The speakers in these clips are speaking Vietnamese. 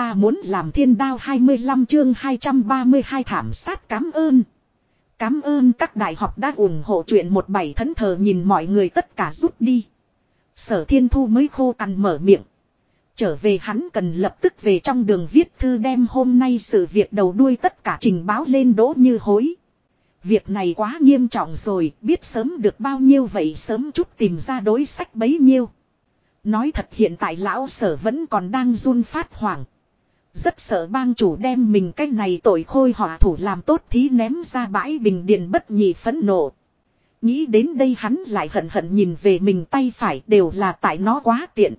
ta muốn làm thiên đao 25 chương 232 thảm sát cảm ơn. Cảm ơn các đại học đã ủng hộ chuyện một bảy thấn thờ nhìn mọi người tất cả rút đi. Sở thiên thu mới khô cằn mở miệng. Trở về hắn cần lập tức về trong đường viết thư đem hôm nay sự việc đầu đuôi tất cả trình báo lên đỗ như hối. Việc này quá nghiêm trọng rồi, biết sớm được bao nhiêu vậy sớm chút tìm ra đối sách bấy nhiêu. Nói thật hiện tại lão sở vẫn còn đang run phát hoảng. Rất sợ bang chủ đem mình cái này tội khôi họa thủ làm tốt thí ném ra bãi bình điền bất nhị phẫn nộ. Nghĩ đến đây hắn lại hận hận nhìn về mình tay phải đều là tại nó quá tiện.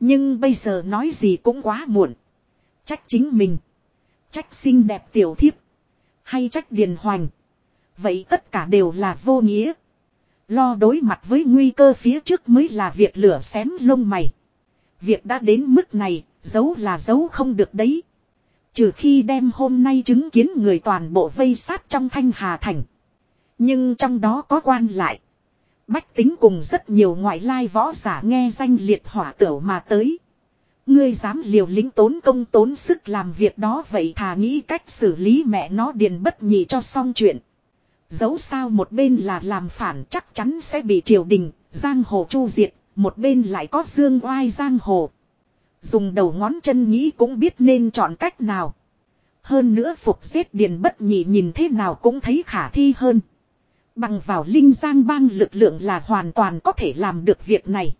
Nhưng bây giờ nói gì cũng quá muộn. Trách chính mình. Trách xinh đẹp tiểu thiếp. Hay trách điền hoành. Vậy tất cả đều là vô nghĩa. Lo đối mặt với nguy cơ phía trước mới là việc lửa xém lông mày. Việc đã đến mức này, giấu là giấu không được đấy. Trừ khi đem hôm nay chứng kiến người toàn bộ vây sát trong thanh hà thành. Nhưng trong đó có quan lại. Bách tính cùng rất nhiều ngoại lai võ giả nghe danh liệt hỏa tửu mà tới. Ngươi dám liều lĩnh tốn công tốn sức làm việc đó vậy thà nghĩ cách xử lý mẹ nó điền bất nhị cho xong chuyện. Dẫu sao một bên là làm phản chắc chắn sẽ bị triều đình, giang hồ chu diệt, một bên lại có dương oai giang hồ. Dùng đầu ngón chân nghĩ cũng biết nên chọn cách nào. Hơn nữa phục xếp điền bất nhị nhìn thế nào cũng thấy khả thi hơn. Bằng vào linh giang bang lực lượng là hoàn toàn có thể làm được việc này.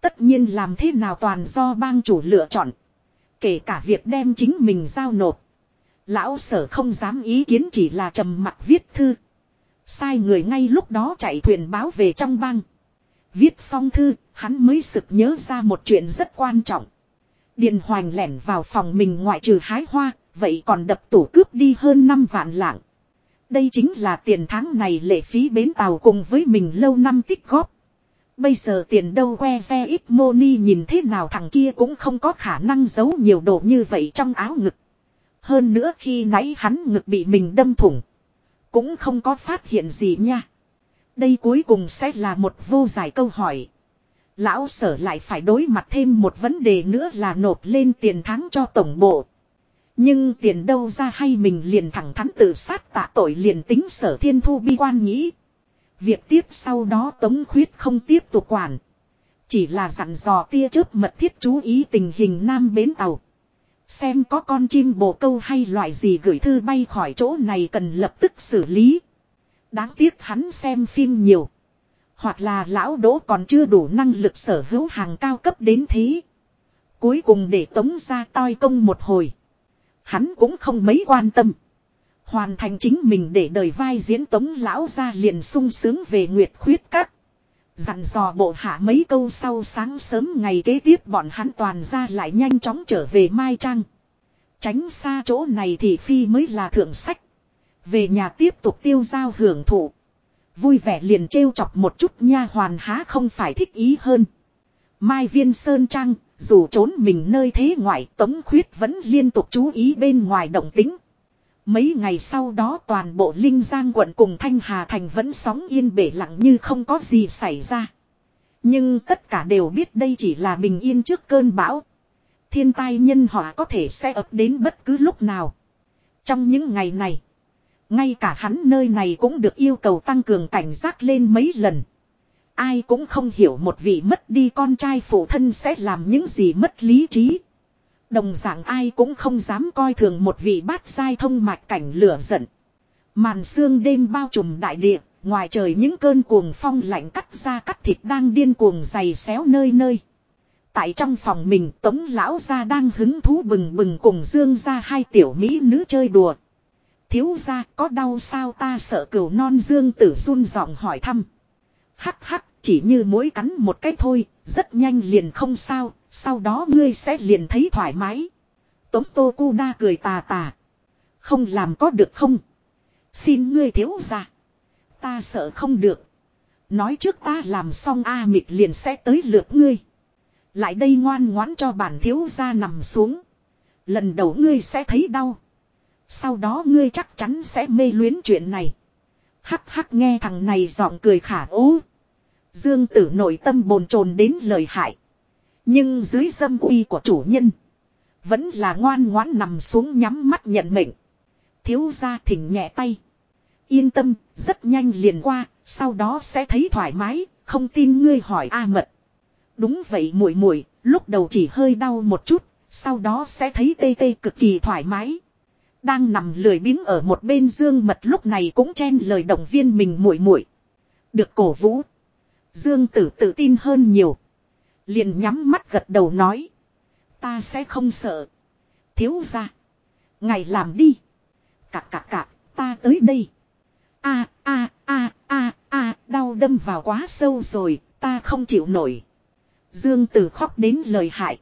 Tất nhiên làm thế nào toàn do bang chủ lựa chọn. Kể cả việc đem chính mình giao nộp. Lão sở không dám ý kiến chỉ là trầm mặc viết thư. Sai người ngay lúc đó chạy thuyền báo về trong bang. Viết xong thư, hắn mới sực nhớ ra một chuyện rất quan trọng. Điền hoành lẻn vào phòng mình ngoại trừ hái hoa, vậy còn đập tủ cướp đi hơn 5 vạn lạng. Đây chính là tiền tháng này lệ phí bến tàu cùng với mình lâu năm tích góp. Bây giờ tiền đâu que xe ít money nhìn thế nào thằng kia cũng không có khả năng giấu nhiều đồ như vậy trong áo ngực. Hơn nữa khi nãy hắn ngực bị mình đâm thủng. Cũng không có phát hiện gì nha. Đây cuối cùng sẽ là một vô giải câu hỏi. Lão sở lại phải đối mặt thêm một vấn đề nữa là nộp lên tiền tháng cho tổng bộ. Nhưng tiền đâu ra hay mình liền thẳng thắn tự sát tạ tội liền tính sở thiên thu bi quan nghĩ. Việc tiếp sau đó tống khuyết không tiếp tục quản. Chỉ là dặn dò tia chớp mật thiết chú ý tình hình nam bến tàu. Xem có con chim bồ câu hay loại gì gửi thư bay khỏi chỗ này cần lập tức xử lý. Đáng tiếc hắn xem phim nhiều. Hoặc là lão đỗ còn chưa đủ năng lực sở hữu hàng cao cấp đến thế. Cuối cùng để tống ra toi công một hồi. Hắn cũng không mấy quan tâm. Hoàn thành chính mình để đời vai diễn tống lão ra liền sung sướng về Nguyệt Khuyết Các. Dặn dò bộ hạ mấy câu sau sáng sớm ngày kế tiếp bọn hắn toàn ra lại nhanh chóng trở về Mai Trang. Tránh xa chỗ này thì phi mới là thượng sách. Về nhà tiếp tục tiêu giao hưởng thụ. Vui vẻ liền trêu chọc một chút nha hoàn há không phải thích ý hơn. Mai viên sơn trang, dù trốn mình nơi thế ngoại tống khuyết vẫn liên tục chú ý bên ngoài động tính. Mấy ngày sau đó toàn bộ Linh Giang quận cùng Thanh Hà Thành vẫn sóng yên bể lặng như không có gì xảy ra. Nhưng tất cả đều biết đây chỉ là bình yên trước cơn bão. Thiên tai nhân họa có thể sẽ ập đến bất cứ lúc nào. Trong những ngày này, ngay cả hắn nơi này cũng được yêu cầu tăng cường cảnh giác lên mấy lần. Ai cũng không hiểu một vị mất đi con trai phụ thân sẽ làm những gì mất lý trí. Đồng dạng ai cũng không dám coi thường một vị bát sai thông mạch cảnh lửa giận. Màn sương đêm bao trùm đại địa, ngoài trời những cơn cuồng phong lạnh cắt ra cắt thịt đang điên cuồng dày xéo nơi nơi. Tại trong phòng mình tống lão ra đang hứng thú bừng bừng cùng dương ra hai tiểu mỹ nữ chơi đùa. Thiếu ra có đau sao ta sợ cửu non dương tử run giọng hỏi thăm. Hắc hắc chỉ như mỗi cắn một cái thôi, rất nhanh liền không sao, sau đó ngươi sẽ liền thấy thoải mái. Tống Tô Cu Đa cười tà tà. Không làm có được không? Xin ngươi thiếu ra. Ta sợ không được. Nói trước ta làm xong A mịt liền sẽ tới lượt ngươi. Lại đây ngoan ngoãn cho bản thiếu ra nằm xuống. Lần đầu ngươi sẽ thấy đau. Sau đó ngươi chắc chắn sẽ mê luyến chuyện này. Hắc hắc nghe thằng này giọng cười khả ố. Dương tử nội tâm bồn chồn đến lời hại. Nhưng dưới dâm uy của chủ nhân. Vẫn là ngoan ngoãn nằm xuống nhắm mắt nhận mệnh. Thiếu gia thỉnh nhẹ tay. Yên tâm, rất nhanh liền qua, sau đó sẽ thấy thoải mái, không tin ngươi hỏi A mật. Đúng vậy muội muội, lúc đầu chỉ hơi đau một chút, sau đó sẽ thấy tê tê cực kỳ thoải mái. Đang nằm lười biếng ở một bên Dương Mật lúc này cũng chen lời động viên mình muội muội. Được cổ vũ. Dương Tử tự tin hơn nhiều. Liền nhắm mắt gật đầu nói. Ta sẽ không sợ. Thiếu ra. Ngày làm đi. Cạc cạc cạc, ta tới đây. a a a a a đau đâm vào quá sâu rồi, ta không chịu nổi. Dương Tử khóc đến lời hại.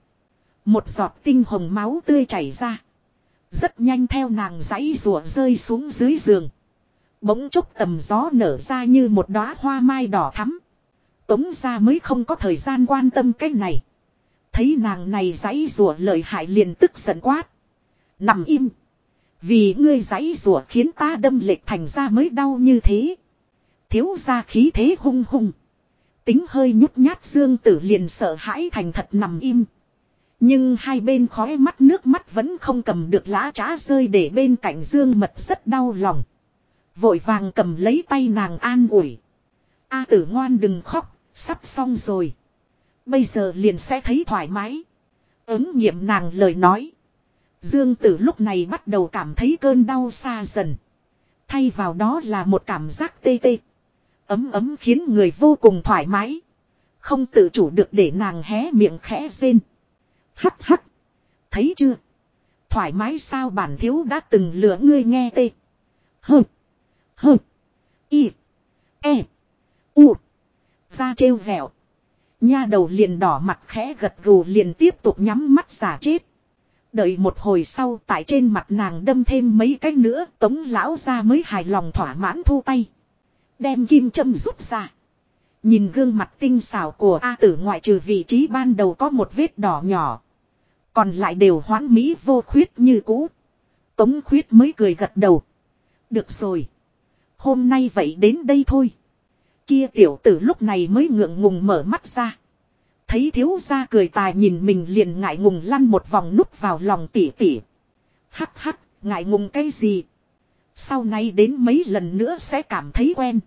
Một giọt tinh hồng máu tươi chảy ra. Rất nhanh theo nàng giãy rùa rơi xuống dưới giường. Bỗng chốc tầm gió nở ra như một đóa hoa mai đỏ thắm. Tống ra mới không có thời gian quan tâm cái này. Thấy nàng này giãy rùa lợi hại liền tức giận quát. Nằm im. Vì ngươi giãy rùa khiến ta đâm lệch thành ra mới đau như thế. Thiếu ra khí thế hung hung. Tính hơi nhút nhát dương tử liền sợ hãi thành thật nằm im. Nhưng hai bên khói mắt nước mắt vẫn không cầm được lá trá rơi để bên cạnh dương mật rất đau lòng. Vội vàng cầm lấy tay nàng an ủi. A tử ngoan đừng khóc, sắp xong rồi. Bây giờ liền sẽ thấy thoải mái. Ứng nghiệm nàng lời nói. Dương tử lúc này bắt đầu cảm thấy cơn đau xa dần. Thay vào đó là một cảm giác tê tê. Ấm ấm khiến người vô cùng thoải mái. Không tự chủ được để nàng hé miệng khẽ rên. Hắc hắc. Thấy chưa? Thoải mái sao bản thiếu đã từng lừa ngươi nghe tê. Hơ. Hơ. Y. E. U. Ra trêu vẹo. Nha đầu liền đỏ mặt khẽ gật gù liền tiếp tục nhắm mắt giả chết. Đợi một hồi sau tại trên mặt nàng đâm thêm mấy cái nữa, tống lão ra mới hài lòng thỏa mãn thu tay. Đem kim châm rút ra. Nhìn gương mặt tinh xảo của A tử ngoại trừ vị trí ban đầu có một vết đỏ nhỏ. Còn lại đều hoán mỹ vô khuyết như cũ. Tống khuyết mới cười gật đầu. Được rồi. Hôm nay vậy đến đây thôi. Kia tiểu tử lúc này mới ngượng ngùng mở mắt ra. Thấy thiếu gia cười tài nhìn mình liền ngại ngùng lăn một vòng núp vào lòng tỉ tỉ. Hắc hắc, ngại ngùng cái gì? Sau này đến mấy lần nữa sẽ cảm thấy quen.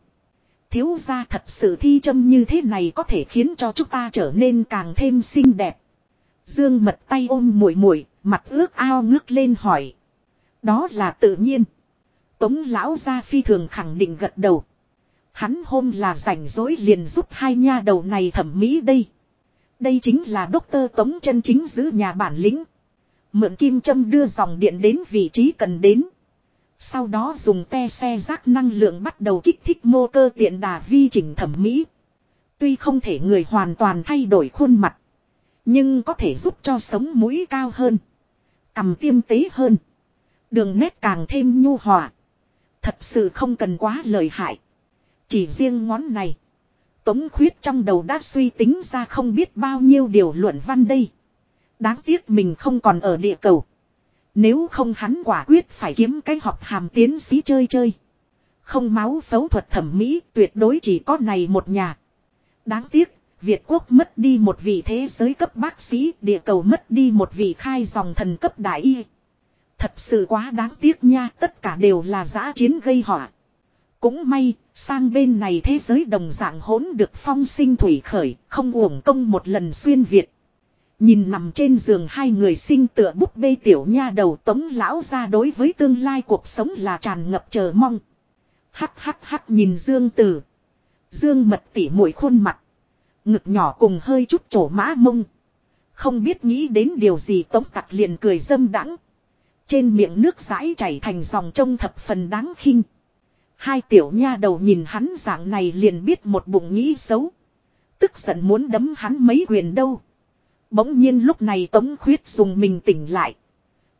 Thiếu gia thật sự thi châm như thế này có thể khiến cho chúng ta trở nên càng thêm xinh đẹp. Dương mật tay ôm muội muội, mặt ước ao ngước lên hỏi. Đó là tự nhiên. Tống lão gia phi thường khẳng định gật đầu. Hắn hôm là rảnh rỗi liền giúp hai nha đầu này thẩm mỹ đây. Đây chính là đốc tơ tống chân chính giữ nhà bản lĩnh. Mượn kim châm đưa dòng điện đến vị trí cần đến. Sau đó dùng te xe rác năng lượng bắt đầu kích thích mô cơ tiện đà vi chỉnh thẩm mỹ. Tuy không thể người hoàn toàn thay đổi khuôn mặt. Nhưng có thể giúp cho sống mũi cao hơn. Cầm tiêm tế hơn. Đường nét càng thêm nhu hòa. Thật sự không cần quá lời hại. Chỉ riêng ngón này. Tống khuyết trong đầu đã suy tính ra không biết bao nhiêu điều luận văn đây. Đáng tiếc mình không còn ở địa cầu. Nếu không hắn quả quyết phải kiếm cái học hàm tiến sĩ chơi chơi. Không máu phẫu thuật thẩm mỹ tuyệt đối chỉ có này một nhà. Đáng tiếc, Việt quốc mất đi một vị thế giới cấp bác sĩ, địa cầu mất đi một vị khai dòng thần cấp đại y. Thật sự quá đáng tiếc nha, tất cả đều là giã chiến gây họa. Cũng may, sang bên này thế giới đồng dạng hỗn được phong sinh thủy khởi, không uổng công một lần xuyên Việt. Nhìn nằm trên giường hai người sinh tựa búp bê tiểu nha đầu tống lão ra đối với tương lai cuộc sống là tràn ngập chờ mong. Hắc hắc hắc nhìn Dương Tử. Dương mật tỉ mũi khuôn mặt. Ngực nhỏ cùng hơi chút trổ mã mông. Không biết nghĩ đến điều gì tống tặc liền cười dâm đắng. Trên miệng nước rãi chảy thành dòng trông thập phần đáng khinh. Hai tiểu nha đầu nhìn hắn dạng này liền biết một bụng nghĩ xấu. Tức giận muốn đấm hắn mấy quyền đâu. Bỗng nhiên lúc này Tống Khuyết dùng mình tỉnh lại.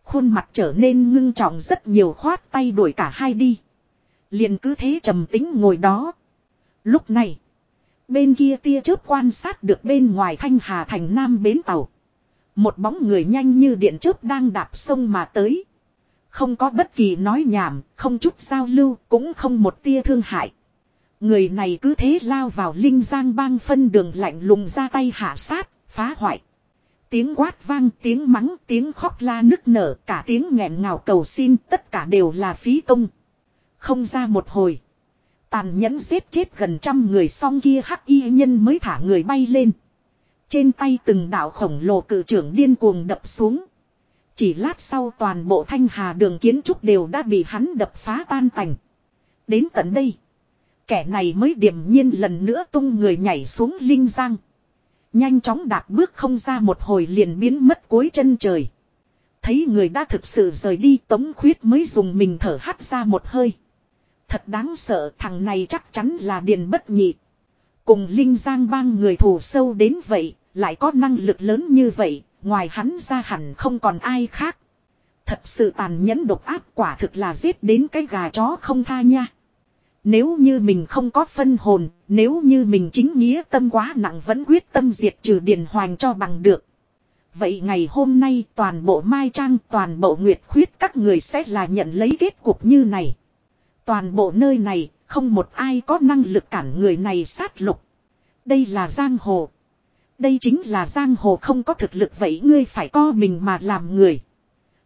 Khuôn mặt trở nên ngưng trọng rất nhiều khoát tay đuổi cả hai đi. Liền cứ thế trầm tính ngồi đó. Lúc này. Bên kia tia chớp quan sát được bên ngoài thanh hà thành nam bến tàu. Một bóng người nhanh như điện chớp đang đạp sông mà tới. Không có bất kỳ nói nhảm, không chút giao lưu, cũng không một tia thương hại. Người này cứ thế lao vào linh giang bang phân đường lạnh lùng ra tay hạ sát, phá hoại. Tiếng quát vang, tiếng mắng, tiếng khóc la nức nở, cả tiếng nghẹn ngào cầu xin, tất cả đều là phí công. Không ra một hồi. Tàn nhẫn giết chết gần trăm người xong kia hắc y nhân mới thả người bay lên. Trên tay từng đạo khổng lồ cự trưởng điên cuồng đập xuống. Chỉ lát sau toàn bộ thanh hà đường kiến trúc đều đã bị hắn đập phá tan tành. Đến tận đây. Kẻ này mới điềm nhiên lần nữa tung người nhảy xuống linh giang. Nhanh chóng đạp bước không ra một hồi liền biến mất cuối chân trời. Thấy người đã thực sự rời đi, tống khuyết mới dùng mình thở hắt ra một hơi. Thật đáng sợ thằng này chắc chắn là điền bất nhị. Cùng Linh Giang bang người thù sâu đến vậy, lại có năng lực lớn như vậy, ngoài hắn ra hẳn không còn ai khác. Thật sự tàn nhẫn độc ác quả thực là giết đến cái gà chó không tha nha. Nếu như mình không có phân hồn, nếu như mình chính nghĩa tâm quá nặng vẫn quyết tâm diệt trừ điền hoành cho bằng được. Vậy ngày hôm nay toàn bộ Mai Trang, toàn bộ Nguyệt Khuyết các người sẽ là nhận lấy kết cục như này. Toàn bộ nơi này, không một ai có năng lực cản người này sát lục. Đây là giang hồ. Đây chính là giang hồ không có thực lực vậy ngươi phải co mình mà làm người.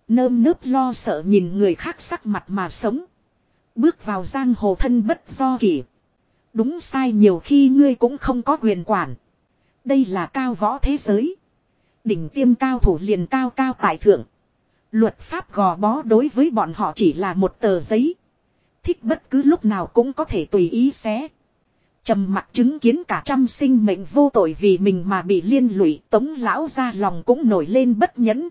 Nơm nớp lo sợ nhìn người khác sắc mặt mà sống. Bước vào giang hồ thân bất do kỷ. Đúng sai nhiều khi ngươi cũng không có quyền quản. Đây là cao võ thế giới. Đỉnh tiêm cao thủ liền cao cao tại thượng. Luật pháp gò bó đối với bọn họ chỉ là một tờ giấy. Thích bất cứ lúc nào cũng có thể tùy ý xé. trầm mặt chứng kiến cả trăm sinh mệnh vô tội vì mình mà bị liên lụy, tống lão ra lòng cũng nổi lên bất nhẫn.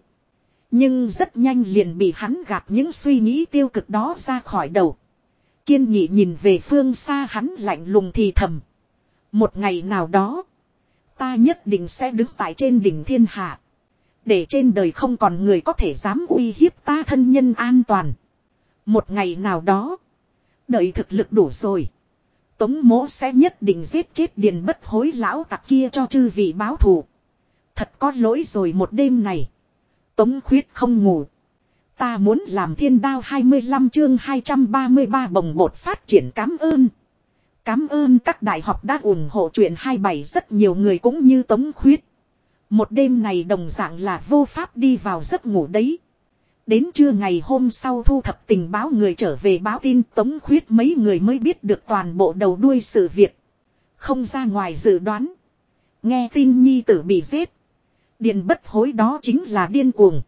Nhưng rất nhanh liền bị hắn gạt những suy nghĩ tiêu cực đó ra khỏi đầu. Kiên nghị nhìn về phương xa hắn lạnh lùng thì thầm. Một ngày nào đó. Ta nhất định sẽ đứng tại trên đỉnh thiên hạ. Để trên đời không còn người có thể dám uy hiếp ta thân nhân an toàn. Một ngày nào đó. Đợi thực lực đủ rồi. Tống mỗ sẽ nhất định giết chết điền bất hối lão tặc kia cho chư vị báo thù. Thật có lỗi rồi một đêm này. Tống khuyết không ngủ. Ta muốn làm thiên đao 25 chương 233 bồng bột phát triển cảm ơn. Cảm ơn các đại học đã ủng hộ chuyện 27 rất nhiều người cũng như Tống Khuyết. Một đêm này đồng dạng là vô pháp đi vào giấc ngủ đấy. Đến trưa ngày hôm sau thu thập tình báo người trở về báo tin Tống Khuyết mấy người mới biết được toàn bộ đầu đuôi sự việc. Không ra ngoài dự đoán. Nghe tin nhi tử bị giết. Điện bất hối đó chính là điên cuồng.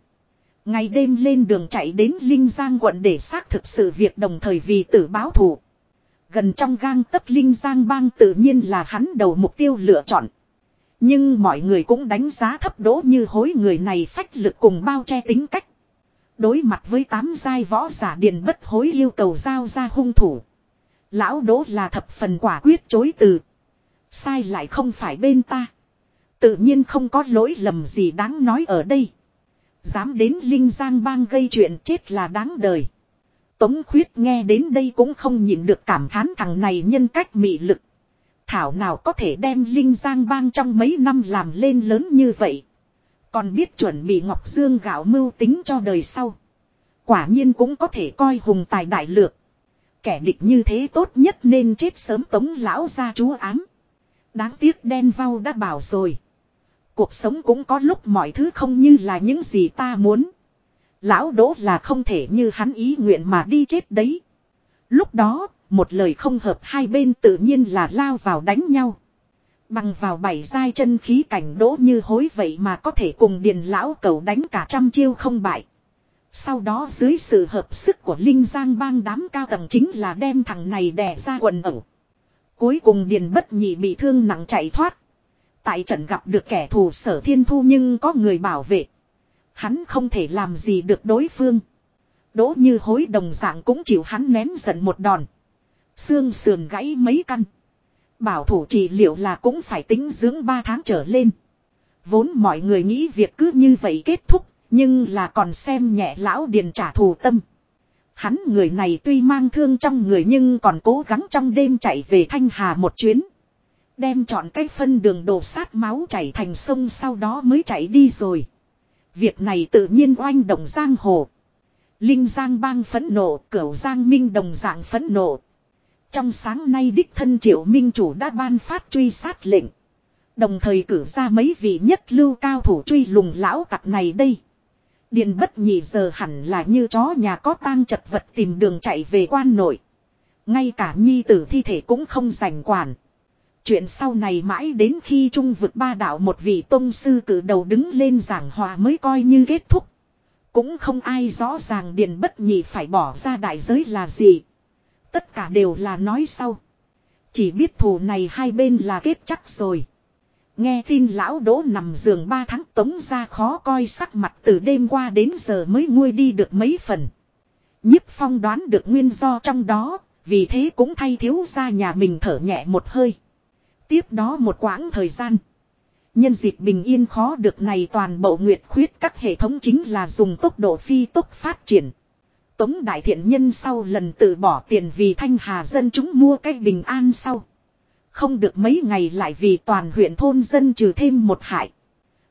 Ngày đêm lên đường chạy đến Linh Giang quận để xác thực sự việc đồng thời vì tử báo thù. Gần trong gang tấc Linh Giang bang tự nhiên là hắn đầu mục tiêu lựa chọn. Nhưng mọi người cũng đánh giá thấp đỗ như hối người này phách lực cùng bao che tính cách. Đối mặt với tám giai võ giả điền bất hối yêu cầu giao ra hung thủ. Lão đỗ là thập phần quả quyết chối từ. Sai lại không phải bên ta. Tự nhiên không có lỗi lầm gì đáng nói ở đây. Dám đến Linh Giang bang gây chuyện chết là đáng đời. Tống khuyết nghe đến đây cũng không nhịn được cảm thán thằng này nhân cách mị lực. Thảo nào có thể đem Linh Giang bang trong mấy năm làm lên lớn như vậy. Còn biết chuẩn bị Ngọc Dương gạo mưu tính cho đời sau. Quả nhiên cũng có thể coi hùng tài đại lược. Kẻ địch như thế tốt nhất nên chết sớm tống lão ra chú ám. Đáng tiếc đen vau đã bảo rồi. Cuộc sống cũng có lúc mọi thứ không như là những gì ta muốn. Lão đỗ là không thể như hắn ý nguyện mà đi chết đấy. Lúc đó, một lời không hợp hai bên tự nhiên là lao vào đánh nhau. Bằng vào bảy giai chân khí cảnh đỗ như hối vậy mà có thể cùng điền lão cầu đánh cả trăm chiêu không bại. Sau đó dưới sự hợp sức của Linh Giang bang đám cao tầng chính là đem thằng này đè ra quần ẩu. Cuối cùng điền bất nhị bị thương nặng chạy thoát. Tại trận gặp được kẻ thù sở thiên thu nhưng có người bảo vệ. Hắn không thể làm gì được đối phương. Đỗ như hối đồng dạng cũng chịu hắn ném giận một đòn. Xương sườn gãy mấy căn. Bảo thủ trị liệu là cũng phải tính dưỡng 3 tháng trở lên. Vốn mọi người nghĩ việc cứ như vậy kết thúc, nhưng là còn xem nhẹ lão điền trả thù tâm. Hắn người này tuy mang thương trong người nhưng còn cố gắng trong đêm chạy về Thanh Hà một chuyến. Đem chọn cái phân đường đổ sát máu chảy thành sông sau đó mới chạy đi rồi. Việc này tự nhiên oanh động giang hồ. Linh Giang bang phẫn nộ, cửu Giang Minh đồng dạng phẫn nộ. Trong sáng nay đích thân triệu minh chủ đã ban phát truy sát lệnh. Đồng thời cử ra mấy vị nhất lưu cao thủ truy lùng lão tặc này đây. Điện bất nhị giờ hẳn là như chó nhà có tang chật vật tìm đường chạy về quan nội. Ngay cả nhi tử thi thể cũng không giành quản. Chuyện sau này mãi đến khi trung vực ba đạo một vị tôn sư cử đầu đứng lên giảng hòa mới coi như kết thúc. Cũng không ai rõ ràng điện bất nhị phải bỏ ra đại giới là gì. Tất cả đều là nói sau. Chỉ biết thù này hai bên là kết chắc rồi. Nghe tin lão đỗ nằm giường ba tháng tống ra khó coi sắc mặt từ đêm qua đến giờ mới nguôi đi được mấy phần. nhiếp phong đoán được nguyên do trong đó, vì thế cũng thay thiếu ra nhà mình thở nhẹ một hơi. Tiếp đó một quãng thời gian. Nhân dịp bình yên khó được này toàn bộ nguyệt khuyết các hệ thống chính là dùng tốc độ phi tốc phát triển. Tống đại thiện nhân sau lần tự bỏ tiền vì thanh hà dân chúng mua cái bình an sau. Không được mấy ngày lại vì toàn huyện thôn dân trừ thêm một hại.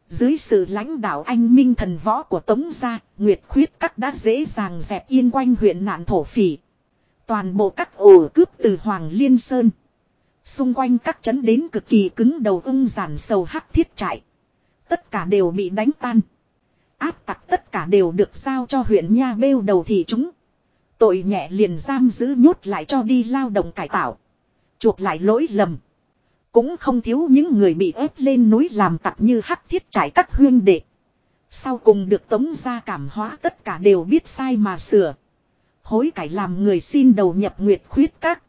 Dưới sự lãnh đạo anh minh thần võ của Tống gia, Nguyệt khuyết các đã dễ dàng dẹp yên quanh huyện nạn thổ phỉ. Toàn bộ các ổ cướp từ Hoàng Liên Sơn. Xung quanh các trấn đến cực kỳ cứng đầu ưng giản sầu hắc thiết trại. Tất cả đều bị đánh tan. Áp tặc tất cả đều được giao cho huyện Nha Bêu đầu thị chúng. Tội nhẹ liền giam giữ nhốt lại cho đi lao động cải tạo. Chuộc lại lỗi lầm. Cũng không thiếu những người bị ép lên núi làm tặc như hắc thiết trải các huyên đệ. Sau cùng được tống ra cảm hóa tất cả đều biết sai mà sửa. Hối cải làm người xin đầu nhập nguyệt khuyết các.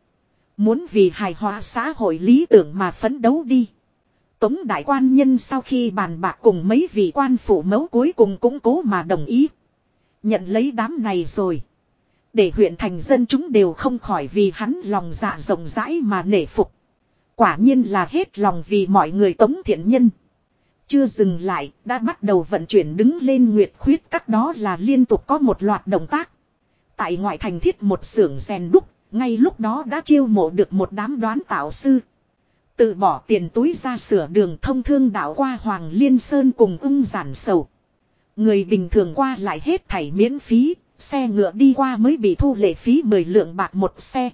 Muốn vì hài hòa xã hội lý tưởng mà phấn đấu đi. Tống đại quan nhân sau khi bàn bạc cùng mấy vị quan phủ mẫu cuối cùng cũng cố mà đồng ý. Nhận lấy đám này rồi. Để huyện thành dân chúng đều không khỏi vì hắn lòng dạ rộng rãi mà nể phục. Quả nhiên là hết lòng vì mọi người tống thiện nhân. Chưa dừng lại, đã bắt đầu vận chuyển đứng lên nguyệt khuyết các đó là liên tục có một loạt động tác. Tại ngoại thành thiết một xưởng rèn đúc, ngay lúc đó đã chiêu mộ được một đám đoán tạo sư. Tự bỏ tiền túi ra sửa đường thông thương đảo qua Hoàng Liên Sơn cùng ưng giản sầu. Người bình thường qua lại hết thảy miễn phí, xe ngựa đi qua mới bị thu lệ phí 10 lượng bạc một xe.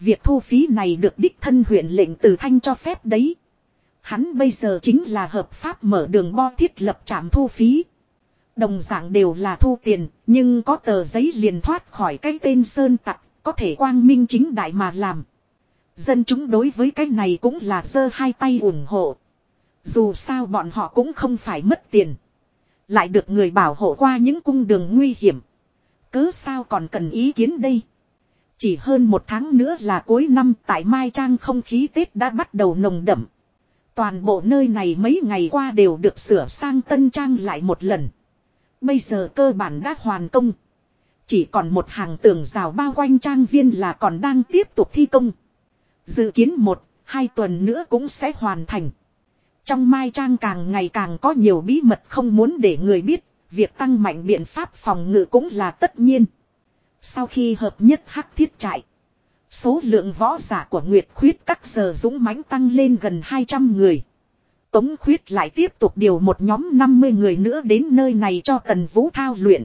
Việc thu phí này được đích thân huyện lệnh từ thanh cho phép đấy. Hắn bây giờ chính là hợp pháp mở đường bo thiết lập trạm thu phí. Đồng dạng đều là thu tiền, nhưng có tờ giấy liền thoát khỏi cái tên sơn tặc, có thể quang minh chính đại mà làm. Dân chúng đối với cái này cũng là giơ hai tay ủng hộ. Dù sao bọn họ cũng không phải mất tiền. Lại được người bảo hộ qua những cung đường nguy hiểm. Cứ sao còn cần ý kiến đây. Chỉ hơn một tháng nữa là cuối năm, tại Mai Trang không khí Tết đã bắt đầu nồng đậm. Toàn bộ nơi này mấy ngày qua đều được sửa sang tân trang lại một lần. Bây giờ cơ bản đã hoàn công. Chỉ còn một hàng tường rào bao quanh trang viên là còn đang tiếp tục thi công. Dự kiến một, hai tuần nữa cũng sẽ hoàn thành. Trong mai trang càng ngày càng có nhiều bí mật không muốn để người biết, việc tăng mạnh biện pháp phòng ngự cũng là tất nhiên. Sau khi hợp nhất hắc thiết trại, số lượng võ giả của Nguyệt Khuyết các giờ dũng mãnh tăng lên gần 200 người. Tống Khuyết lại tiếp tục điều một nhóm 50 người nữa đến nơi này cho Tần Vũ thao luyện.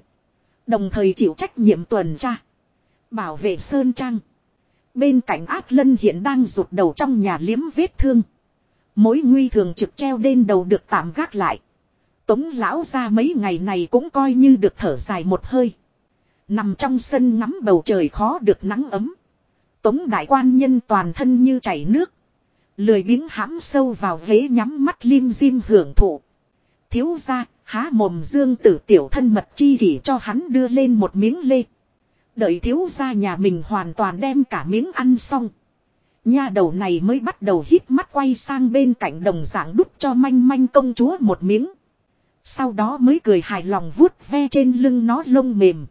Đồng thời chịu trách nhiệm tuần tra. Bảo vệ Sơn Trang. Bên cạnh ác lân hiện đang rụt đầu trong nhà liếm vết thương. Mối nguy thường trực treo đên đầu được tạm gác lại. Tống lão ra mấy ngày này cũng coi như được thở dài một hơi. Nằm trong sân ngắm bầu trời khó được nắng ấm. Tống đại quan nhân toàn thân như chảy nước. Lười biếng hãm sâu vào ghế nhắm mắt lim dim hưởng thụ. Thiếu ra, há mồm dương tử tiểu thân mật chi kỷ cho hắn đưa lên một miếng lê. Đợi thiếu gia nhà mình hoàn toàn đem cả miếng ăn xong. Nha đầu này mới bắt đầu hít mắt quay sang bên cạnh đồng dạng đút cho manh manh công chúa một miếng. Sau đó mới cười hài lòng vuốt ve trên lưng nó lông mềm.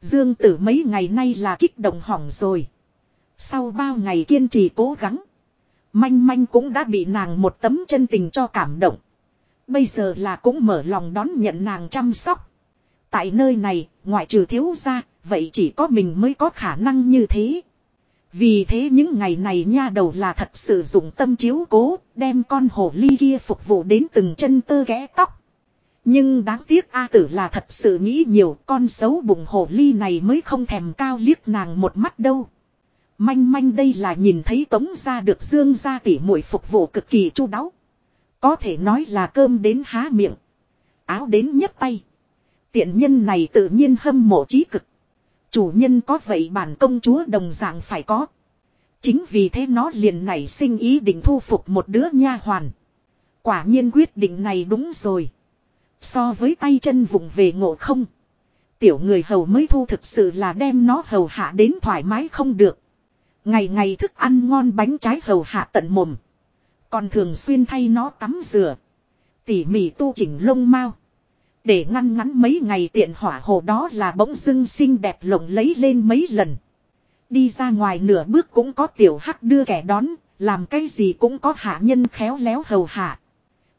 Dương tử mấy ngày nay là kích động hỏng rồi. Sau bao ngày kiên trì cố gắng. Manh manh cũng đã bị nàng một tấm chân tình cho cảm động. Bây giờ là cũng mở lòng đón nhận nàng chăm sóc. Tại nơi này, ngoại trừ thiếu gia vậy chỉ có mình mới có khả năng như thế. Vì thế những ngày này nha đầu là thật sự dụng tâm chiếu cố, đem con hồ ly kia phục vụ đến từng chân tơ ghé tóc. Nhưng đáng tiếc A tử là thật sự nghĩ nhiều con xấu bụng hồ ly này mới không thèm cao liếc nàng một mắt đâu. Manh manh đây là nhìn thấy tống ra được dương ra tỉ mũi phục vụ cực kỳ chu đáo. Có thể nói là cơm đến há miệng. Áo đến nhấp tay. Tiện nhân này tự nhiên hâm mộ trí cực. Chủ nhân có vậy bản công chúa đồng dạng phải có. Chính vì thế nó liền nảy sinh ý định thu phục một đứa nha hoàn. Quả nhiên quyết định này đúng rồi. So với tay chân vùng về ngộ không. Tiểu người hầu mới thu thực sự là đem nó hầu hạ đến thoải mái không được. Ngày ngày thức ăn ngon bánh trái hầu hạ tận mồm. Còn thường xuyên thay nó tắm rửa. Tỉ mỉ tu chỉnh lông mau. Để ngăn ngắn mấy ngày tiện hỏa hồ đó là bỗng dưng xinh đẹp lộng lấy lên mấy lần. Đi ra ngoài nửa bước cũng có tiểu hắc đưa kẻ đón, làm cái gì cũng có hạ nhân khéo léo hầu hạ.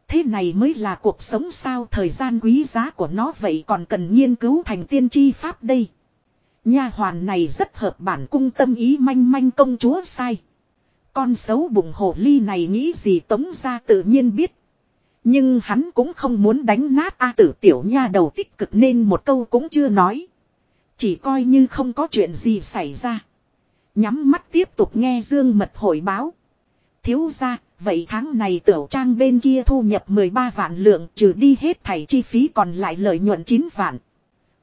Thế này mới là cuộc sống sao thời gian quý giá của nó vậy còn cần nghiên cứu thành tiên tri pháp đây. Nha hoàn này rất hợp bản cung tâm ý manh manh công chúa sai. Con xấu bụng hồ ly này nghĩ gì tống ra tự nhiên biết. Nhưng hắn cũng không muốn đánh nát A tử tiểu nha đầu tích cực nên một câu cũng chưa nói. Chỉ coi như không có chuyện gì xảy ra. Nhắm mắt tiếp tục nghe Dương Mật hội báo. Thiếu ra, vậy tháng này tiểu trang bên kia thu nhập 13 vạn lượng trừ đi hết thảy chi phí còn lại lợi nhuận 9 vạn.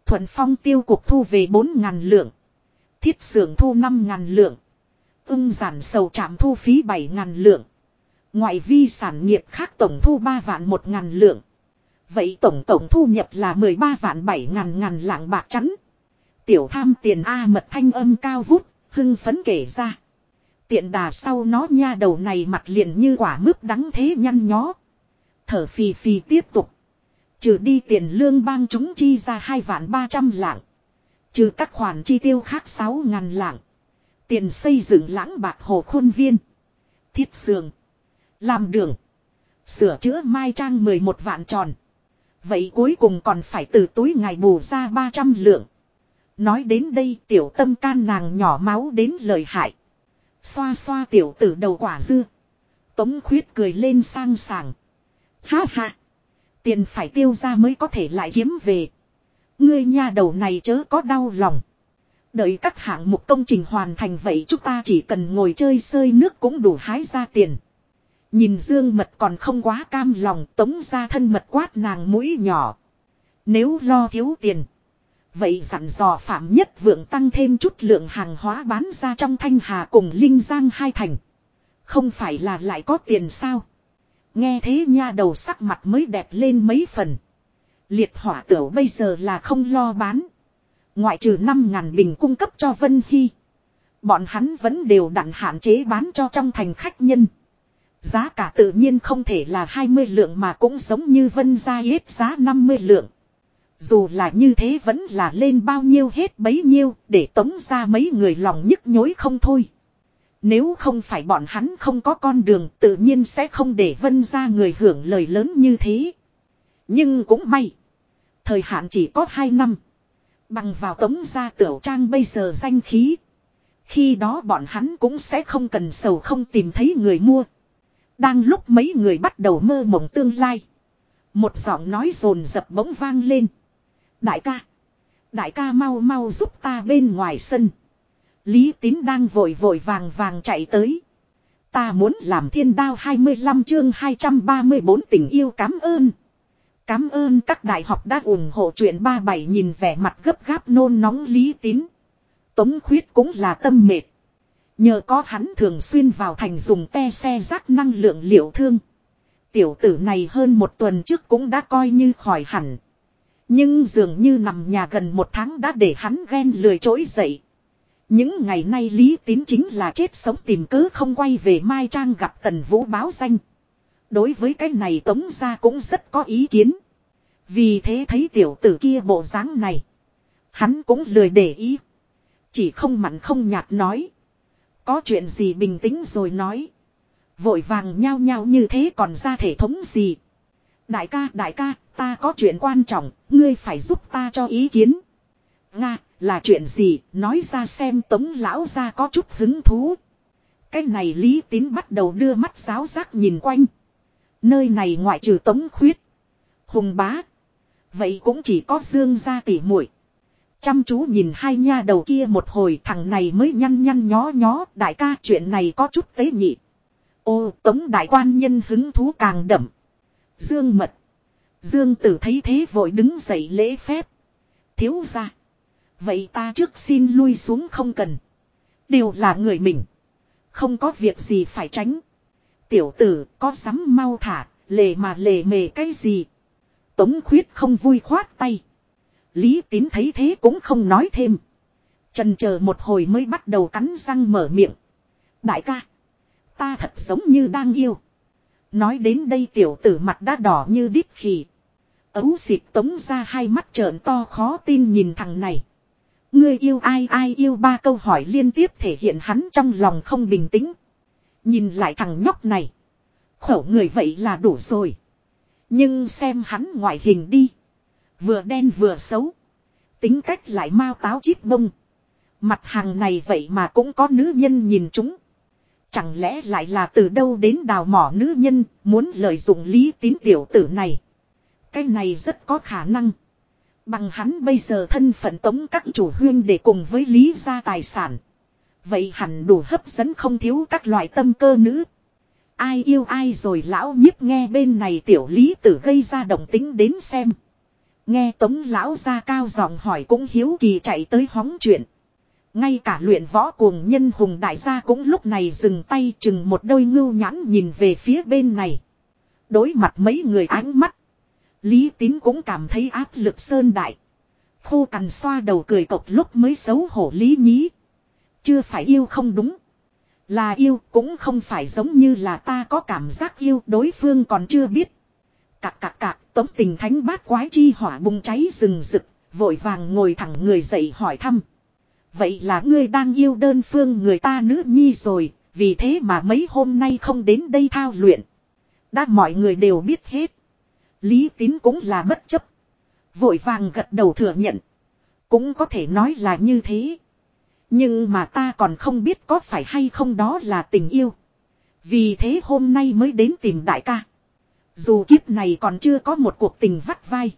Thuận phong tiêu cục thu về 4 ngàn lượng. Thiết xưởng thu 5 ngàn lượng. Ưng giản sầu trạm thu phí 7 ngàn lượng. Ngoại vi sản nghiệp khác tổng thu 3 vạn 1 ngàn lượng. Vậy tổng tổng thu nhập là 13 vạn 7 ngàn ngàn lạng bạc chắn. Tiểu tham tiền A mật thanh âm cao vút, hưng phấn kể ra. Tiện đà sau nó nha đầu này mặt liền như quả mướp đắng thế nhăn nhó. Thở phì phì tiếp tục. Trừ đi tiền lương bang chúng chi ra hai vạn ba trăm lạng. Trừ các khoản chi tiêu khác sáu ngàn lạng. Tiền xây dựng lãng bạc hồ khuôn viên. Thiết sường. Làm đường. Sửa chữa mai trang 11 vạn tròn. Vậy cuối cùng còn phải từ túi ngài bù ra 300 lượng. Nói đến đây tiểu tâm can nàng nhỏ máu đến lời hại. Xoa xoa tiểu tử đầu quả dưa. Tống khuyết cười lên sang sảng. Ha ha. Tiền phải tiêu ra mới có thể lại kiếm về. Ngươi nha đầu này chớ có đau lòng. Đợi các hạng mục công trình hoàn thành vậy chúng ta chỉ cần ngồi chơi sơi nước cũng đủ hái ra tiền. Nhìn dương mật còn không quá cam lòng, tống ra thân mật quát nàng mũi nhỏ. Nếu lo thiếu tiền. Vậy dặn dò phạm nhất vượng tăng thêm chút lượng hàng hóa bán ra trong thanh hà cùng linh giang hai thành. Không phải là lại có tiền sao. Nghe thế nha đầu sắc mặt mới đẹp lên mấy phần. Liệt hỏa tửu bây giờ là không lo bán. Ngoại trừ 5.000 bình cung cấp cho Vân Hy. Bọn hắn vẫn đều đặn hạn chế bán cho trong thành khách nhân. Giá cả tự nhiên không thể là 20 lượng mà cũng giống như Vân gia hết giá 50 lượng. Dù là như thế vẫn là lên bao nhiêu hết bấy nhiêu để tống ra mấy người lòng nhức nhối không thôi. Nếu không phải bọn hắn không có con đường tự nhiên sẽ không để vân ra người hưởng lời lớn như thế. Nhưng cũng may. Thời hạn chỉ có 2 năm. Bằng vào tống gia tiểu trang bây giờ danh khí. Khi đó bọn hắn cũng sẽ không cần sầu không tìm thấy người mua. Đang lúc mấy người bắt đầu mơ mộng tương lai. Một giọng nói rồn dập bỗng vang lên. Đại ca. Đại ca mau mau giúp ta bên ngoài sân. Lý tín đang vội vội vàng vàng chạy tới. Ta muốn làm thiên đao 25 chương 234 tình yêu cảm ơn. Cảm ơn các đại học đã ủng hộ chuyện ba bảy nhìn vẻ mặt gấp gáp nôn nóng lý tín. Tống khuyết cũng là tâm mệt. Nhờ có hắn thường xuyên vào thành dùng te xe rác năng lượng liệu thương. Tiểu tử này hơn một tuần trước cũng đã coi như khỏi hẳn. Nhưng dường như nằm nhà gần một tháng đã để hắn ghen lười trỗi dậy. Những ngày nay Lý Tín chính là chết sống tìm cớ không quay về Mai Trang gặp Tần Vũ báo danh. Đối với cái này Tống gia cũng rất có ý kiến. Vì thế thấy tiểu tử kia bộ dáng này. Hắn cũng lười để ý. Chỉ không mặn không nhạt nói. Có chuyện gì bình tĩnh rồi nói. Vội vàng nhao nhao như thế còn ra thể thống gì. Đại ca, đại ca, ta có chuyện quan trọng, ngươi phải giúp ta cho ý kiến. Nga, là chuyện gì, nói ra xem tống lão ra có chút hứng thú. Cái này lý tín bắt đầu đưa mắt giáo giác nhìn quanh. Nơi này ngoại trừ tống khuyết. Hùng bá. Vậy cũng chỉ có dương gia tỉ muội Chăm chú nhìn hai nha đầu kia một hồi thằng này mới nhăn nhăn nhó nhó đại ca chuyện này có chút tế nhị. Ô tống đại quan nhân hứng thú càng đậm. Dương mật. Dương tử thấy thế vội đứng dậy lễ phép. Thiếu ra. Vậy ta trước xin lui xuống không cần. Đều là người mình. Không có việc gì phải tránh. Tiểu tử có sắm mau thả, lề mà lề mề cái gì. Tống khuyết không vui khoát tay. Lý tín thấy thế cũng không nói thêm. Trần chờ một hồi mới bắt đầu cắn răng mở miệng. Đại ca. Ta thật giống như đang yêu. Nói đến đây tiểu tử mặt đã đỏ như đít khỉ. Ấu xịt tống ra hai mắt trợn to khó tin nhìn thằng này. Ngươi yêu ai ai yêu ba câu hỏi liên tiếp thể hiện hắn trong lòng không bình tĩnh. Nhìn lại thằng nhóc này. Khẩu người vậy là đủ rồi. Nhưng xem hắn ngoại hình đi. Vừa đen vừa xấu. Tính cách lại mau táo chít bông. Mặt hàng này vậy mà cũng có nữ nhân nhìn chúng. Chẳng lẽ lại là từ đâu đến đào mỏ nữ nhân muốn lợi dụng lý tín tiểu tử này. Cái này rất có khả năng. Bằng hắn bây giờ thân phận tống các chủ huyên để cùng với lý gia tài sản. Vậy hẳn đủ hấp dẫn không thiếu các loại tâm cơ nữ. Ai yêu ai rồi lão nhiếp nghe bên này tiểu lý tử gây ra động tính đến xem. Nghe tống lão ra cao giọng hỏi cũng hiếu kỳ chạy tới hóng chuyện. Ngay cả luyện võ cuồng nhân hùng đại gia cũng lúc này dừng tay chừng một đôi ngưu nhãn nhìn về phía bên này. Đối mặt mấy người ánh mắt. Lý tín cũng cảm thấy áp lực sơn đại. Khô cằn xoa đầu cười cộc lúc mới xấu hổ lý nhí. Chưa phải yêu không đúng. Là yêu cũng không phải giống như là ta có cảm giác yêu, đối phương còn chưa biết. Cạc cạc cạc tống tình thánh bát quái chi hỏa bùng cháy rừng rực, vội vàng ngồi thẳng người dậy hỏi thăm. Vậy là ngươi đang yêu đơn phương người ta nữ nhi rồi, vì thế mà mấy hôm nay không đến đây thao luyện. Đã mọi người đều biết hết. Lý tín cũng là bất chấp. Vội vàng gật đầu thừa nhận. Cũng có thể nói là như thế. Nhưng mà ta còn không biết có phải hay không đó là tình yêu. Vì thế hôm nay mới đến tìm đại ca. Dù kiếp này còn chưa có một cuộc tình vắt vai.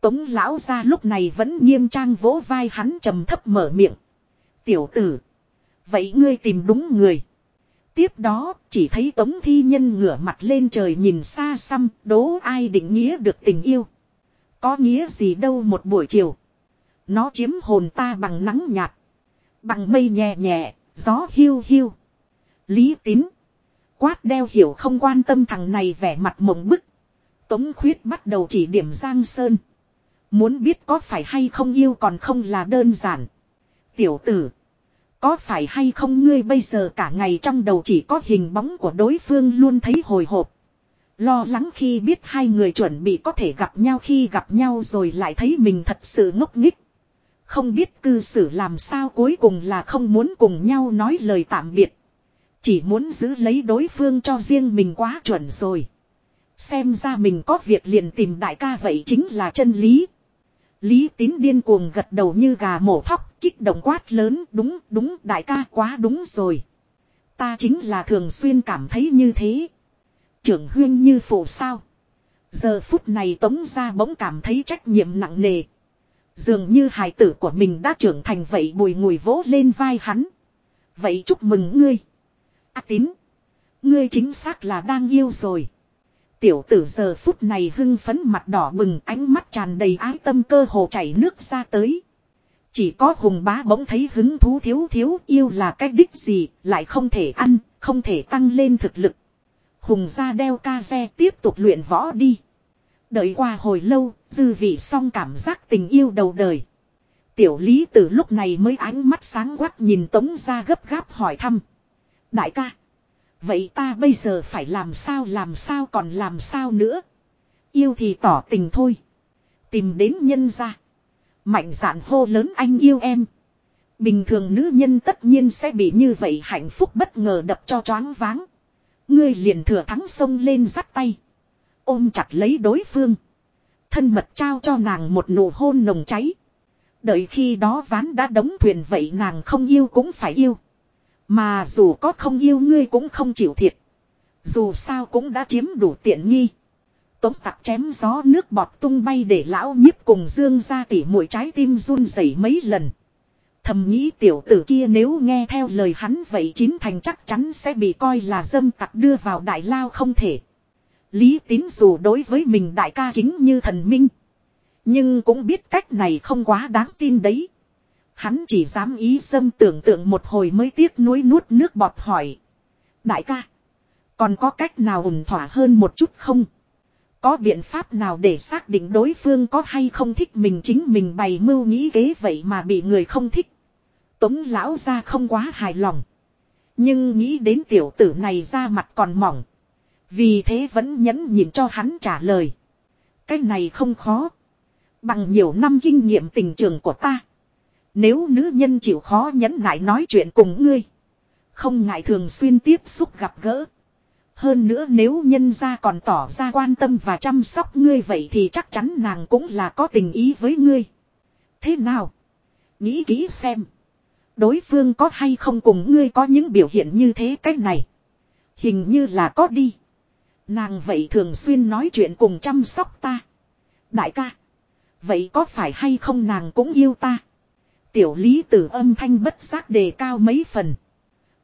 Tống lão ra lúc này vẫn nghiêm trang vỗ vai hắn trầm thấp mở miệng. Tiểu tử. Vậy ngươi tìm đúng người. Tiếp đó chỉ thấy tống thi nhân ngửa mặt lên trời nhìn xa xăm đố ai định nghĩa được tình yêu. Có nghĩa gì đâu một buổi chiều. Nó chiếm hồn ta bằng nắng nhạt. Bằng mây nhẹ nhẹ, gió hiu hiu. Lý tín. Quát đeo hiểu không quan tâm thằng này vẻ mặt mộng bức. Tống khuyết bắt đầu chỉ điểm Giang Sơn. Muốn biết có phải hay không yêu còn không là đơn giản. Tiểu tử. Có phải hay không ngươi bây giờ cả ngày trong đầu chỉ có hình bóng của đối phương luôn thấy hồi hộp. Lo lắng khi biết hai người chuẩn bị có thể gặp nhau khi gặp nhau rồi lại thấy mình thật sự ngốc nghích. Không biết cư xử làm sao cuối cùng là không muốn cùng nhau nói lời tạm biệt. Chỉ muốn giữ lấy đối phương cho riêng mình quá chuẩn rồi. Xem ra mình có việc liền tìm đại ca vậy chính là chân lý. Lý tín điên cuồng gật đầu như gà mổ thóc, kích động quát lớn, đúng, đúng, đại ca quá đúng rồi. Ta chính là thường xuyên cảm thấy như thế. Trưởng huyên như phụ sao. Giờ phút này tống ra bỗng cảm thấy trách nhiệm nặng nề. Dường như hài tử của mình đã trưởng thành vậy bùi ngùi vỗ lên vai hắn. Vậy chúc mừng ngươi. A tín. Ngươi chính xác là đang yêu rồi. Tiểu tử giờ phút này hưng phấn mặt đỏ bừng ánh mắt tràn đầy ái tâm cơ hồ chảy nước ra tới. Chỉ có hùng bá bỗng thấy hứng thú thiếu thiếu yêu là cái đích gì, lại không thể ăn, không thể tăng lên thực lực. Hùng ra đeo ca xe tiếp tục luyện võ đi. Đợi qua hồi lâu, dư vị xong cảm giác tình yêu đầu đời. Tiểu lý từ lúc này mới ánh mắt sáng quắc nhìn tống ra gấp gáp hỏi thăm. Đại ca. Vậy ta bây giờ phải làm sao làm sao còn làm sao nữa. Yêu thì tỏ tình thôi. Tìm đến nhân ra. Mạnh dạn hô lớn anh yêu em. Bình thường nữ nhân tất nhiên sẽ bị như vậy hạnh phúc bất ngờ đập cho choáng váng. Ngươi liền thừa thắng sông lên dắt tay. Ôm chặt lấy đối phương. Thân mật trao cho nàng một nụ hôn nồng cháy. Đợi khi đó ván đã đóng thuyền vậy nàng không yêu cũng phải yêu. Mà dù có không yêu ngươi cũng không chịu thiệt. Dù sao cũng đã chiếm đủ tiện nghi. Tống tặc chém gió nước bọt tung bay để lão nhiếp cùng dương ra tỉ mũi trái tim run rẩy mấy lần. Thầm nghĩ tiểu tử kia nếu nghe theo lời hắn vậy chín thành chắc chắn sẽ bị coi là dâm tặc đưa vào đại lao không thể. Lý tín dù đối với mình đại ca kính như thần minh. Nhưng cũng biết cách này không quá đáng tin đấy. Hắn chỉ dám ý xâm tưởng tượng một hồi mới tiếc nuối nuốt nước bọt hỏi. Đại ca. Còn có cách nào ủng thỏa hơn một chút không? Có biện pháp nào để xác định đối phương có hay không thích mình chính mình bày mưu nghĩ kế vậy mà bị người không thích. Tống lão ra không quá hài lòng. Nhưng nghĩ đến tiểu tử này ra mặt còn mỏng. Vì thế vẫn nhẫn nhịn cho hắn trả lời. Cái này không khó. Bằng nhiều năm kinh nghiệm tình trường của ta. Nếu nữ nhân chịu khó nhẫn nại nói chuyện cùng ngươi. Không ngại thường xuyên tiếp xúc gặp gỡ. Hơn nữa nếu nhân gia còn tỏ ra quan tâm và chăm sóc ngươi vậy thì chắc chắn nàng cũng là có tình ý với ngươi. Thế nào? Nghĩ kỹ xem. Đối phương có hay không cùng ngươi có những biểu hiện như thế cách này. Hình như là có đi. Nàng vậy thường xuyên nói chuyện cùng chăm sóc ta. Đại ca. Vậy có phải hay không nàng cũng yêu ta? Tiểu lý tử âm thanh bất giác đề cao mấy phần.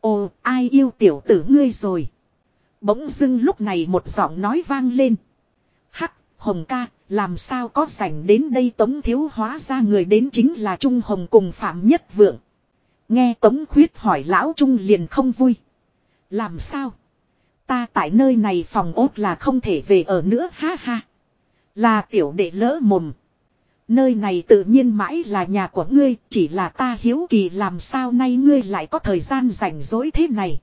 Ồ, ai yêu tiểu tử ngươi rồi? Bỗng dưng lúc này một giọng nói vang lên. Hắc, Hồng ca, làm sao có sảnh đến đây Tống Thiếu hóa ra người đến chính là Trung Hồng cùng Phạm Nhất Vượng. Nghe Tống Khuyết hỏi Lão Trung liền không vui. Làm sao? Ta tại nơi này phòng ốt là không thể về ở nữa ha ha. Là tiểu đệ lỡ mồm. Nơi này tự nhiên mãi là nhà của ngươi, chỉ là ta hiếu kỳ làm sao nay ngươi lại có thời gian rảnh rỗi thế này.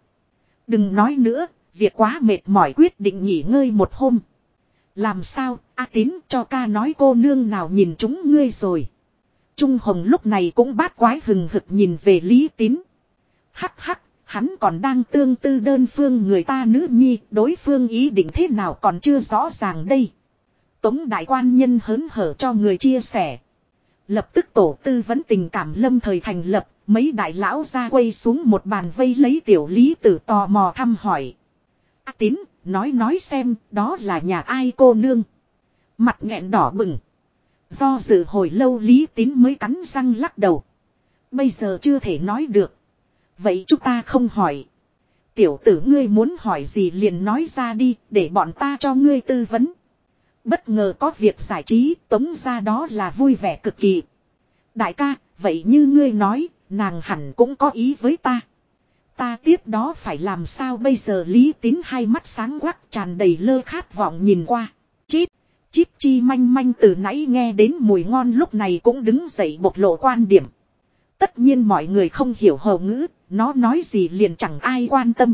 Đừng nói nữa, việc quá mệt mỏi quyết định nghỉ ngơi một hôm. Làm sao, A tín cho ca nói cô nương nào nhìn chúng ngươi rồi. Trung Hồng lúc này cũng bát quái hừng hực nhìn về Lý Tín. Hắc hắc, hắn còn đang tương tư đơn phương người ta nữ nhi, đối phương ý định thế nào còn chưa rõ ràng đây. Tống đại quan nhân hớn hở cho người chia sẻ. Lập tức tổ tư vấn tình cảm lâm thời thành lập, mấy đại lão ra quay xuống một bàn vây lấy tiểu lý tử tò mò thăm hỏi. A tín, nói nói xem, đó là nhà ai cô nương. Mặt nghẹn đỏ bừng. Do dự hồi lâu lý tín mới cắn răng lắc đầu. Bây giờ chưa thể nói được. Vậy chúng ta không hỏi. Tiểu tử ngươi muốn hỏi gì liền nói ra đi, để bọn ta cho ngươi tư vấn. Bất ngờ có việc giải trí, tống ra đó là vui vẻ cực kỳ. Đại ca, vậy như ngươi nói, nàng hẳn cũng có ý với ta. Ta tiếp đó phải làm sao bây giờ lý tín hai mắt sáng quắc tràn đầy lơ khát vọng nhìn qua. Chít, chít chi manh manh từ nãy nghe đến mùi ngon lúc này cũng đứng dậy bộc lộ quan điểm. Tất nhiên mọi người không hiểu hồ ngữ, nó nói gì liền chẳng ai quan tâm.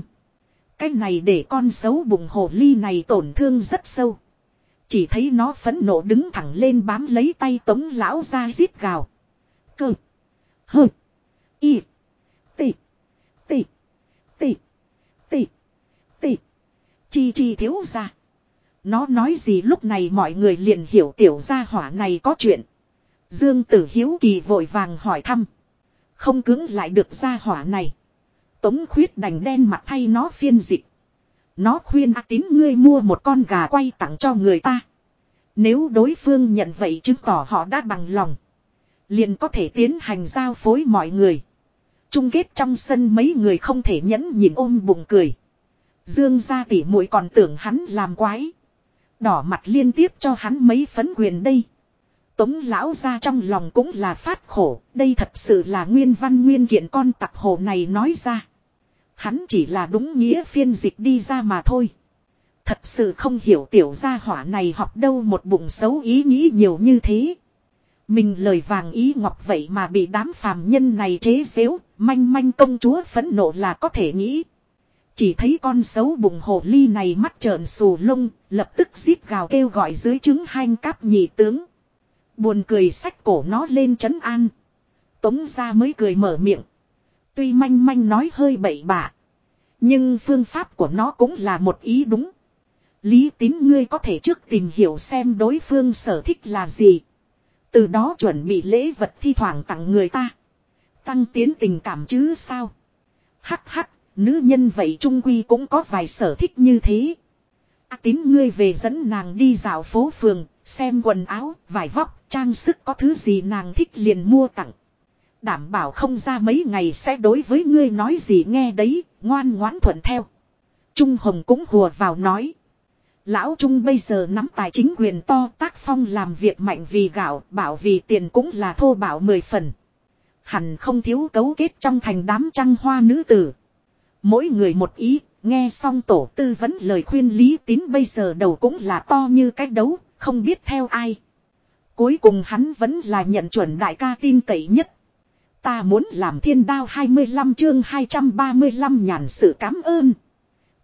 Cái này để con xấu bụng hồ ly này tổn thương rất sâu. Chỉ thấy nó phẫn nộ đứng thẳng lên bám lấy tay tống lão ra giết gào. Cơ. Hơ. Y. Tị. Tị. Tị. Tị. Tị. Chi chi thiếu ra. Nó nói gì lúc này mọi người liền hiểu tiểu gia hỏa này có chuyện. Dương tử hiếu kỳ vội vàng hỏi thăm. Không cứng lại được gia hỏa này. Tống khuyết đành đen mặt thay nó phiên dịch. Nó khuyên, A tín, ngươi mua một con gà quay tặng cho người ta. Nếu đối phương nhận vậy chứng tỏ họ đã bằng lòng. Liền có thể tiến hành giao phối mọi người. Chung kết trong sân mấy người không thể nhẫn nhìn ôm bụng cười. Dương gia tỉ muội còn tưởng hắn làm quái. Đỏ mặt liên tiếp cho hắn mấy phấn quyền đây. Tống lão ra trong lòng cũng là phát khổ. Đây thật sự là nguyên văn nguyên kiện con tặc hồ này nói ra. Hắn chỉ là đúng nghĩa phiên dịch đi ra mà thôi. Thật sự không hiểu tiểu gia hỏa này học đâu một bụng xấu ý nghĩ nhiều như thế. Mình lời vàng ý ngọc vậy mà bị đám phàm nhân này chế xếu, manh manh công chúa phẫn nộ là có thể nghĩ. Chỉ thấy con xấu bụng hồ ly này mắt trợn xù lông, lập tức giết gào kêu gọi dưới trứng hanh cáp nhị tướng. Buồn cười sách cổ nó lên chấn an. Tống ra mới cười mở miệng. Tuy manh manh nói hơi bậy bạ. Nhưng phương pháp của nó cũng là một ý đúng. Lý tín ngươi có thể trước tìm hiểu xem đối phương sở thích là gì. Từ đó chuẩn bị lễ vật thi thoảng tặng người ta. Tăng tiến tình cảm chứ sao. Hắc hắc, nữ nhân vậy trung quy cũng có vài sở thích như thế. À, tín ngươi về dẫn nàng đi dạo phố phường, xem quần áo, vải vóc, trang sức có thứ gì nàng thích liền mua tặng. Đảm bảo không ra mấy ngày sẽ đối với ngươi nói gì nghe đấy, ngoan ngoãn thuận theo. Trung Hồng cũng hùa vào nói. Lão Trung bây giờ nắm tài chính quyền to tác phong làm việc mạnh vì gạo, bảo vì tiền cũng là thô bảo mười phần. Hẳn không thiếu cấu kết trong thành đám trăng hoa nữ tử. Mỗi người một ý, nghe xong tổ tư vấn lời khuyên lý tín bây giờ đầu cũng là to như cách đấu, không biết theo ai. Cuối cùng hắn vẫn là nhận chuẩn đại ca tin cậy nhất. Ta muốn làm thiên đao 25 chương 235 nhàn sự cảm ơn.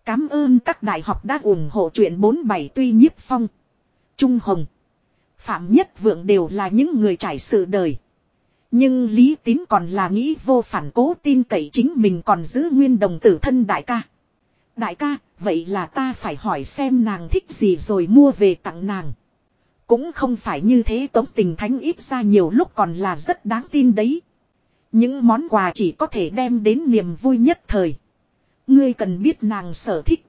Cảm ơn các đại học đã ủng hộ chuyện 47 tuy nhiếp phong. Trung Hồng. Phạm Nhất Vượng đều là những người trải sự đời. Nhưng Lý Tín còn là nghĩ vô phản cố tin cậy chính mình còn giữ nguyên đồng tử thân đại ca. Đại ca, vậy là ta phải hỏi xem nàng thích gì rồi mua về tặng nàng. Cũng không phải như thế tống tình thánh ít ra nhiều lúc còn là rất đáng tin đấy. Những món quà chỉ có thể đem đến niềm vui nhất thời. Ngươi cần biết nàng sở thích.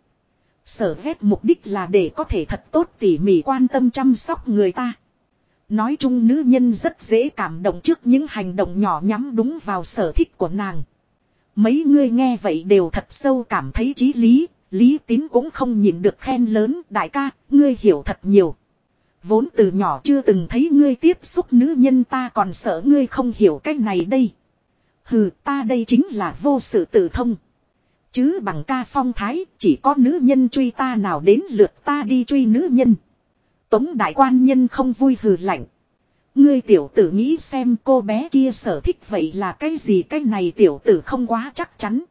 Sở ghét mục đích là để có thể thật tốt tỉ mỉ quan tâm chăm sóc người ta. Nói chung nữ nhân rất dễ cảm động trước những hành động nhỏ nhắm đúng vào sở thích của nàng. Mấy ngươi nghe vậy đều thật sâu cảm thấy chí lý, lý tín cũng không nhìn được khen lớn đại ca, ngươi hiểu thật nhiều. Vốn từ nhỏ chưa từng thấy ngươi tiếp xúc nữ nhân ta còn sợ ngươi không hiểu cách này đây. Hừ ta đây chính là vô sự tự thông. Chứ bằng ca phong thái chỉ có nữ nhân truy ta nào đến lượt ta đi truy nữ nhân. Tống đại quan nhân không vui hừ lạnh. Ngươi tiểu tử nghĩ xem cô bé kia sở thích vậy là cái gì cái này tiểu tử không quá chắc chắn.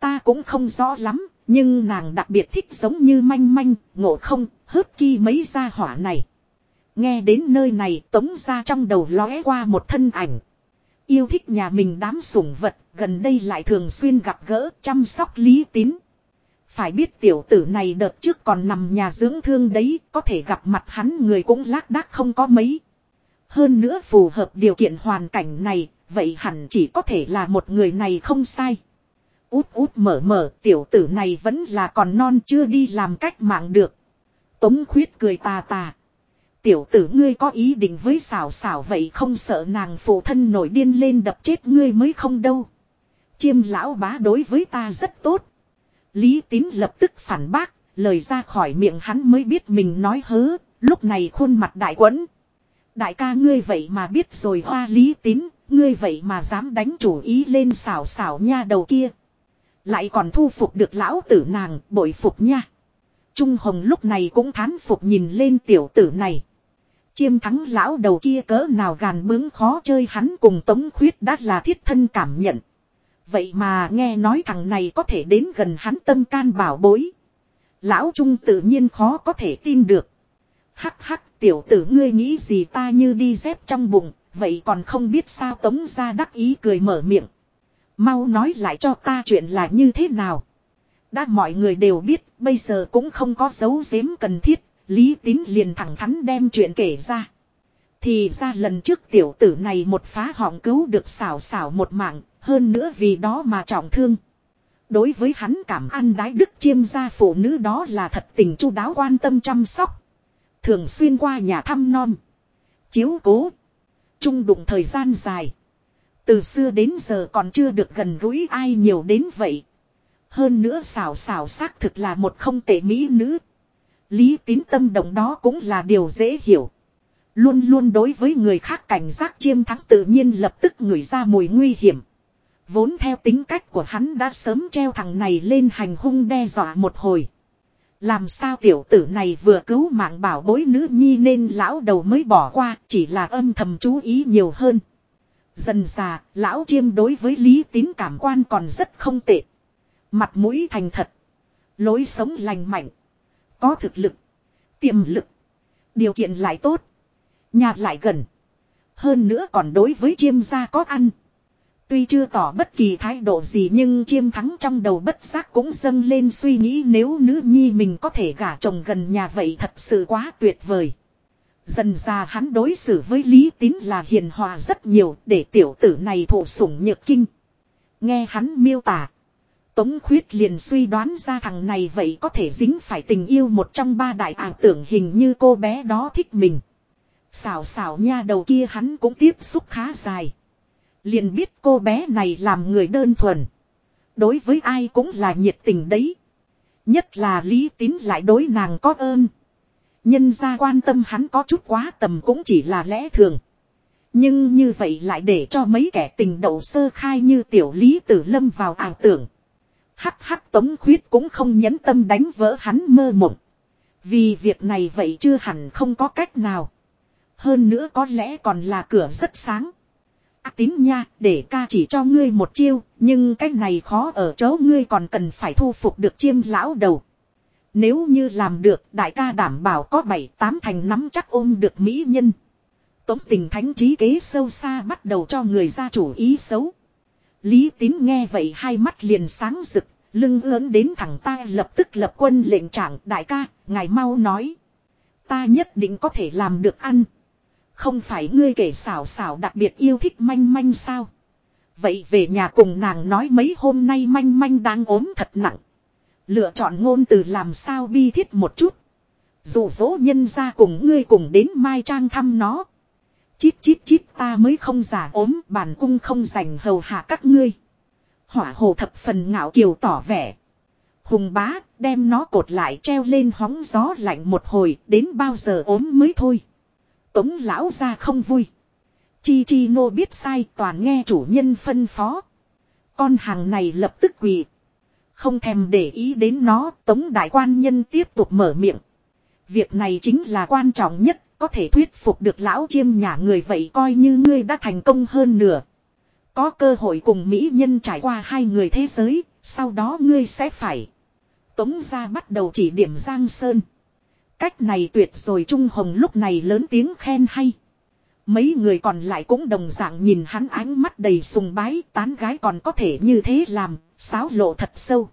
Ta cũng không rõ lắm, nhưng nàng đặc biệt thích giống như manh manh, ngộ không, hớp ki mấy gia hỏa này. Nghe đến nơi này tống ra trong đầu lóe qua một thân ảnh. Yêu thích nhà mình đám sủng vật, gần đây lại thường xuyên gặp gỡ chăm sóc lý tín. Phải biết tiểu tử này đợt trước còn nằm nhà dưỡng thương đấy, có thể gặp mặt hắn người cũng lác đác không có mấy. Hơn nữa phù hợp điều kiện hoàn cảnh này, vậy hẳn chỉ có thể là một người này không sai. Út út mở mở, tiểu tử này vẫn là còn non chưa đi làm cách mạng được. Tống khuyết cười tà tà. Tiểu tử ngươi có ý định với xảo xảo vậy không sợ nàng phụ thân nổi điên lên đập chết ngươi mới không đâu. Chiêm lão bá đối với ta rất tốt. Lý tín lập tức phản bác, lời ra khỏi miệng hắn mới biết mình nói hớ, lúc này khuôn mặt đại quẫn. Đại ca ngươi vậy mà biết rồi hoa lý tín, ngươi vậy mà dám đánh chủ ý lên xảo xảo nha đầu kia. Lại còn thu phục được lão tử nàng, bội phục nha. Trung Hồng lúc này cũng thán phục nhìn lên tiểu tử này. Chiêm thắng lão đầu kia cỡ nào gàn bướng khó chơi hắn cùng Tống Khuyết đã là thiết thân cảm nhận. Vậy mà nghe nói thằng này có thể đến gần hắn tâm can bảo bối. Lão Trung tự nhiên khó có thể tin được. Hắc hắc tiểu tử ngươi nghĩ gì ta như đi dép trong bụng, vậy còn không biết sao tống ra đắc ý cười mở miệng. Mau nói lại cho ta chuyện là như thế nào. Đã mọi người đều biết, bây giờ cũng không có dấu giếm cần thiết, Lý Tín liền thẳng thắn đem chuyện kể ra. Thì ra lần trước tiểu tử này một phá họng cứu được xảo xảo một mạng, hơn nữa vì đó mà trọng thương. Đối với hắn cảm ăn đái đức chiêm gia phụ nữ đó là thật tình chu đáo quan tâm chăm sóc. Thường xuyên qua nhà thăm non. Chiếu cố. Trung đụng thời gian dài. Từ xưa đến giờ còn chưa được gần gũi ai nhiều đến vậy. Hơn nữa xảo xảo xác thực là một không tệ mỹ nữ. Lý tín tâm động đó cũng là điều dễ hiểu. Luôn luôn đối với người khác cảnh giác chiêm thắng tự nhiên lập tức ngửi ra mùi nguy hiểm. Vốn theo tính cách của hắn đã sớm treo thằng này lên hành hung đe dọa một hồi. Làm sao tiểu tử này vừa cứu mạng bảo bối nữ nhi nên lão đầu mới bỏ qua chỉ là âm thầm chú ý nhiều hơn. Dần già, lão chiêm đối với lý tín cảm quan còn rất không tệ. Mặt mũi thành thật. Lối sống lành mạnh. Có thực lực. Tiềm lực. Điều kiện lại tốt. Nhà lại gần. Hơn nữa còn đối với chiêm gia có ăn. Tuy chưa tỏ bất kỳ thái độ gì nhưng chiêm thắng trong đầu bất giác cũng dâng lên suy nghĩ nếu nữ nhi mình có thể gả chồng gần nhà vậy thật sự quá tuyệt vời. Dần ra hắn đối xử với Lý Tín là hiền hòa rất nhiều để tiểu tử này thụ sủng nhược kinh. Nghe hắn miêu tả. Tống khuyết liền suy đoán ra thằng này vậy có thể dính phải tình yêu một trong ba đại ảo tưởng hình như cô bé đó thích mình. Xảo xảo nha đầu kia hắn cũng tiếp xúc khá dài. Liền biết cô bé này làm người đơn thuần. Đối với ai cũng là nhiệt tình đấy. Nhất là lý tín lại đối nàng có ơn. Nhân ra quan tâm hắn có chút quá tầm cũng chỉ là lẽ thường. Nhưng như vậy lại để cho mấy kẻ tình đậu sơ khai như tiểu lý tử lâm vào ảo tưởng. Hắc hắc tống khuyết cũng không nhẫn tâm đánh vỡ hắn mơ mộng. Vì việc này vậy chưa hẳn không có cách nào. Hơn nữa có lẽ còn là cửa rất sáng. À, tín nha, để ca chỉ cho ngươi một chiêu, nhưng cái này khó ở chỗ ngươi còn cần phải thu phục được chiêm lão đầu. Nếu như làm được, đại ca đảm bảo có bảy tám thành nắm chắc ôm được mỹ nhân. Tống tình thánh trí kế sâu xa bắt đầu cho người ra chủ ý xấu. Lý tín nghe vậy hai mắt liền sáng rực, lưng ớn đến thẳng ta lập tức lập quân lệnh trạng đại ca, ngài mau nói. Ta nhất định có thể làm được ăn. Không phải ngươi kể xảo xảo đặc biệt yêu thích manh manh sao? Vậy về nhà cùng nàng nói mấy hôm nay manh manh đang ốm thật nặng. Lựa chọn ngôn từ làm sao bi thiết một chút. Dù dỗ nhân ra cùng ngươi cùng đến Mai Trang thăm nó. Chít chít chít ta mới không giả ốm bản cung không dành hầu hạ các ngươi. Hỏa hồ thập phần ngạo kiều tỏ vẻ. Hùng bá đem nó cột lại treo lên hóng gió lạnh một hồi đến bao giờ ốm mới thôi. Tống lão ra không vui. Chi chi nô biết sai toàn nghe chủ nhân phân phó. Con hàng này lập tức quỳ. Không thèm để ý đến nó, tống đại quan nhân tiếp tục mở miệng. Việc này chính là quan trọng nhất, có thể thuyết phục được lão chiêm nhà người vậy coi như ngươi đã thành công hơn nửa. Có cơ hội cùng Mỹ nhân trải qua hai người thế giới, sau đó ngươi sẽ phải. Tống ra bắt đầu chỉ điểm Giang Sơn. Cách này tuyệt rồi Trung Hồng lúc này lớn tiếng khen hay. Mấy người còn lại cũng đồng dạng nhìn hắn ánh mắt đầy sùng bái tán gái còn có thể như thế làm, sáo lộ thật sâu.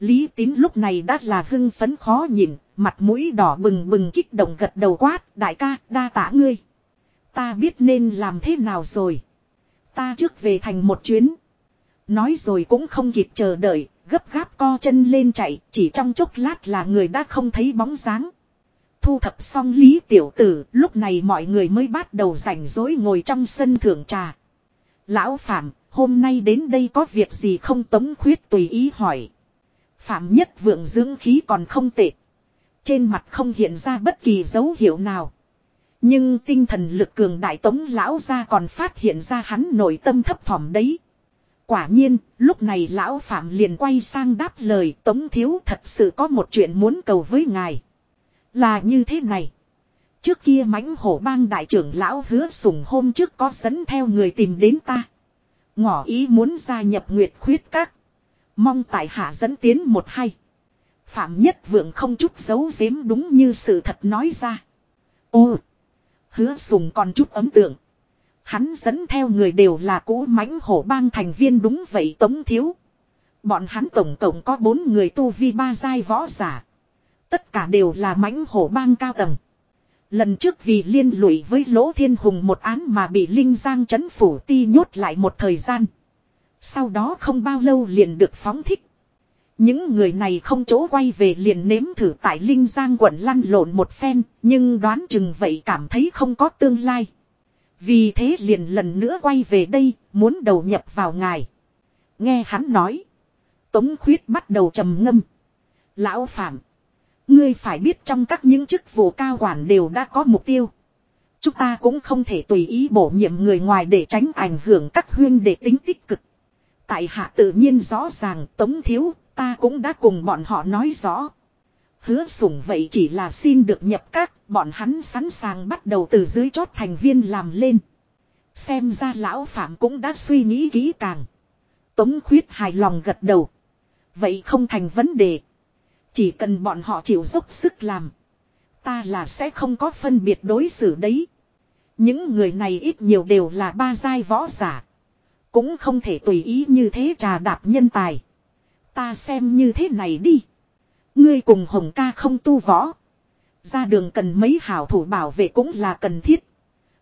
Lý tín lúc này đã là hưng phấn khó nhìn, mặt mũi đỏ bừng bừng kích động gật đầu quát, đại ca, đa tả ngươi. Ta biết nên làm thế nào rồi. Ta trước về thành một chuyến. Nói rồi cũng không kịp chờ đợi, gấp gáp co chân lên chạy, chỉ trong chốc lát là người đã không thấy bóng dáng. Thu thập xong lý tiểu tử, lúc này mọi người mới bắt đầu rảnh rỗi ngồi trong sân thưởng trà. Lão Phạm, hôm nay đến đây có việc gì không tống khuyết tùy ý hỏi. Phạm nhất vượng dưỡng khí còn không tệ. Trên mặt không hiện ra bất kỳ dấu hiệu nào. Nhưng tinh thần lực cường đại tống lão ra còn phát hiện ra hắn nội tâm thấp thỏm đấy. Quả nhiên, lúc này lão Phạm liền quay sang đáp lời tống thiếu thật sự có một chuyện muốn cầu với ngài. Là như thế này. Trước kia mãnh hổ bang đại trưởng lão hứa sùng hôm trước có dẫn theo người tìm đến ta. Ngỏ ý muốn gia nhập nguyệt khuyết các. Mong tại hạ dẫn tiến một hay. Phạm nhất vượng không chút giấu giếm đúng như sự thật nói ra. Ồ! Hứa sùng còn chút ấm tượng. Hắn dẫn theo người đều là cũ mãnh hổ bang thành viên đúng vậy tống thiếu. Bọn hắn tổng cộng có bốn người tu vi ba giai võ giả. Tất cả đều là mãnh hổ bang cao tầng. Lần trước vì liên lụy với Lỗ Thiên Hùng một án mà bị Linh Giang chấn phủ ti nhốt lại một thời gian. Sau đó không bao lâu liền được phóng thích. Những người này không chỗ quay về liền nếm thử tại Linh Giang quận lăn lộn một phen, nhưng đoán chừng vậy cảm thấy không có tương lai. Vì thế liền lần nữa quay về đây, muốn đầu nhập vào ngài. Nghe hắn nói. Tống khuyết bắt đầu trầm ngâm. Lão Phạm. Ngươi phải biết trong các những chức vụ cao quản đều đã có mục tiêu. Chúng ta cũng không thể tùy ý bổ nhiệm người ngoài để tránh ảnh hưởng các huyên để tính tích cực. Tại hạ tự nhiên rõ ràng tống thiếu, ta cũng đã cùng bọn họ nói rõ. Hứa sủng vậy chỉ là xin được nhập các, bọn hắn sẵn sàng bắt đầu từ dưới chót thành viên làm lên. Xem ra lão phạm cũng đã suy nghĩ kỹ càng. Tống khuyết hài lòng gật đầu. Vậy không thành vấn đề. Chỉ cần bọn họ chịu dốc sức làm. Ta là sẽ không có phân biệt đối xử đấy. Những người này ít nhiều đều là ba giai võ giả. Cũng không thể tùy ý như thế trà đạp nhân tài. Ta xem như thế này đi. Ngươi cùng Hồng ca không tu võ. Ra đường cần mấy hảo thủ bảo vệ cũng là cần thiết.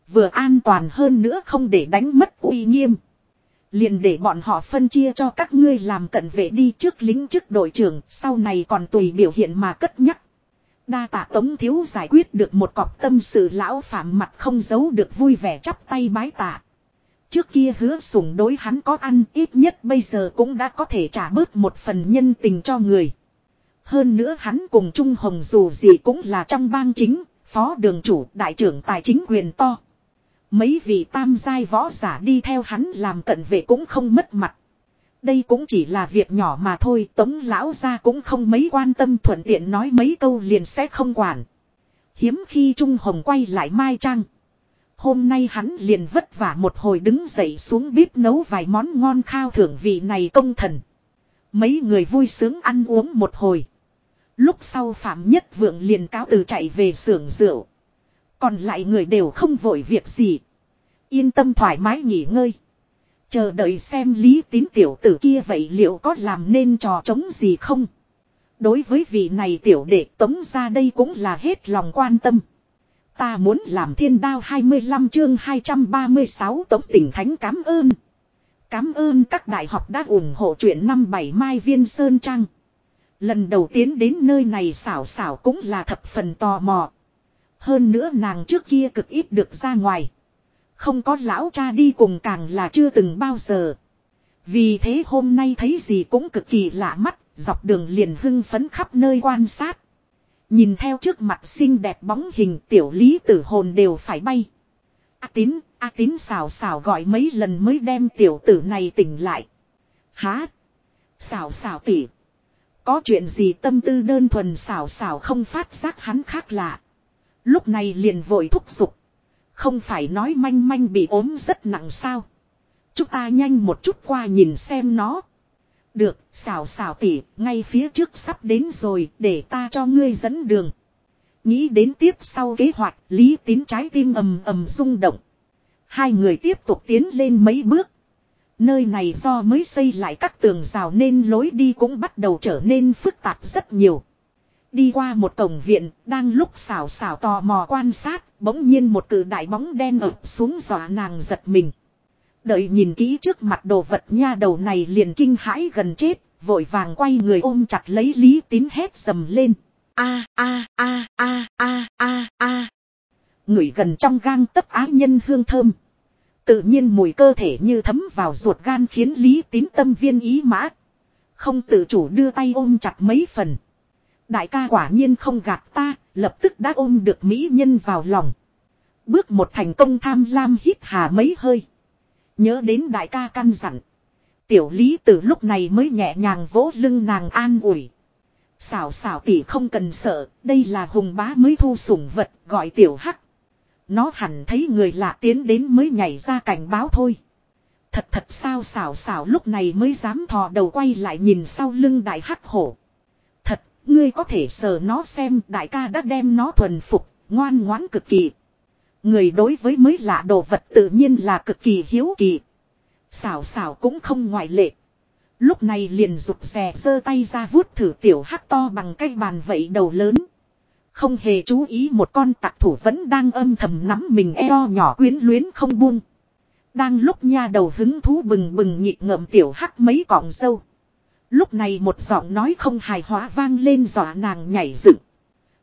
Vừa an toàn hơn nữa không để đánh mất uy nghiêm. Liền để bọn họ phân chia cho các ngươi làm cận vệ đi trước lính trước đội trưởng, sau này còn tùy biểu hiện mà cất nhắc. Đa tạ tống thiếu giải quyết được một cọc tâm sự lão phạm mặt không giấu được vui vẻ chắp tay bái tạ. Trước kia hứa sủng đối hắn có ăn ít nhất bây giờ cũng đã có thể trả bớt một phần nhân tình cho người. Hơn nữa hắn cùng Trung Hồng dù gì cũng là trong bang chính, phó đường chủ, đại trưởng tài chính quyền to. Mấy vị tam giai võ giả đi theo hắn làm cận vệ cũng không mất mặt. Đây cũng chỉ là việc nhỏ mà thôi, tống lão ra cũng không mấy quan tâm thuận tiện nói mấy câu liền sẽ không quản. Hiếm khi Trung Hồng quay lại Mai Trang. Hôm nay hắn liền vất vả một hồi đứng dậy xuống bếp nấu vài món ngon khao thưởng vị này công thần. Mấy người vui sướng ăn uống một hồi. Lúc sau Phạm Nhất Vượng liền cáo từ chạy về xưởng rượu. Còn lại người đều không vội việc gì. Yên tâm thoải mái nghỉ ngơi. Chờ đợi xem lý tín tiểu tử kia vậy liệu có làm nên trò chống gì không. Đối với vị này tiểu đệ, tống ra đây cũng là hết lòng quan tâm. Ta muốn làm thiên đao 25 chương 236 tống tỉnh thánh cảm ơn. Cảm ơn các đại học đã ủng hộ chuyện năm bảy mai viên sơn trang. Lần đầu tiến đến nơi này xảo xảo cũng là thập phần tò mò. Hơn nữa nàng trước kia cực ít được ra ngoài. Không có lão cha đi cùng càng là chưa từng bao giờ. Vì thế hôm nay thấy gì cũng cực kỳ lạ mắt, dọc đường liền hưng phấn khắp nơi quan sát. Nhìn theo trước mặt xinh đẹp bóng hình tiểu lý tử hồn đều phải bay. A tín, A tín xào xào gọi mấy lần mới đem tiểu tử này tỉnh lại. Há! Xào xào tỉ. Có chuyện gì tâm tư đơn thuần xào xào không phát giác hắn khác lạ. Lúc này liền vội thúc giục. Không phải nói manh manh bị ốm rất nặng sao. Chúng ta nhanh một chút qua nhìn xem nó. Được, xảo xảo tỉ, ngay phía trước sắp đến rồi, để ta cho ngươi dẫn đường. Nghĩ đến tiếp sau kế hoạch, lý tín trái tim ầm ầm rung động. Hai người tiếp tục tiến lên mấy bước. Nơi này do mới xây lại các tường rào nên lối đi cũng bắt đầu trở nên phức tạp rất nhiều. Đi qua một cổng viện, đang lúc xảo xảo tò mò quan sát, bỗng nhiên một cử đại bóng đen ập xuống dọa nàng giật mình. Đợi nhìn kỹ trước mặt đồ vật nha đầu này liền kinh hãi gần chết, vội vàng quay người ôm chặt lấy lý tín hét sầm lên. A a a a a a a. Người gần trong gang tấp á nhân hương thơm. Tự nhiên mùi cơ thể như thấm vào ruột gan khiến lý tín tâm viên ý mã. Không tự chủ đưa tay ôm chặt mấy phần. Đại ca quả nhiên không gạt ta, lập tức đã ôm được mỹ nhân vào lòng. Bước một thành công tham lam hít hà mấy hơi. Nhớ đến đại ca căn dặn. Tiểu lý từ lúc này mới nhẹ nhàng vỗ lưng nàng an ủi. Xảo xảo tỷ không cần sợ, đây là hùng bá mới thu sủng vật gọi tiểu hắc. Nó hẳn thấy người lạ tiến đến mới nhảy ra cảnh báo thôi. Thật thật sao xảo xảo lúc này mới dám thò đầu quay lại nhìn sau lưng đại hắc hổ. Thật, ngươi có thể sờ nó xem đại ca đã đem nó thuần phục, ngoan ngoãn cực kỳ. Người đối với mới lạ đồ vật tự nhiên là cực kỳ hiếu kỳ. Xảo xảo cũng không ngoại lệ. Lúc này liền rụt rè giơ tay ra vuốt thử tiểu hắc to bằng cái bàn vậy đầu lớn. Không hề chú ý một con tặc thủ vẫn đang âm thầm nắm mình eo nhỏ quyến luyến không buông. Đang lúc nha đầu hứng thú bừng bừng nhịp ngậm tiểu hắc mấy cọng sâu. Lúc này một giọng nói không hài hóa vang lên dọa nàng nhảy dựng.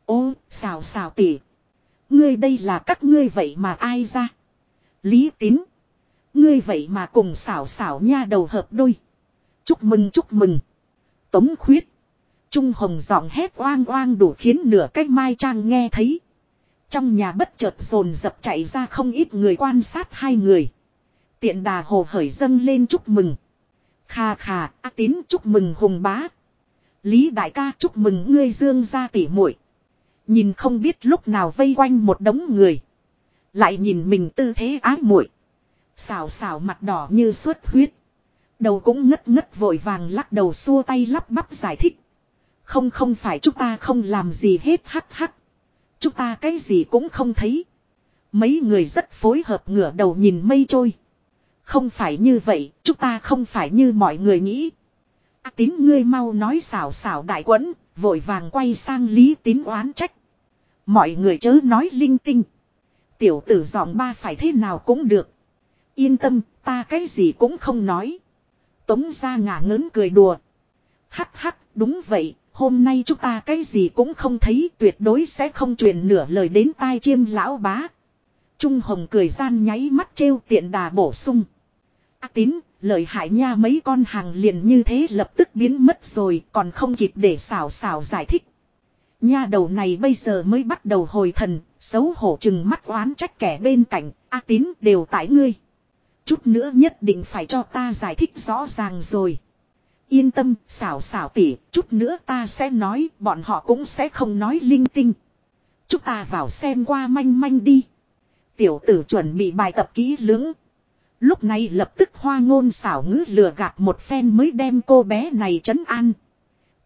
Ô, xào xào tỉ. Ngươi đây là các ngươi vậy mà ai ra? Lý tín. Ngươi vậy mà cùng xảo xảo nha đầu hợp đôi. Chúc mừng chúc mừng. Tống khuyết. Trung hồng giọng hét oang oang đủ khiến nửa cách mai trang nghe thấy. Trong nhà bất chợt rồn dập chạy ra không ít người quan sát hai người. Tiện đà hồ hởi dâng lên chúc mừng. Khà khà, á tín chúc mừng hùng bá. Lý đại ca chúc mừng ngươi dương ra tỉ muội Nhìn không biết lúc nào vây quanh một đống người. Lại nhìn mình tư thế ái muội Xào xào mặt đỏ như suốt huyết. Đầu cũng ngất ngất vội vàng lắc đầu xua tay lắp bắp giải thích. Không không phải chúng ta không làm gì hết hắc hắc. Chúng ta cái gì cũng không thấy. Mấy người rất phối hợp ngửa đầu nhìn mây trôi. Không phải như vậy, chúng ta không phải như mọi người nghĩ. À, tín ngươi mau nói xảo xảo đại quẫn, vội vàng quay sang lý tín oán trách. Mọi người chớ nói linh tinh. Tiểu tử giọng ba phải thế nào cũng được. Yên tâm, ta cái gì cũng không nói. Tống ra ngả ngớn cười đùa. Hắc hắc, đúng vậy, hôm nay chúng ta cái gì cũng không thấy tuyệt đối sẽ không truyền nửa lời đến tai chiêm lão bá. Trung Hồng cười gian nháy mắt trêu tiện đà bổ sung. A tín, lợi hại nha mấy con hàng liền như thế lập tức biến mất rồi còn không kịp để xảo xảo giải thích. Nha đầu này bây giờ mới bắt đầu hồi thần, xấu hổ chừng mắt oán trách kẻ bên cạnh, A tín đều tại ngươi. Chút nữa nhất định phải cho ta giải thích rõ ràng rồi. Yên tâm, xảo xảo tỉ, chút nữa ta sẽ nói, bọn họ cũng sẽ không nói linh tinh. Chúng ta vào xem qua manh manh đi. Tiểu tử chuẩn bị bài tập kỹ lưỡng. Lúc này lập tức hoa ngôn xảo ngữ lừa gạt một phen mới đem cô bé này trấn an.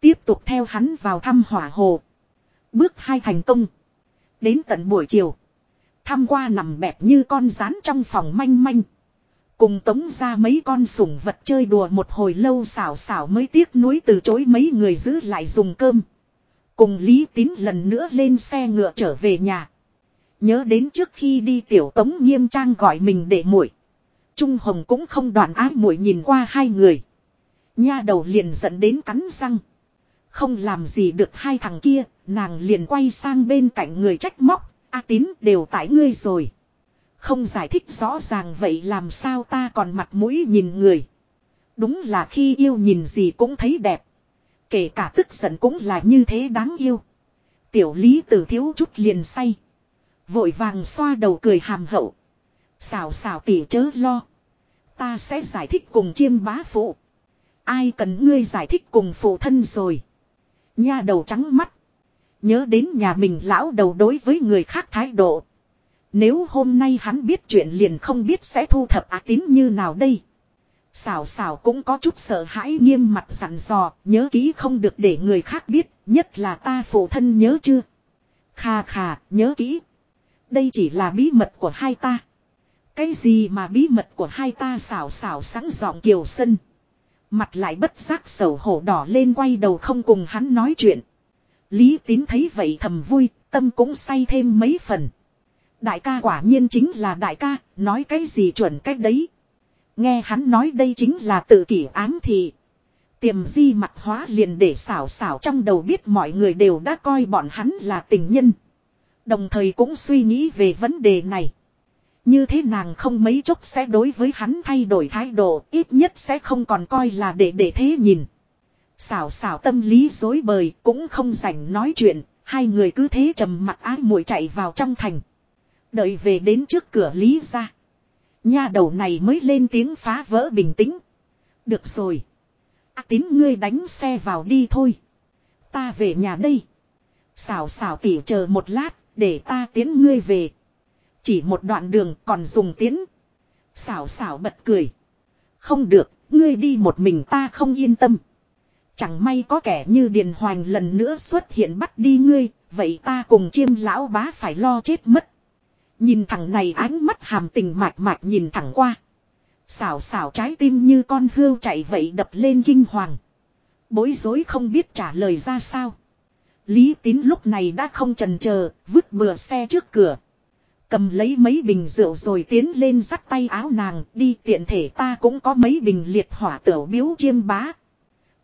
Tiếp tục theo hắn vào thăm hỏa hồ. Bước hai thành công. Đến tận buổi chiều. Tham qua nằm bẹp như con rán trong phòng manh manh. Cùng tống ra mấy con sủng vật chơi đùa một hồi lâu xảo xảo mới tiếc nuối từ chối mấy người giữ lại dùng cơm. Cùng Lý Tín lần nữa lên xe ngựa trở về nhà. Nhớ đến trước khi đi tiểu tống nghiêm trang gọi mình để muội Trung Hồng cũng không đoạn ái muội nhìn qua hai người. Nha đầu liền dẫn đến cắn răng. Không làm gì được hai thằng kia, nàng liền quay sang bên cạnh người trách móc. A tín đều tại ngươi rồi. Không giải thích rõ ràng vậy làm sao ta còn mặt mũi nhìn người. Đúng là khi yêu nhìn gì cũng thấy đẹp. Kể cả tức giận cũng là như thế đáng yêu. Tiểu lý tử thiếu chút liền say. Vội vàng xoa đầu cười hàm hậu. Xào xào tỉ chớ lo. Ta sẽ giải thích cùng chiêm bá phụ. Ai cần ngươi giải thích cùng phụ thân rồi. Nha đầu trắng mắt. Nhớ đến nhà mình lão đầu đối với người khác thái độ. Nếu hôm nay hắn biết chuyện liền không biết sẽ thu thập á tín như nào đây. Xảo xảo cũng có chút sợ hãi nghiêm mặt sẵn dò, nhớ kỹ không được để người khác biết, nhất là ta phụ thân nhớ chưa. Khà khà, nhớ kỹ. Đây chỉ là bí mật của hai ta. Cái gì mà bí mật của hai ta xảo xảo sáng giọng kiều sân. Mặt lại bất giác sầu hổ đỏ lên quay đầu không cùng hắn nói chuyện. Lý tín thấy vậy thầm vui, tâm cũng say thêm mấy phần. Đại ca quả nhiên chính là đại ca, nói cái gì chuẩn cách đấy. Nghe hắn nói đây chính là tự kỷ ám thị. Tiềm di mặt hóa liền để xảo xảo trong đầu biết mọi người đều đã coi bọn hắn là tình nhân. Đồng thời cũng suy nghĩ về vấn đề này. Như thế nàng không mấy chốc sẽ đối với hắn thay đổi thái độ, ít nhất sẽ không còn coi là để để thế nhìn. Xảo xảo tâm lý dối bời, cũng không rảnh nói chuyện, hai người cứ thế trầm mặt ái muội chạy vào trong thành. Đợi về đến trước cửa Lý ra. Nha đầu này mới lên tiếng phá vỡ bình tĩnh. Được rồi. À, tín ngươi đánh xe vào đi thôi. Ta về nhà đây. Xảo xảo tỉ chờ một lát, để ta tiến ngươi về. Chỉ một đoạn đường còn dùng tiến. Xảo xảo bật cười. Không được, ngươi đi một mình ta không yên tâm. Chẳng may có kẻ như Điền Hoành lần nữa xuất hiện bắt đi ngươi, vậy ta cùng chiêm lão bá phải lo chết mất. Nhìn thằng này ánh mắt hàm tình mạch mạch nhìn thẳng qua. Xảo xảo trái tim như con hươu chạy vậy đập lên kinh hoàng. Bối rối không biết trả lời ra sao. Lý tín lúc này đã không trần chờ vứt bừa xe trước cửa. Cầm lấy mấy bình rượu rồi tiến lên dắt tay áo nàng đi tiện thể ta cũng có mấy bình liệt hỏa tiểu biếu chiêm bá.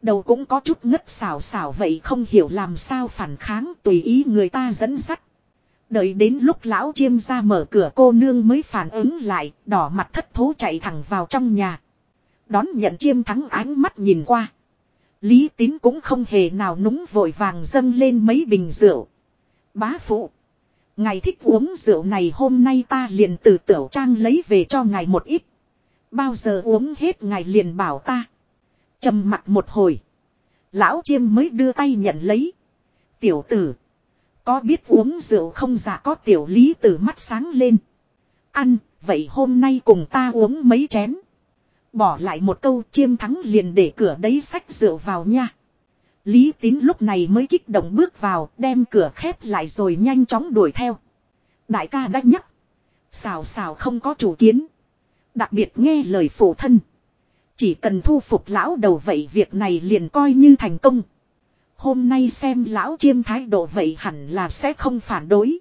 Đầu cũng có chút ngất xảo xảo vậy không hiểu làm sao phản kháng tùy ý người ta dẫn dắt. Đợi đến lúc lão chiêm ra mở cửa cô nương mới phản ứng lại, đỏ mặt thất thố chạy thẳng vào trong nhà. Đón nhận chiêm thắng ánh mắt nhìn qua. Lý tín cũng không hề nào núng vội vàng dâng lên mấy bình rượu. Bá phụ. Ngài thích uống rượu này hôm nay ta liền từ tiểu trang lấy về cho ngài một ít. Bao giờ uống hết ngài liền bảo ta. trầm mặt một hồi. Lão chiêm mới đưa tay nhận lấy. Tiểu tử. Có biết uống rượu không giả có tiểu lý từ mắt sáng lên. Ăn, vậy hôm nay cùng ta uống mấy chén. Bỏ lại một câu chiêm thắng liền để cửa đấy sách rượu vào nha. Lý tín lúc này mới kích động bước vào, đem cửa khép lại rồi nhanh chóng đuổi theo. Đại ca đã nhắc. Xào xào không có chủ kiến. Đặc biệt nghe lời phụ thân. Chỉ cần thu phục lão đầu vậy việc này liền coi như thành công. Hôm nay xem lão chiêm thái độ vậy hẳn là sẽ không phản đối.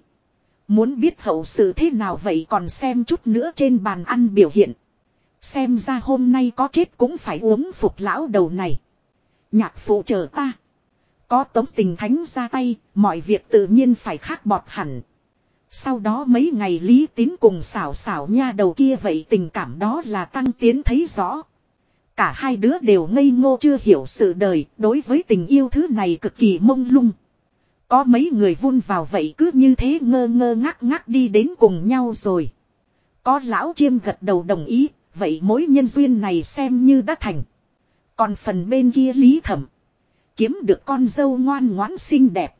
Muốn biết hậu sự thế nào vậy còn xem chút nữa trên bàn ăn biểu hiện. Xem ra hôm nay có chết cũng phải uống phục lão đầu này. Nhạc phụ chờ ta. Có tống tình thánh ra tay, mọi việc tự nhiên phải khác bọt hẳn. Sau đó mấy ngày lý tín cùng xảo xảo nha đầu kia vậy tình cảm đó là tăng tiến thấy rõ. Cả hai đứa đều ngây ngô chưa hiểu sự đời, đối với tình yêu thứ này cực kỳ mông lung. Có mấy người vun vào vậy cứ như thế ngơ ngơ ngắc ngắc đi đến cùng nhau rồi. Có lão chiêm gật đầu đồng ý, vậy mối nhân duyên này xem như đã thành. Còn phần bên kia lý thẩm. Kiếm được con dâu ngoan ngoãn xinh đẹp.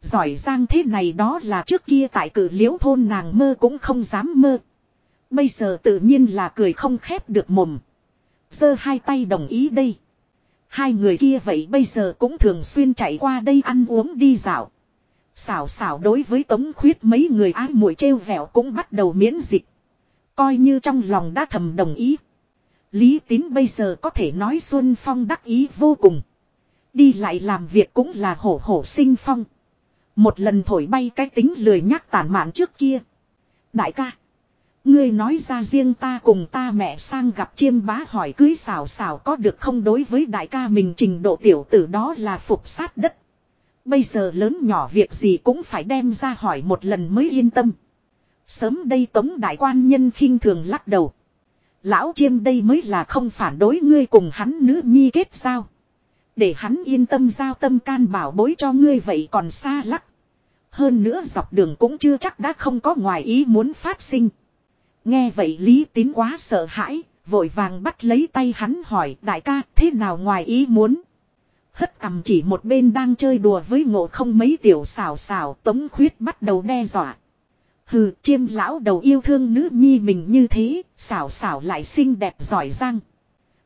Giỏi giang thế này đó là trước kia tại cử liễu thôn nàng mơ cũng không dám mơ. Bây giờ tự nhiên là cười không khép được mồm. giơ hai tay đồng ý đây. Hai người kia vậy bây giờ cũng thường xuyên chạy qua đây ăn uống đi dạo. Xảo xảo đối với tống khuyết mấy người ái muội trêu vẹo cũng bắt đầu miễn dịch. Coi như trong lòng đã thầm đồng ý. Lý tín bây giờ có thể nói Xuân Phong đắc ý vô cùng. Đi lại làm việc cũng là hổ hổ sinh phong. Một lần thổi bay cái tính lười nhắc tản mạn trước kia. Đại ca. Ngươi nói ra riêng ta cùng ta mẹ sang gặp chiêm bá hỏi cưới xào xào có được không đối với đại ca mình trình độ tiểu tử đó là phục sát đất. Bây giờ lớn nhỏ việc gì cũng phải đem ra hỏi một lần mới yên tâm. Sớm đây tống đại quan nhân khinh thường lắc đầu. Lão chiêm đây mới là không phản đối ngươi cùng hắn nữ nhi kết sao? Để hắn yên tâm giao tâm can bảo bối cho ngươi vậy còn xa lắc. Hơn nữa dọc đường cũng chưa chắc đã không có ngoài ý muốn phát sinh. Nghe vậy Lý Tín quá sợ hãi, vội vàng bắt lấy tay hắn hỏi đại ca thế nào ngoài ý muốn. Hất cầm chỉ một bên đang chơi đùa với ngộ không mấy tiểu xào xào tống khuyết bắt đầu đe dọa. Hừ chiêm lão đầu yêu thương nữ nhi mình như thế, xảo xảo lại xinh đẹp giỏi giang.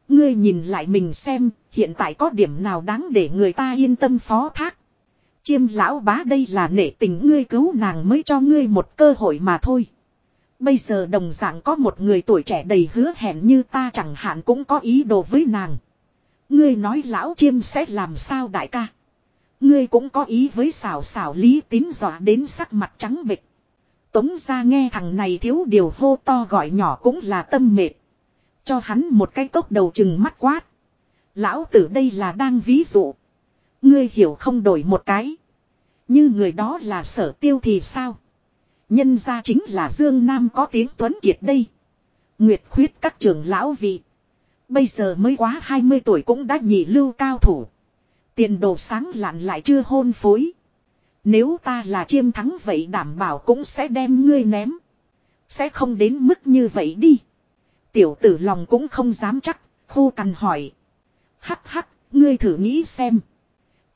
Ngươi nhìn lại mình xem, hiện tại có điểm nào đáng để người ta yên tâm phó thác. Chiêm lão bá đây là nể tình ngươi cứu nàng mới cho ngươi một cơ hội mà thôi. Bây giờ đồng dạng có một người tuổi trẻ đầy hứa hẹn như ta chẳng hạn cũng có ý đồ với nàng. Ngươi nói lão chiêm sẽ làm sao đại ca. Ngươi cũng có ý với xảo xảo lý tín dọa đến sắc mặt trắng bệch. Tống ra nghe thằng này thiếu điều hô to gọi nhỏ cũng là tâm mệt. Cho hắn một cái cốc đầu chừng mắt quát. Lão tử đây là đang ví dụ. Ngươi hiểu không đổi một cái. Như người đó là sở tiêu thì sao? Nhân ra chính là Dương Nam có tiếng tuấn kiệt đây. Nguyệt khuyết các trưởng lão vị. Bây giờ mới quá 20 tuổi cũng đã nhị lưu cao thủ. Tiền đồ sáng lạn lại chưa hôn phối. Nếu ta là chiêm thắng vậy đảm bảo cũng sẽ đem ngươi ném. Sẽ không đến mức như vậy đi. Tiểu tử lòng cũng không dám chắc, khô cằn hỏi. Hắc hắc, ngươi thử nghĩ xem.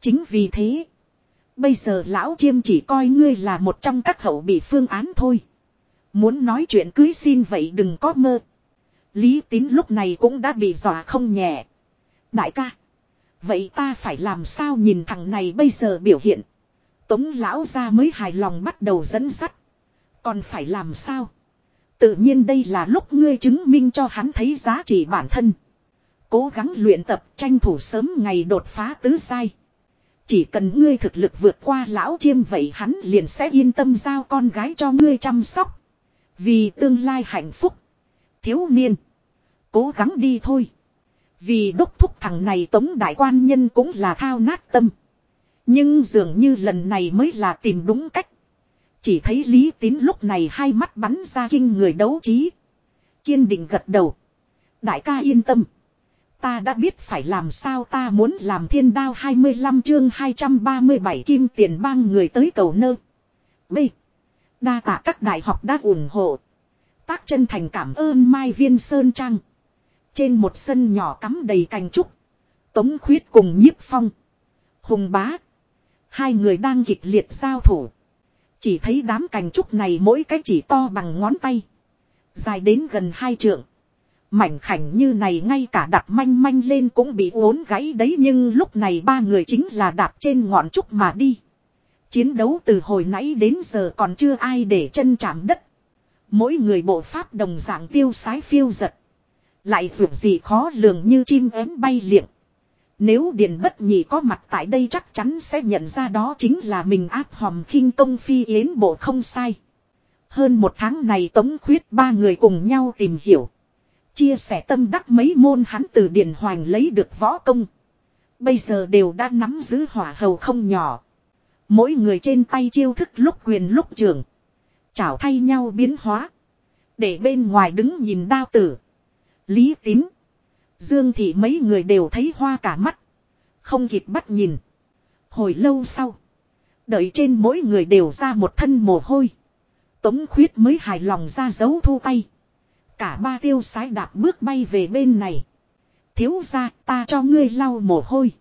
Chính vì thế. Bây giờ lão chiêm chỉ coi ngươi là một trong các hậu bị phương án thôi. Muốn nói chuyện cưới xin vậy đừng có mơ. Lý tín lúc này cũng đã bị dọa không nhẹ. Đại ca. Vậy ta phải làm sao nhìn thằng này bây giờ biểu hiện. Tống lão ra mới hài lòng bắt đầu dẫn sắt Còn phải làm sao? Tự nhiên đây là lúc ngươi chứng minh cho hắn thấy giá trị bản thân. Cố gắng luyện tập tranh thủ sớm ngày đột phá tứ sai. Chỉ cần ngươi thực lực vượt qua lão chiêm vậy hắn liền sẽ yên tâm giao con gái cho ngươi chăm sóc. Vì tương lai hạnh phúc. Thiếu niên. Cố gắng đi thôi. Vì đốc thúc thằng này tống đại quan nhân cũng là thao nát tâm. Nhưng dường như lần này mới là tìm đúng cách. Chỉ thấy Lý Tín lúc này hai mắt bắn ra kinh người đấu trí. Kiên định gật đầu. Đại ca yên tâm. Ta đã biết phải làm sao ta muốn làm thiên đao 25 chương 237 kim tiền bang người tới cầu nơ. B. Đa tạ các đại học đã ủng hộ. Tác chân thành cảm ơn Mai Viên Sơn Trang. Trên một sân nhỏ cắm đầy cành trúc. Tống khuyết cùng nhiếp phong. Hùng bá. Hai người đang kịch liệt giao thủ. Chỉ thấy đám cành trúc này mỗi cái chỉ to bằng ngón tay. Dài đến gần hai trượng. Mảnh khảnh như này ngay cả đặt manh manh lên cũng bị uốn gãy đấy nhưng lúc này ba người chính là đạp trên ngọn trúc mà đi. Chiến đấu từ hồi nãy đến giờ còn chưa ai để chân chạm đất. Mỗi người bộ pháp đồng dạng tiêu sái phiêu giật. Lại dù gì khó lường như chim ếm bay liệng. Nếu Điền Bất Nhị có mặt tại đây chắc chắn sẽ nhận ra đó chính là mình áp hòm khinh công phi yến bộ không sai. Hơn một tháng này Tống Khuyết ba người cùng nhau tìm hiểu. Chia sẻ tâm đắc mấy môn hắn từ Điền Hoành lấy được võ công. Bây giờ đều đã nắm giữ hỏa hầu không nhỏ. Mỗi người trên tay chiêu thức lúc quyền lúc trường. Chảo thay nhau biến hóa. Để bên ngoài đứng nhìn đao tử. Lý tín. Dương thị mấy người đều thấy hoa cả mắt. Không kịp bắt nhìn. Hồi lâu sau. Đợi trên mỗi người đều ra một thân mồ hôi. Tống khuyết mới hài lòng ra dấu thu tay. Cả ba tiêu sái đạp bước bay về bên này. Thiếu ra ta cho ngươi lau mồ hôi.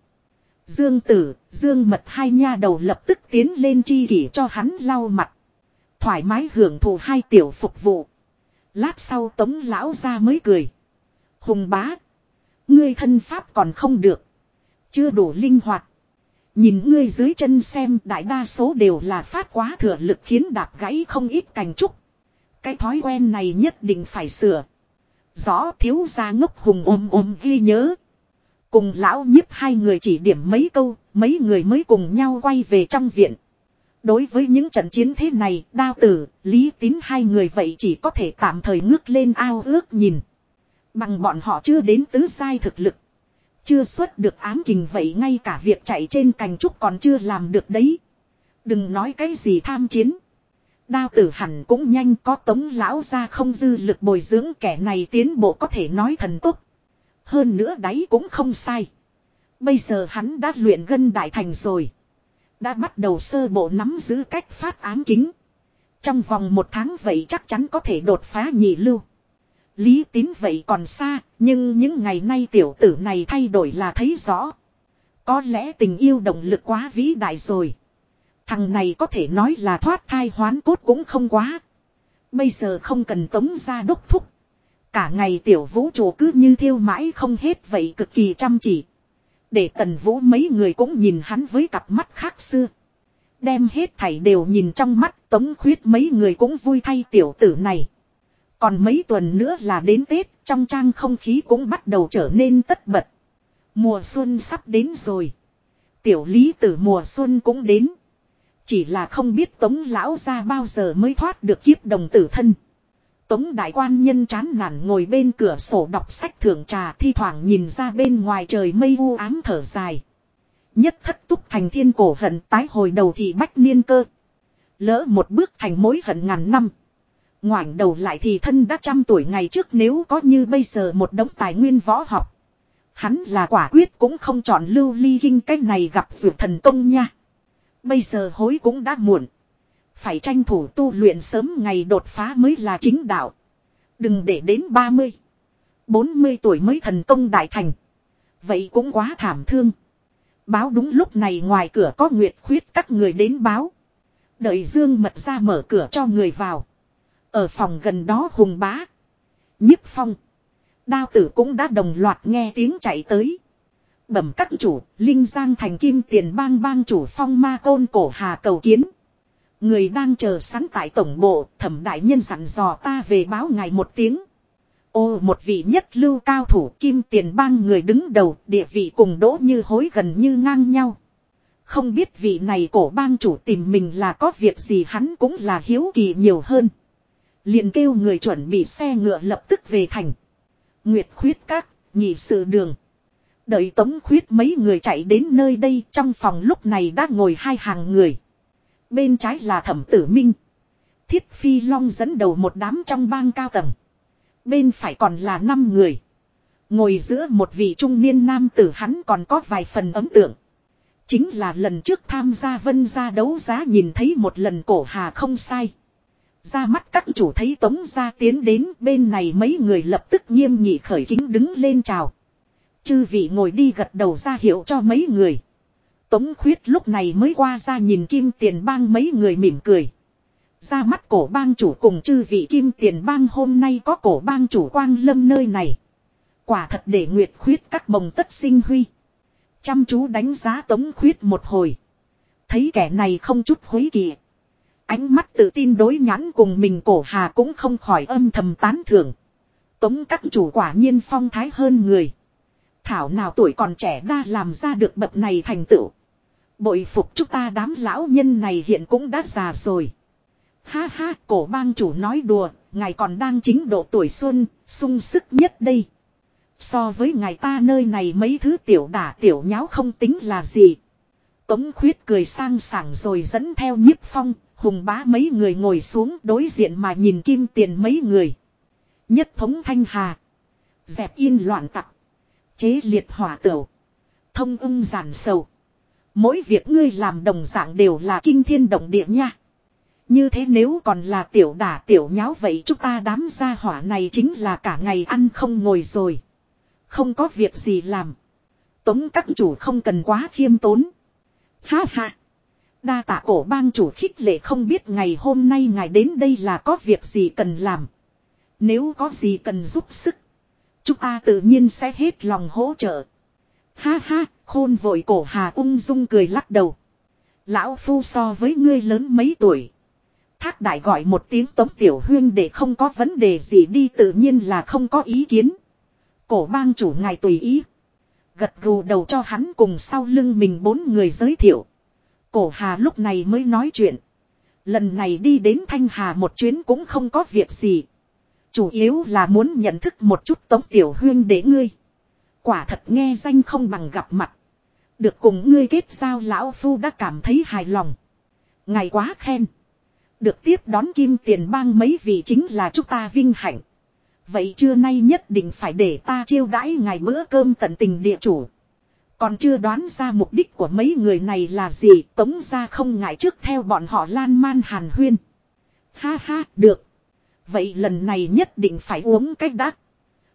Dương tử, dương mật hai nha đầu lập tức tiến lên chi kỷ cho hắn lau mặt. Thoải mái hưởng thụ hai tiểu phục vụ. Lát sau tống lão ra mới cười. Hùng bá. Ngươi thân pháp còn không được. Chưa đủ linh hoạt. Nhìn ngươi dưới chân xem đại đa số đều là phát quá thừa lực khiến đạp gãy không ít cành trúc. Cái thói quen này nhất định phải sửa. Rõ thiếu gia ngốc hùng ôm ôm ghi nhớ. Cùng lão nhiếp hai người chỉ điểm mấy câu, mấy người mới cùng nhau quay về trong viện. Đối với những trận chiến thế này, đao tử, lý tín hai người vậy chỉ có thể tạm thời ngước lên ao ước nhìn. Bằng bọn họ chưa đến tứ sai thực lực. Chưa xuất được ám kình vậy ngay cả việc chạy trên cành trúc còn chưa làm được đấy. Đừng nói cái gì tham chiến. Đao tử hẳn cũng nhanh có tống lão ra không dư lực bồi dưỡng kẻ này tiến bộ có thể nói thần tốt. Hơn nữa đấy cũng không sai. Bây giờ hắn đã luyện gân đại thành rồi. Đã bắt đầu sơ bộ nắm giữ cách phát ám kính. Trong vòng một tháng vậy chắc chắn có thể đột phá nhị lưu. Lý tín vậy còn xa, nhưng những ngày nay tiểu tử này thay đổi là thấy rõ. Có lẽ tình yêu động lực quá vĩ đại rồi. Thằng này có thể nói là thoát thai hoán cốt cũng không quá. Bây giờ không cần tống ra đốc thúc. Cả ngày tiểu vũ trụ cứ như thiêu mãi không hết vậy cực kỳ chăm chỉ. Để tần vũ mấy người cũng nhìn hắn với cặp mắt khác xưa. Đem hết thảy đều nhìn trong mắt tống khuyết mấy người cũng vui thay tiểu tử này. Còn mấy tuần nữa là đến Tết, trong trang không khí cũng bắt đầu trở nên tất bật. Mùa xuân sắp đến rồi. Tiểu lý tử mùa xuân cũng đến. Chỉ là không biết tống lão ra bao giờ mới thoát được kiếp đồng tử thân. Tống đại quan nhân chán nản ngồi bên cửa sổ đọc sách thưởng trà thi thoảng nhìn ra bên ngoài trời mây u ám thở dài. Nhất thất túc thành thiên cổ hận tái hồi đầu thì bách niên cơ. Lỡ một bước thành mối hận ngàn năm. Ngoảnh đầu lại thì thân đã trăm tuổi ngày trước nếu có như bây giờ một đống tài nguyên võ học. Hắn là quả quyết cũng không chọn lưu ly kinh cách này gặp dược thần công nha. Bây giờ hối cũng đã muộn. Phải tranh thủ tu luyện sớm ngày đột phá mới là chính đạo. Đừng để đến 30, 40 tuổi mới thần công đại thành. Vậy cũng quá thảm thương. Báo đúng lúc này ngoài cửa có nguyệt khuyết các người đến báo. Đợi Dương mật ra mở cửa cho người vào. Ở phòng gần đó hùng bá. Nhức phong. Đao tử cũng đã đồng loạt nghe tiếng chạy tới. Bẩm các chủ, Linh Giang thành kim tiền bang bang chủ phong ma côn cổ hà cầu kiến. Người đang chờ sẵn tại tổng bộ, thẩm đại nhân dặn dò ta về báo ngài một tiếng. Ô một vị nhất lưu cao thủ kim tiền bang người đứng đầu, địa vị cùng đỗ như hối gần như ngang nhau. Không biết vị này cổ bang chủ tìm mình là có việc gì hắn cũng là hiếu kỳ nhiều hơn liền kêu người chuẩn bị xe ngựa lập tức về thành. Nguyệt khuyết các, nhị sự đường. Đợi tống khuyết mấy người chạy đến nơi đây trong phòng lúc này đã ngồi hai hàng người. Bên trái là thẩm tử minh. Thiết phi long dẫn đầu một đám trong bang cao tầng. Bên phải còn là năm người. Ngồi giữa một vị trung niên nam tử hắn còn có vài phần ấm tượng. Chính là lần trước tham gia vân gia đấu giá nhìn thấy một lần cổ hà không sai. Ra mắt các chủ thấy tống gia tiến đến, bên này mấy người lập tức nghiêm nghị khởi kính đứng lên chào. Chư vị ngồi đi gật đầu ra hiệu cho mấy người. Tống khuyết lúc này mới qua ra nhìn kim tiền bang mấy người mỉm cười. Ra mắt cổ bang chủ cùng chư vị kim tiền bang hôm nay có cổ bang chủ quang lâm nơi này. Quả thật để nguyệt khuyết các bồng tất sinh huy. Chăm chú đánh giá tống khuyết một hồi. Thấy kẻ này không chút hối kỳ. Ánh mắt tự tin đối nhãn cùng mình cổ hà cũng không khỏi âm thầm tán thưởng. Tống các chủ quả nhiên phong thái hơn người. Thảo nào tuổi còn trẻ đa làm ra được bậc này thành tựu. Bội phục chúng ta đám lão nhân này hiện cũng đã già rồi. Ha ha, cổ bang chủ nói đùa, ngài còn đang chính độ tuổi xuân, sung sức nhất đây. So với ngài ta nơi này mấy thứ tiểu đả tiểu nháo không tính là gì. Tống khuyết cười sang sảng rồi dẫn theo nhiếp phong, hùng bá mấy người ngồi xuống đối diện mà nhìn kim tiền mấy người. Nhất thống thanh hà. Dẹp yên loạn tặc. Chế liệt hỏa tửu. Thông ưng giản sầu. Mỗi việc ngươi làm đồng dạng đều là kinh thiên động địa nha. Như thế nếu còn là tiểu đả tiểu nháo vậy chúng ta đám gia hỏa này chính là cả ngày ăn không ngồi rồi. Không có việc gì làm. Tống các chủ không cần quá khiêm tốn. Ha ha. Đa tạ cổ bang chủ khích lệ không biết ngày hôm nay ngài đến đây là có việc gì cần làm. Nếu có gì cần giúp sức. Chúng ta tự nhiên sẽ hết lòng hỗ trợ. Ha ha, khôn vội cổ hà ung dung cười lắc đầu. Lão phu so với ngươi lớn mấy tuổi. Thác đại gọi một tiếng tống tiểu huyên để không có vấn đề gì đi tự nhiên là không có ý kiến. Cổ bang chủ ngài tùy ý. Gật gù đầu cho hắn cùng sau lưng mình bốn người giới thiệu. Cổ hà lúc này mới nói chuyện. Lần này đi đến Thanh Hà một chuyến cũng không có việc gì. Chủ yếu là muốn nhận thức một chút tống tiểu huyên để ngươi. Quả thật nghe danh không bằng gặp mặt. Được cùng ngươi kết giao lão phu đã cảm thấy hài lòng. Ngài quá khen. Được tiếp đón kim tiền bang mấy vị chính là chúng ta vinh hạnh. Vậy trưa nay nhất định phải để ta chiêu đãi ngày bữa cơm tận tình địa chủ. Còn chưa đoán ra mục đích của mấy người này là gì tống ra không ngại trước theo bọn họ lan man hàn huyên. Ha ha, được. Vậy lần này nhất định phải uống cách đắt.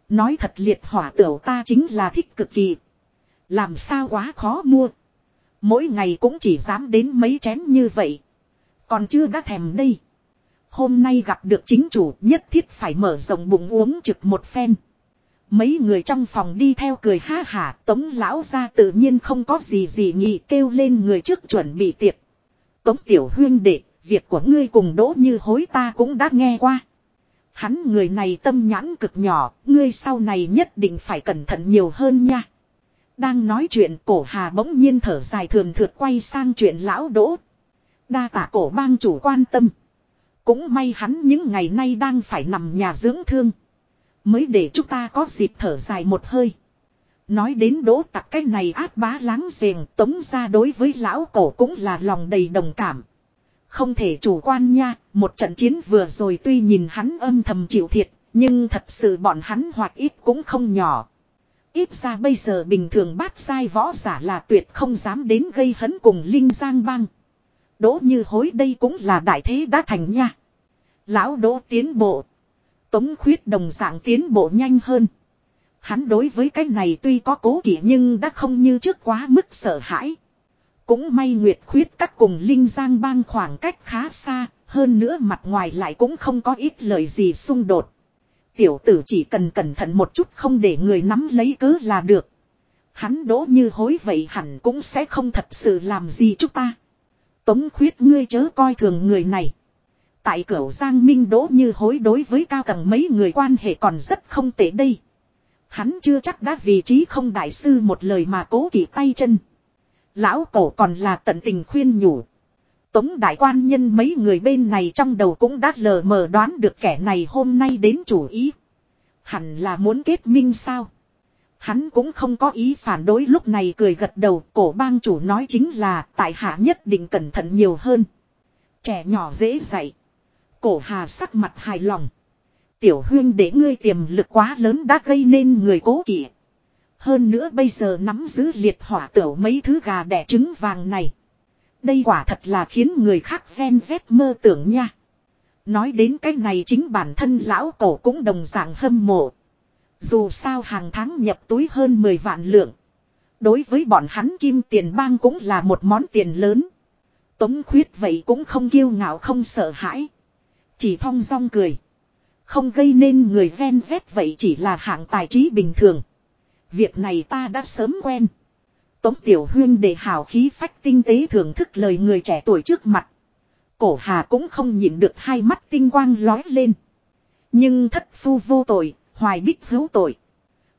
Nói thật liệt hỏa tửu ta chính là thích cực kỳ. Làm sao quá khó mua. Mỗi ngày cũng chỉ dám đến mấy chén như vậy. Còn chưa đã thèm đây. Hôm nay gặp được chính chủ nhất thiết phải mở rộng bụng uống trực một phen. Mấy người trong phòng đi theo cười ha hả tống lão ra tự nhiên không có gì gì nhị kêu lên người trước chuẩn bị tiệc. Tống tiểu huyên đệ, việc của ngươi cùng đỗ như hối ta cũng đã nghe qua. Hắn người này tâm nhãn cực nhỏ, ngươi sau này nhất định phải cẩn thận nhiều hơn nha. Đang nói chuyện cổ hà bỗng nhiên thở dài thường thượt quay sang chuyện lão đỗ. Đa tả cổ bang chủ quan tâm. Cũng may hắn những ngày nay đang phải nằm nhà dưỡng thương. Mới để chúng ta có dịp thở dài một hơi. Nói đến đỗ tặc cái này át bá láng giềng tống ra đối với lão cổ cũng là lòng đầy đồng cảm. Không thể chủ quan nha, một trận chiến vừa rồi tuy nhìn hắn âm thầm chịu thiệt, nhưng thật sự bọn hắn hoạt ít cũng không nhỏ. Ít ra bây giờ bình thường bát sai võ giả là tuyệt không dám đến gây hấn cùng Linh Giang Bang. Đỗ như hối đây cũng là đại thế đã thành nha. Lão đỗ tiến bộ. Tống khuyết đồng dạng tiến bộ nhanh hơn. Hắn đối với cái này tuy có cố kỵ nhưng đã không như trước quá mức sợ hãi. Cũng may Nguyệt khuyết các cùng Linh Giang bang khoảng cách khá xa, hơn nữa mặt ngoài lại cũng không có ít lời gì xung đột. Tiểu tử chỉ cần cẩn thận một chút không để người nắm lấy cớ là được. Hắn đỗ như hối vậy hẳn cũng sẽ không thật sự làm gì chúng ta. Tống khuyết ngươi chớ coi thường người này. Tại cửa Giang Minh đỗ như hối đối với cao tầng mấy người quan hệ còn rất không tệ đây. Hắn chưa chắc đã vị trí không đại sư một lời mà cố kỵ tay chân. Lão cổ còn là tận tình khuyên nhủ. Tống đại quan nhân mấy người bên này trong đầu cũng đã lờ mờ đoán được kẻ này hôm nay đến chủ ý. Hẳn là muốn kết minh sao. Hắn cũng không có ý phản đối lúc này cười gật đầu, cổ bang chủ nói chính là tại hạ nhất định cẩn thận nhiều hơn. Trẻ nhỏ dễ dạy. Cổ hà sắc mặt hài lòng. Tiểu huyên để ngươi tiềm lực quá lớn đã gây nên người cố kỵ. Hơn nữa bây giờ nắm giữ liệt hỏa tiểu mấy thứ gà đẻ trứng vàng này. Đây quả thật là khiến người khác gen dép mơ tưởng nha. Nói đến cái này chính bản thân lão cổ cũng đồng dạng hâm mộ. Dù sao hàng tháng nhập túi hơn 10 vạn lượng. Đối với bọn hắn kim tiền bang cũng là một món tiền lớn. Tống khuyết vậy cũng không kiêu ngạo không sợ hãi. Chỉ thong dong cười. Không gây nên người ven vét vậy chỉ là hạng tài trí bình thường. Việc này ta đã sớm quen. Tống Tiểu Huyên để hào khí phách tinh tế thưởng thức lời người trẻ tuổi trước mặt. Cổ Hà cũng không nhịn được hai mắt tinh quang lói lên. Nhưng thất phu vô tội, hoài bích hữu tội.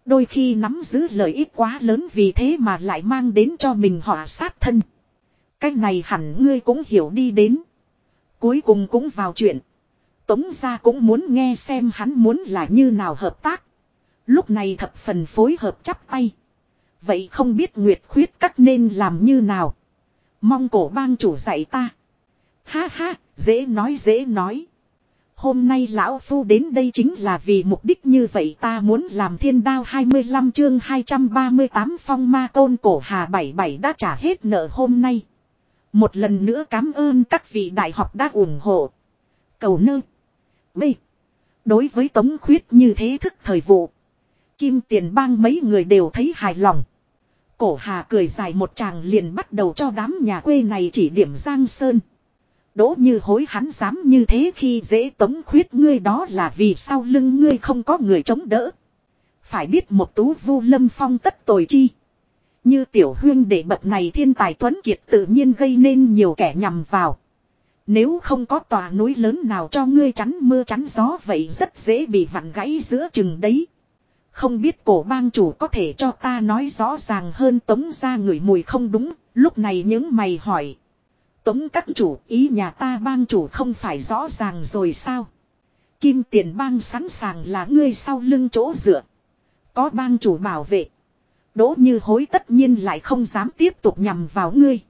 Đôi khi nắm giữ lợi ích quá lớn vì thế mà lại mang đến cho mình họa sát thân. Cách này hẳn ngươi cũng hiểu đi đến. Cuối cùng cũng vào chuyện. Tống ra cũng muốn nghe xem hắn muốn là như nào hợp tác. Lúc này thập phần phối hợp chắp tay. Vậy không biết Nguyệt khuyết các nên làm như nào. Mong cổ bang chủ dạy ta. Ha ha, dễ nói dễ nói. Hôm nay lão phu đến đây chính là vì mục đích như vậy ta muốn làm thiên đao 25 chương 238 phong ma côn cổ hà 77 đã trả hết nợ hôm nay. Một lần nữa cảm ơn các vị đại học đã ủng hộ. Cầu nơ. B. Đối với tống khuyết như thế thức thời vụ. Kim tiền bang mấy người đều thấy hài lòng. Cổ hà cười dài một chàng liền bắt đầu cho đám nhà quê này chỉ điểm Giang Sơn. Đỗ như hối hắn dám như thế khi dễ tống khuyết, ngươi đó là vì sau lưng ngươi không có người chống đỡ. Phải biết một tú vu lâm phong tất tồi chi. Như tiểu huyên để bậc này thiên tài tuấn kiệt tự nhiên gây nên nhiều kẻ nhằm vào. Nếu không có tòa núi lớn nào cho ngươi chắn mưa chắn gió vậy rất dễ bị vặn gãy giữa chừng đấy. Không biết cổ bang chủ có thể cho ta nói rõ ràng hơn tống ra người mùi không đúng, lúc này những mày hỏi. Tống các chủ ý nhà ta bang chủ không phải rõ ràng rồi sao? Kim tiền bang sẵn sàng là ngươi sau lưng chỗ dựa. Có bang chủ bảo vệ. Đỗ như hối tất nhiên lại không dám tiếp tục nhằm vào ngươi.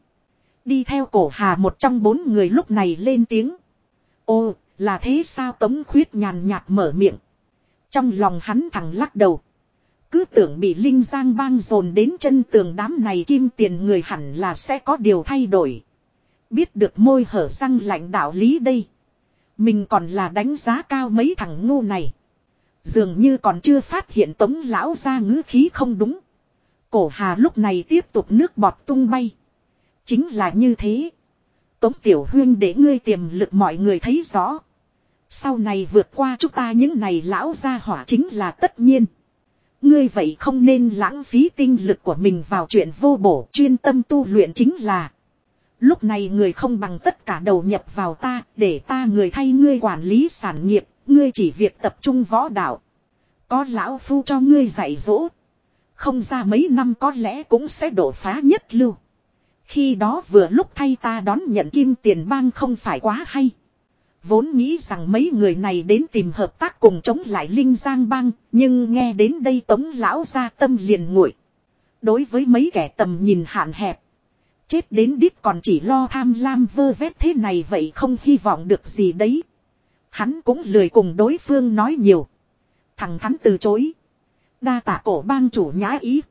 Đi theo cổ hà một trong bốn người lúc này lên tiếng. Ô, là thế sao tống khuyết nhàn nhạt mở miệng. Trong lòng hắn thẳng lắc đầu. Cứ tưởng bị Linh Giang bang dồn đến chân tường đám này kim tiền người hẳn là sẽ có điều thay đổi. Biết được môi hở răng lạnh đạo lý đây. Mình còn là đánh giá cao mấy thằng ngu này. Dường như còn chưa phát hiện tống lão ra ngữ khí không đúng. Cổ hà lúc này tiếp tục nước bọt tung bay. Chính là như thế. Tống tiểu huyên để ngươi tiềm lực mọi người thấy rõ. Sau này vượt qua chúng ta những này lão gia hỏa chính là tất nhiên. Ngươi vậy không nên lãng phí tinh lực của mình vào chuyện vô bổ chuyên tâm tu luyện chính là. Lúc này người không bằng tất cả đầu nhập vào ta để ta người thay ngươi quản lý sản nghiệp, ngươi chỉ việc tập trung võ đạo. Có lão phu cho ngươi dạy dỗ. Không ra mấy năm có lẽ cũng sẽ đổ phá nhất lưu. Khi đó vừa lúc thay ta đón nhận kim tiền bang không phải quá hay. Vốn nghĩ rằng mấy người này đến tìm hợp tác cùng chống lại Linh Giang bang, nhưng nghe đến đây tống lão ra tâm liền nguội. Đối với mấy kẻ tầm nhìn hạn hẹp. Chết đến đít còn chỉ lo tham lam vơ vét thế này vậy không hy vọng được gì đấy. Hắn cũng lười cùng đối phương nói nhiều. Thằng hắn từ chối. Đa tạ cổ bang chủ nhã ý.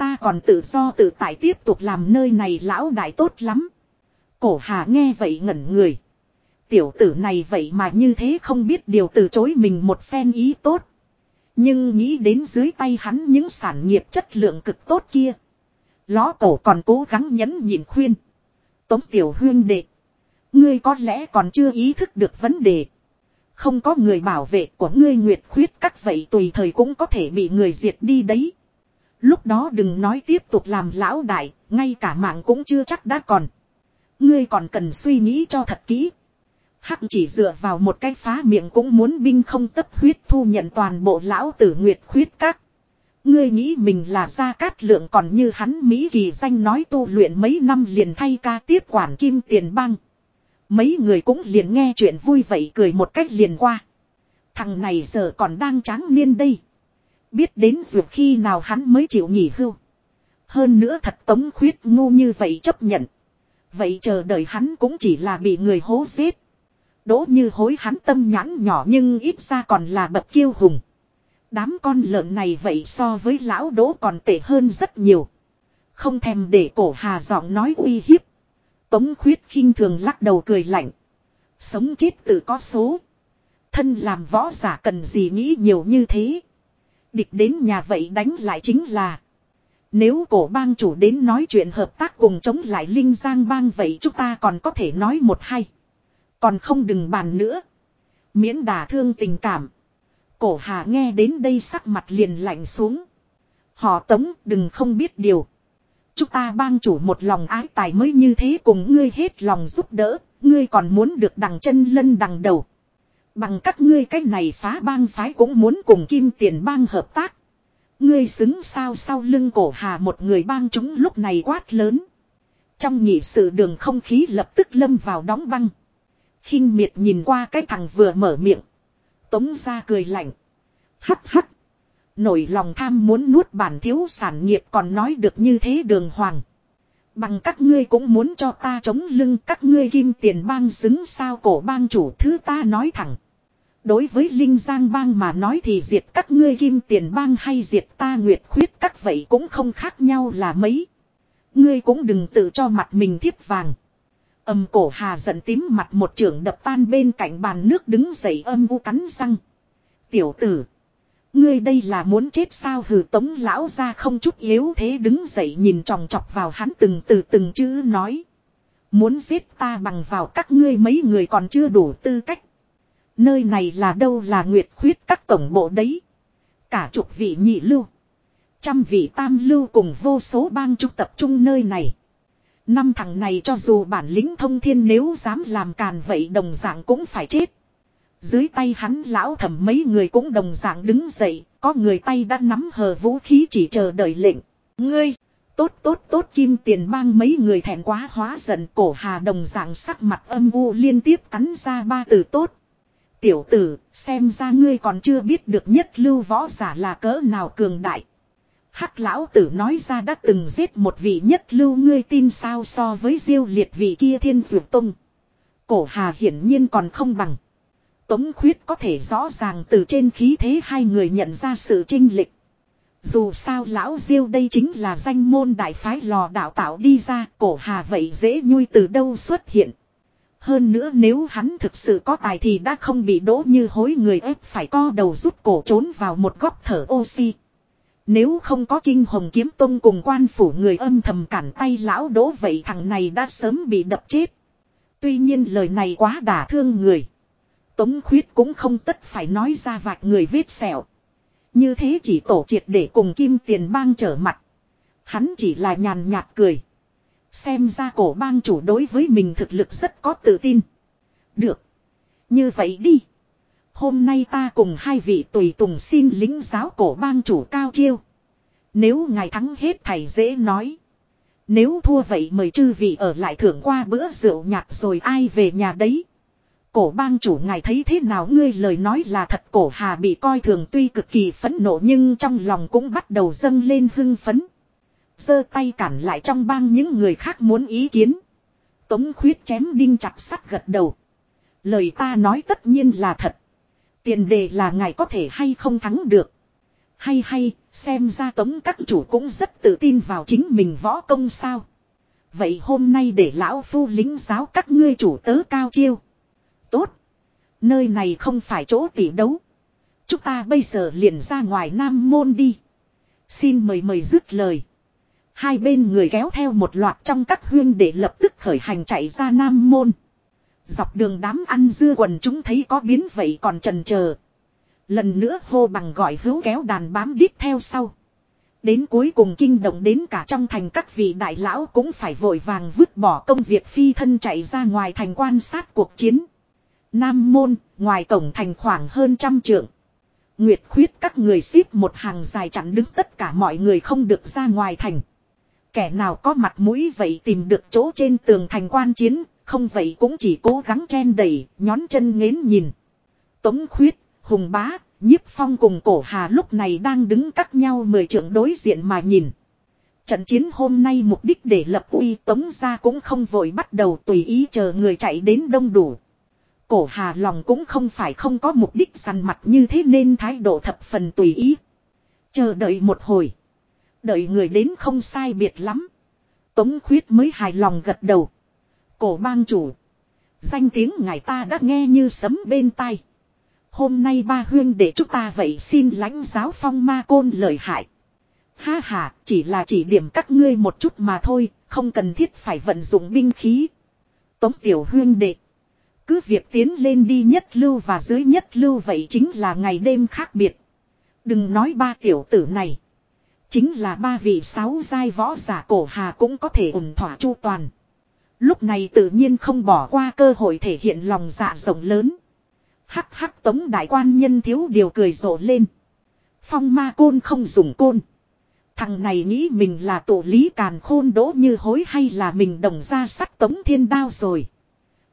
Ta còn tự do tự tại tiếp tục làm nơi này lão đại tốt lắm. Cổ hà nghe vậy ngẩn người. Tiểu tử này vậy mà như thế không biết điều từ chối mình một phen ý tốt. Nhưng nghĩ đến dưới tay hắn những sản nghiệp chất lượng cực tốt kia. Ló cổ còn cố gắng nhẫn nhịn khuyên. Tống tiểu huyên đệ. Ngươi có lẽ còn chưa ý thức được vấn đề. Không có người bảo vệ của ngươi nguyệt khuyết các vậy tùy thời cũng có thể bị người diệt đi đấy. Lúc đó đừng nói tiếp tục làm lão đại, ngay cả mạng cũng chưa chắc đã còn. Ngươi còn cần suy nghĩ cho thật kỹ. Hắc chỉ dựa vào một cái phá miệng cũng muốn binh không tấp huyết thu nhận toàn bộ lão tử nguyệt khuyết các. Ngươi nghĩ mình là gia cát lượng còn như hắn Mỹ kỳ danh nói tu luyện mấy năm liền thay ca tiếp quản kim tiền băng. Mấy người cũng liền nghe chuyện vui vậy cười một cách liền qua. Thằng này giờ còn đang tráng niên đây. Biết đến dù khi nào hắn mới chịu nghỉ hưu. Hơn nữa thật tống khuyết ngu như vậy chấp nhận. Vậy chờ đợi hắn cũng chỉ là bị người hố xếp. Đỗ như hối hắn tâm nhãn nhỏ nhưng ít ra còn là bậc kiêu hùng. Đám con lợn này vậy so với lão đỗ còn tệ hơn rất nhiều. Không thèm để cổ hà giọng nói uy hiếp. Tống khuyết khinh thường lắc đầu cười lạnh. Sống chết tự có số. Thân làm võ giả cần gì nghĩ nhiều như thế. Địch đến nhà vậy đánh lại chính là. Nếu cổ bang chủ đến nói chuyện hợp tác cùng chống lại Linh Giang bang vậy chúng ta còn có thể nói một hay. Còn không đừng bàn nữa. Miễn đả thương tình cảm. Cổ hà nghe đến đây sắc mặt liền lạnh xuống. Họ tống, đừng không biết điều. Chúng ta bang chủ một lòng ái tài mới như thế cùng ngươi hết lòng giúp đỡ. Ngươi còn muốn được đằng chân lân đằng đầu. Bằng các ngươi cách này phá bang phái cũng muốn cùng kim tiền bang hợp tác. Ngươi xứng sao sau lưng cổ hà một người bang chúng lúc này quát lớn. Trong nhị sự đường không khí lập tức lâm vào đóng băng khinh miệt nhìn qua cái thằng vừa mở miệng. Tống ra cười lạnh. Hắc hắc. Nổi lòng tham muốn nuốt bản thiếu sản nghiệp còn nói được như thế đường hoàng. Bằng các ngươi cũng muốn cho ta chống lưng các ngươi kim tiền bang xứng sao cổ bang chủ thứ ta nói thẳng. Đối với Linh Giang bang mà nói thì diệt các ngươi kim tiền bang hay diệt ta nguyệt khuyết các vậy cũng không khác nhau là mấy. Ngươi cũng đừng tự cho mặt mình thiếp vàng. Âm cổ hà giận tím mặt một trưởng đập tan bên cạnh bàn nước đứng dậy âm u cắn răng. Tiểu tử. Ngươi đây là muốn chết sao hừ tống lão ra không chút yếu thế đứng dậy nhìn tròng trọc vào hắn từng từ từng chữ nói. Muốn giết ta bằng vào các ngươi mấy người còn chưa đủ tư cách. Nơi này là đâu là nguyệt khuyết các tổng bộ đấy. Cả chục vị nhị lưu. Trăm vị tam lưu cùng vô số bang trúc tập trung nơi này. Năm thằng này cho dù bản lĩnh thông thiên nếu dám làm càn vậy đồng dạng cũng phải chết. Dưới tay hắn lão thẩm mấy người cũng đồng dạng đứng dậy, có người tay đã nắm hờ vũ khí chỉ chờ đợi lệnh. Ngươi, tốt tốt tốt kim tiền bang mấy người thẹn quá hóa giận cổ hà đồng dạng sắc mặt âm u liên tiếp cắn ra ba từ tốt. Tiểu tử, xem ra ngươi còn chưa biết được nhất lưu võ giả là cỡ nào cường đại. Hắc lão tử nói ra đã từng giết một vị nhất lưu ngươi tin sao so với diêu liệt vị kia thiên dược tung. Cổ hà hiển nhiên còn không bằng. Tống khuyết có thể rõ ràng từ trên khí thế hai người nhận ra sự trinh lịch. Dù sao lão diêu đây chính là danh môn đại phái lò đạo tạo đi ra, cổ hà vậy dễ nhui từ đâu xuất hiện. Hơn nữa nếu hắn thực sự có tài thì đã không bị đỗ như hối người ép phải co đầu rút cổ trốn vào một góc thở oxy. Nếu không có kinh hồng kiếm tông cùng quan phủ người âm thầm cản tay lão đỗ vậy thằng này đã sớm bị đập chết. Tuy nhiên lời này quá đả thương người. Tống khuyết cũng không tất phải nói ra vạch người vết sẹo. Như thế chỉ tổ triệt để cùng kim tiền bang trở mặt. Hắn chỉ là nhàn nhạt cười. Xem ra cổ bang chủ đối với mình thực lực rất có tự tin. Được. Như vậy đi. Hôm nay ta cùng hai vị tùy tùng xin lính giáo cổ bang chủ cao chiêu. Nếu ngài thắng hết thầy dễ nói. Nếu thua vậy mời chư vị ở lại thưởng qua bữa rượu nhạt rồi ai về nhà đấy. Cổ bang chủ ngài thấy thế nào ngươi lời nói là thật cổ hà bị coi thường tuy cực kỳ phẫn nộ nhưng trong lòng cũng bắt đầu dâng lên hưng phấn giơ tay cản lại trong bang những người khác muốn ý kiến. Tống khuyết chém đinh chặt sắt gật đầu. Lời ta nói tất nhiên là thật. Tiền đề là ngài có thể hay không thắng được. Hay hay, xem ra tống các chủ cũng rất tự tin vào chính mình võ công sao. Vậy hôm nay để lão phu lính giáo các ngươi chủ tớ cao chiêu. Tốt. Nơi này không phải chỗ tỉ đấu. Chúng ta bây giờ liền ra ngoài Nam Môn đi. Xin mời mời dứt lời. Hai bên người kéo theo một loạt trong các huyên để lập tức khởi hành chạy ra Nam Môn. Dọc đường đám ăn dưa quần chúng thấy có biến vậy còn trần chờ Lần nữa hô bằng gọi hữu kéo đàn bám đít theo sau. Đến cuối cùng kinh động đến cả trong thành các vị đại lão cũng phải vội vàng vứt bỏ công việc phi thân chạy ra ngoài thành quan sát cuộc chiến. Nam môn, ngoài cổng thành khoảng hơn trăm trượng. Nguyệt khuyết các người xếp một hàng dài chặn đứng tất cả mọi người không được ra ngoài thành. Kẻ nào có mặt mũi vậy tìm được chỗ trên tường thành quan chiến, không vậy cũng chỉ cố gắng chen đẩy, nhón chân nghến nhìn. Tống khuyết, hùng bá, nhiếp phong cùng cổ hà lúc này đang đứng cắt nhau mười trưởng đối diện mà nhìn. Trận chiến hôm nay mục đích để lập uy tống ra cũng không vội bắt đầu tùy ý chờ người chạy đến đông đủ. Cổ hà lòng cũng không phải không có mục đích săn mặt như thế nên thái độ thập phần tùy ý. Chờ đợi một hồi. Đợi người đến không sai biệt lắm. Tống khuyết mới hài lòng gật đầu. Cổ bang chủ. Danh tiếng ngài ta đã nghe như sấm bên tai. Hôm nay ba huyên để chúng ta vậy xin lãnh giáo phong ma côn lợi hại. Ha ha, chỉ là chỉ điểm các ngươi một chút mà thôi, không cần thiết phải vận dụng binh khí. Tống tiểu huyên đệ. Cứ việc tiến lên đi nhất lưu và dưới nhất lưu vậy chính là ngày đêm khác biệt. Đừng nói ba tiểu tử này. Chính là ba vị sáu giai võ giả cổ hà cũng có thể ổn thỏa chu toàn. Lúc này tự nhiên không bỏ qua cơ hội thể hiện lòng dạ rộng lớn. Hắc hắc tống đại quan nhân thiếu điều cười rộ lên. Phong ma côn không dùng côn. Thằng này nghĩ mình là tổ lý càn khôn đỗ như hối hay là mình đồng ra sắt tống thiên đao rồi.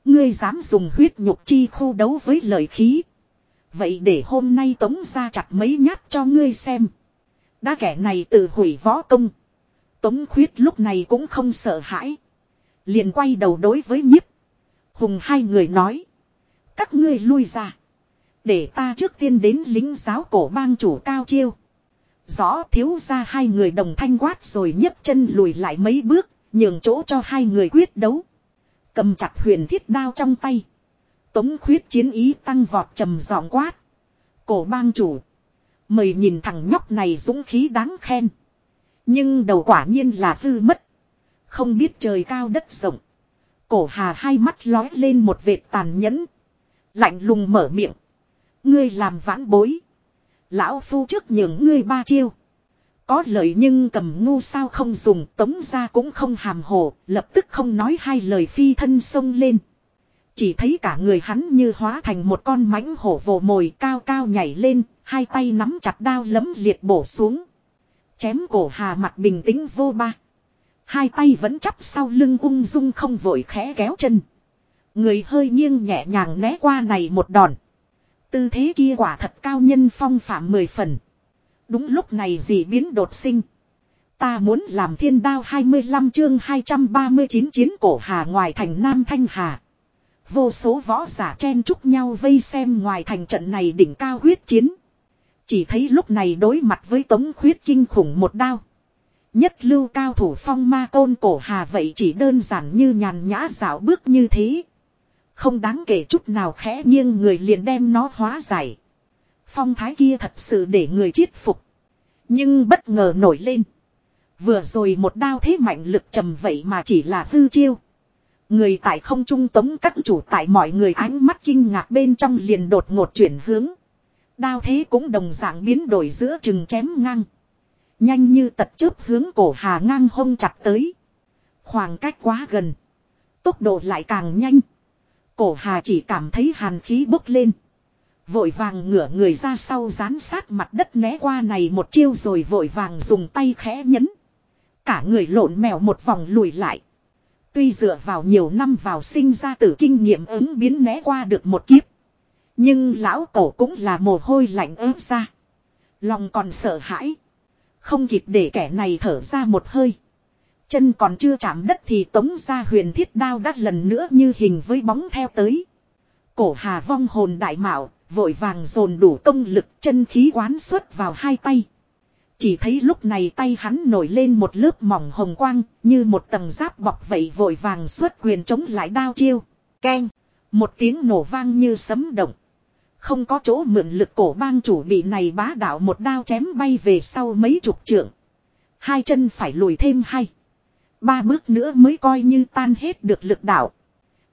Ngươi dám dùng huyết nhục chi khu đấu với lợi khí. Vậy để hôm nay tống ra chặt mấy nhát cho ngươi xem. Đã kẻ này tự hủy võ công. Tống khuyết lúc này cũng không sợ hãi. Liền quay đầu đối với nhiếp. Hùng hai người nói. Các ngươi lui ra. Để ta trước tiên đến lính giáo cổ bang chủ cao chiêu. Rõ thiếu ra hai người đồng thanh quát rồi nhấp chân lùi lại mấy bước, nhường chỗ cho hai người quyết đấu. Cầm chặt huyền thiết đao trong tay. Tống khuyết chiến ý tăng vọt trầm giọng quát. Cổ bang chủ. Mời nhìn thằng nhóc này dũng khí đáng khen. Nhưng đầu quả nhiên là hư mất. Không biết trời cao đất rộng. Cổ hà hai mắt lói lên một vệt tàn nhẫn. Lạnh lùng mở miệng. Ngươi làm vãn bối. Lão phu trước nhường ngươi ba chiêu. Có lợi nhưng cầm ngu sao không dùng tống ra cũng không hàm hồ, lập tức không nói hai lời phi thân sông lên. Chỉ thấy cả người hắn như hóa thành một con mãnh hổ vồ mồi cao cao nhảy lên, hai tay nắm chặt đao lấm liệt bổ xuống. Chém cổ hà mặt bình tĩnh vô ba. Hai tay vẫn chắp sau lưng ung dung không vội khẽ kéo chân. Người hơi nghiêng nhẹ nhàng né qua này một đòn. Tư thế kia quả thật cao nhân phong phạm mười phần. Đúng lúc này gì biến đột sinh. Ta muốn làm thiên đao 25 chương 239 chiến cổ hà ngoài thành Nam Thanh Hà. Vô số võ giả chen chúc nhau vây xem ngoài thành trận này đỉnh cao huyết chiến. Chỉ thấy lúc này đối mặt với tống khuyết kinh khủng một đao. Nhất lưu cao thủ phong ma côn cổ hà vậy chỉ đơn giản như nhàn nhã dạo bước như thế. Không đáng kể chút nào khẽ nghiêng người liền đem nó hóa giải. Phong thái kia thật sự để người chiết phục. Nhưng bất ngờ nổi lên. Vừa rồi một đao thế mạnh lực trầm vậy mà chỉ là hư chiêu. Người tại không trung tống các chủ tại mọi người ánh mắt kinh ngạc bên trong liền đột ngột chuyển hướng. Đao thế cũng đồng dạng biến đổi giữa chừng chém ngang. Nhanh như tật chớp hướng cổ hà ngang hông chặt tới. Khoảng cách quá gần. Tốc độ lại càng nhanh. Cổ hà chỉ cảm thấy hàn khí bốc lên. Vội vàng ngửa người ra sau dán sát mặt đất né qua này một chiêu rồi vội vàng dùng tay khẽ nhấn. Cả người lộn mèo một vòng lùi lại. Tuy dựa vào nhiều năm vào sinh ra tử kinh nghiệm ứng biến né qua được một kiếp. Nhưng lão cổ cũng là mồ hôi lạnh ớt ra. Lòng còn sợ hãi. Không kịp để kẻ này thở ra một hơi. Chân còn chưa chạm đất thì tống ra huyền thiết đao đắt lần nữa như hình với bóng theo tới. Cổ hà vong hồn đại mạo, vội vàng dồn đủ công lực chân khí quán xuất vào hai tay. Chỉ thấy lúc này tay hắn nổi lên một lớp mỏng hồng quang, như một tầng giáp bọc vậy vội vàng xuất quyền chống lại đao chiêu. Keng! Một tiếng nổ vang như sấm động. Không có chỗ mượn lực cổ bang chủ bị này bá đạo một đao chém bay về sau mấy chục trượng. Hai chân phải lùi thêm hai. Ba bước nữa mới coi như tan hết được lực đạo.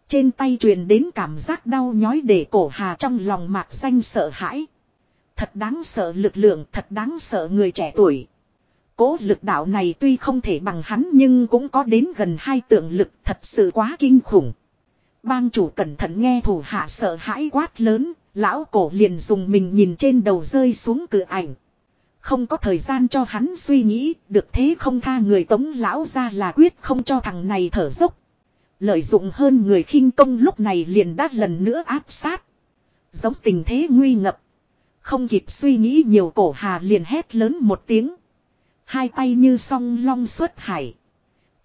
Trên tay truyền đến cảm giác đau nhói để cổ hà trong lòng mạc danh sợ hãi. Thật đáng sợ lực lượng, thật đáng sợ người trẻ tuổi. Cố lực đạo này tuy không thể bằng hắn nhưng cũng có đến gần hai tượng lực thật sự quá kinh khủng. Bang chủ cẩn thận nghe thủ hạ sợ hãi quát lớn, lão cổ liền dùng mình nhìn trên đầu rơi xuống cửa ảnh. Không có thời gian cho hắn suy nghĩ, được thế không tha người tống lão ra là quyết không cho thằng này thở dốc. Lợi dụng hơn người khinh công lúc này liền đã lần nữa áp sát. Giống tình thế nguy ngập. Không kịp suy nghĩ nhiều cổ hà liền hét lớn một tiếng. Hai tay như song long xuất hải.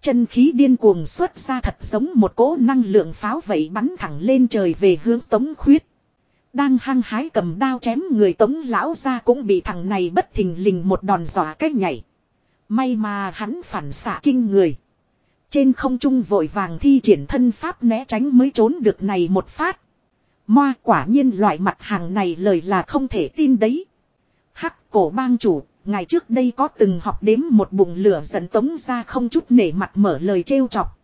Chân khí điên cuồng xuất ra thật giống một cỗ năng lượng pháo vậy bắn thẳng lên trời về hướng tống khuyết. Đang hăng hái cầm đao chém người tống lão ra cũng bị thằng này bất thình lình một đòn giỏ cách nhảy. May mà hắn phản xạ kinh người. Trên không trung vội vàng thi triển thân pháp né tránh mới trốn được này một phát. Moa quả nhiên loại mặt hàng này lời là không thể tin đấy. Hắc cổ bang chủ, ngày trước đây có từng học đếm một bụng lửa dẫn tống ra không chút nể mặt mở lời trêu chọc.